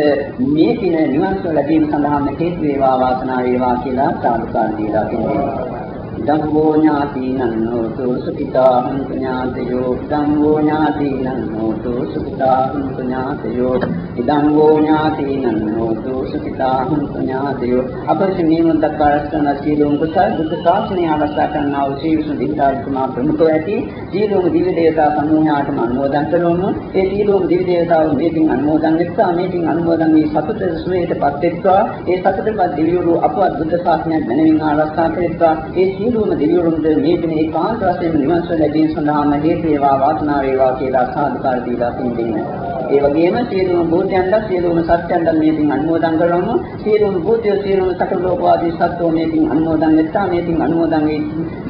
මේ පින නිවන් සුව ලැබීම සඳහාම හේතු වේවා වාසනාව වේවා කියලා සාදුකාර දීලා කියනවා. ධම්මෝ ඥාතිනං හෝතු සුඛිතා හන්තු ඥාතයෝ ධම්මෝ ඥාතිනං හෝතු සුඛිතා හන්තු ඥාතයෝ ධම්මෝ ඥාතිනං හෝතු සුඛිතා හන්තු ඥාතයෝ අපරිසි නියම දක්වාරස්තන සීලෝම කුසල් බුද්ධ ශාසනය ආරක්ෂා කරනා වූ ශ්‍රී විසුණු දින්දාතුමා ප්‍රමුඛව ඇති සීලෝම දිව්‍ය දේවතා සමූහයාටම අනුමෝදන් කරනු ඒ සීලෝම දිව්‍ය දේවතාවෝ මේකින් අනුමෝදන් වෙත්තා මේකින් අනුමෝදන් වී සතුට සුවයටපත් වෙත්වා ඒ සතුටපත් දිව්‍යවරු අපවත් බුද්ධ ශාසනය මැනවින් ආරක්ෂා කරත්වා. ඒ සියලුම දෙවිවරුන්ද මේ දින ඒකාන්ත වශයෙන් නිවන් සුව ලැබීම සඳහාම හේතු වේවා වාසනාව වේවා කියලා සාදුකාර දීලා තින්දින්න. ඒ වගේම සියලුම භූතයන්ට සියලුම සත්‍යයන්ට මේ පින් අනුමෝදන් කරනමු. සියලුම භූතයෝ සියලුම සකල ලෝකවාදී සත්වෝ මේ පින් අනුමෝදන් වෙත්තා. මේ පින් අනුමෝදන් වේ.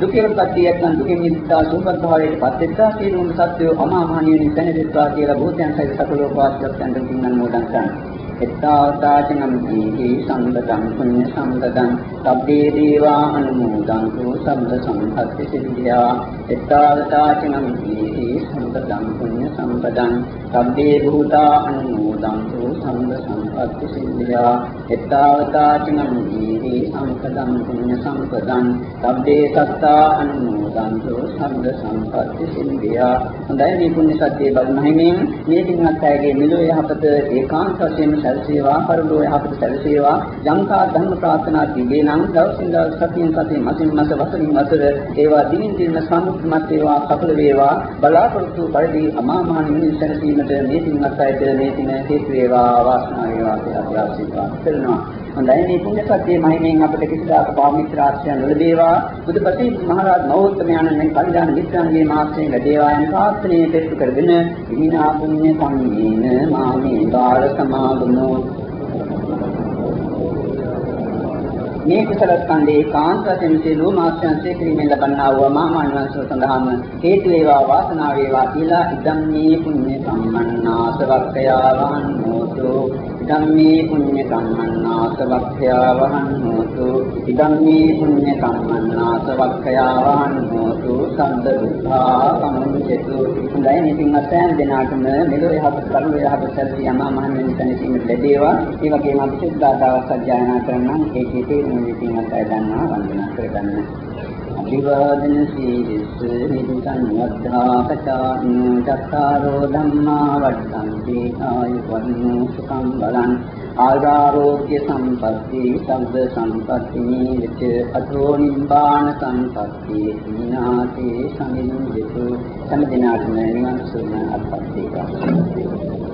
දුකේපත් යත්නම් දුකෙන් මිදෙත්තා සුවපත් භාවයට පත් වෙත්තා. සියලුම සත්වෝ අමා මහ නිවනින් සැනසෙත්තා කියලා භූතයන් සහිත සකල ලෝකවාදී සත්‍යයන්ට පින් අනුමෝදන් කරනවා. එත්තාවතාචනම් දීහි සම්පතං පුඤ්ඤ සම්පතං සබ්බේ දේවා අනුමෝදන්තු සබ්බ සම්පත්ති සිද්ධා. එත්තාවතාචනම් දීහි සම්පතං පුඤ්ඤ සම්පතං සබ්බේ භූතා අනුමෝදන්තු සබ්බ සම්පත්ති සිද්ධා. එත්තාවතාචනම් දීහි සම්පතං පුඤ්ඤ සම්පතං සබ්බේ සත්තා අනුමෝදන්තු සබ්බ සම්පත්ති සිද්ධා. හොඳයි මේ පුණ්‍ය සත්‍යයේ බලනහිමින් මේ පින්වත් අයගේ මෙලොව යහපත ඒකාන්ත වශයෙන් සැලසේවා පරිලෝ යහපත සැලසේවා. යම්කා ධර්ම ප්‍රාර්ථනා තිබේ නම් දවසින් දවස සතියෙන් සතිය මසින් මස වසරින් වසර ඒවා දිනින් දින සම්මුතිමත් වේවා සඵල වේවා. බලාපොරොත්තු පරිදි අමා මහ නිවන සැලසීමට මේ පින්වත් අයට මේ පින හේතු වේවා වාසනාව වේවා කියලා අපි ආශිර්වාද කරනවා. හොඳයි. මේ පුණ්‍ය සත්‍යයේ මහිමෙන් අපට කිසිදාක පාමිත්‍රාශ්‍රය නොලැබේවා. බුදුපති මහරහත් මෞර්තමයන්න් කල්යාණ මිත්‍රයන්ගේ මාත්‍රයෙන් ලැබේවා යන ප්‍රාර්ථනාවෙන් පෙරට කරගෙන විනා පුණ්‍ය සම්මේන මාමේ බාල සමාගමෝ. මේ කුසල ස්කන්ධේ කාන්ත වශයෙන් සියලු මාත්‍යංශේ කිරීමෙන් ලබන්නා වූ මහාමානවංශ සඳහාම හේතු වේවා වාසනාව වේවා කියලා ඉදම් මේ පුණ්‍ය සම්මන්නාසවක්ඛයාවන් හෝතු ධම්මේ පුඤ්ඤ කම්මන්නාස වක්ඛයාවහං හෝතු ඉදම්මේ පුඤ්ඤ කම්මන්නාස වක්ඛයාවහං හෝතු සම්ද දුක්ඛා සමුච්චතු හොඳයි මේ පින්වත් සෑම දිනාටම මෙලොව යහපත් කරුණ යහපත් සැලසී යමා මහණෙනි තනසින් ලැබේවා. ඒ වගේම අපි සුද්ධාතාවක් සජ්ජායනා කරනම් ඒකේ තේරුම මේ පින්වත් අය දන්නවා වන්දනා කරගන්න. අභිවාදන සීලස්ස නිදුසං වද්ධා පචාන චත්තාරෝ ධම්මා වඩ්ඩන්ති ආයුවන්නෝ සුඛං බලං ආරෝග්‍ය සම්පatti සබ්බ සම්පatti නිච්ච අතෝ නිබ්බාන සම්පatti විනාතේ සමින්දිතු සම්දිනාත්ම නිවන් සුණ අපත්තික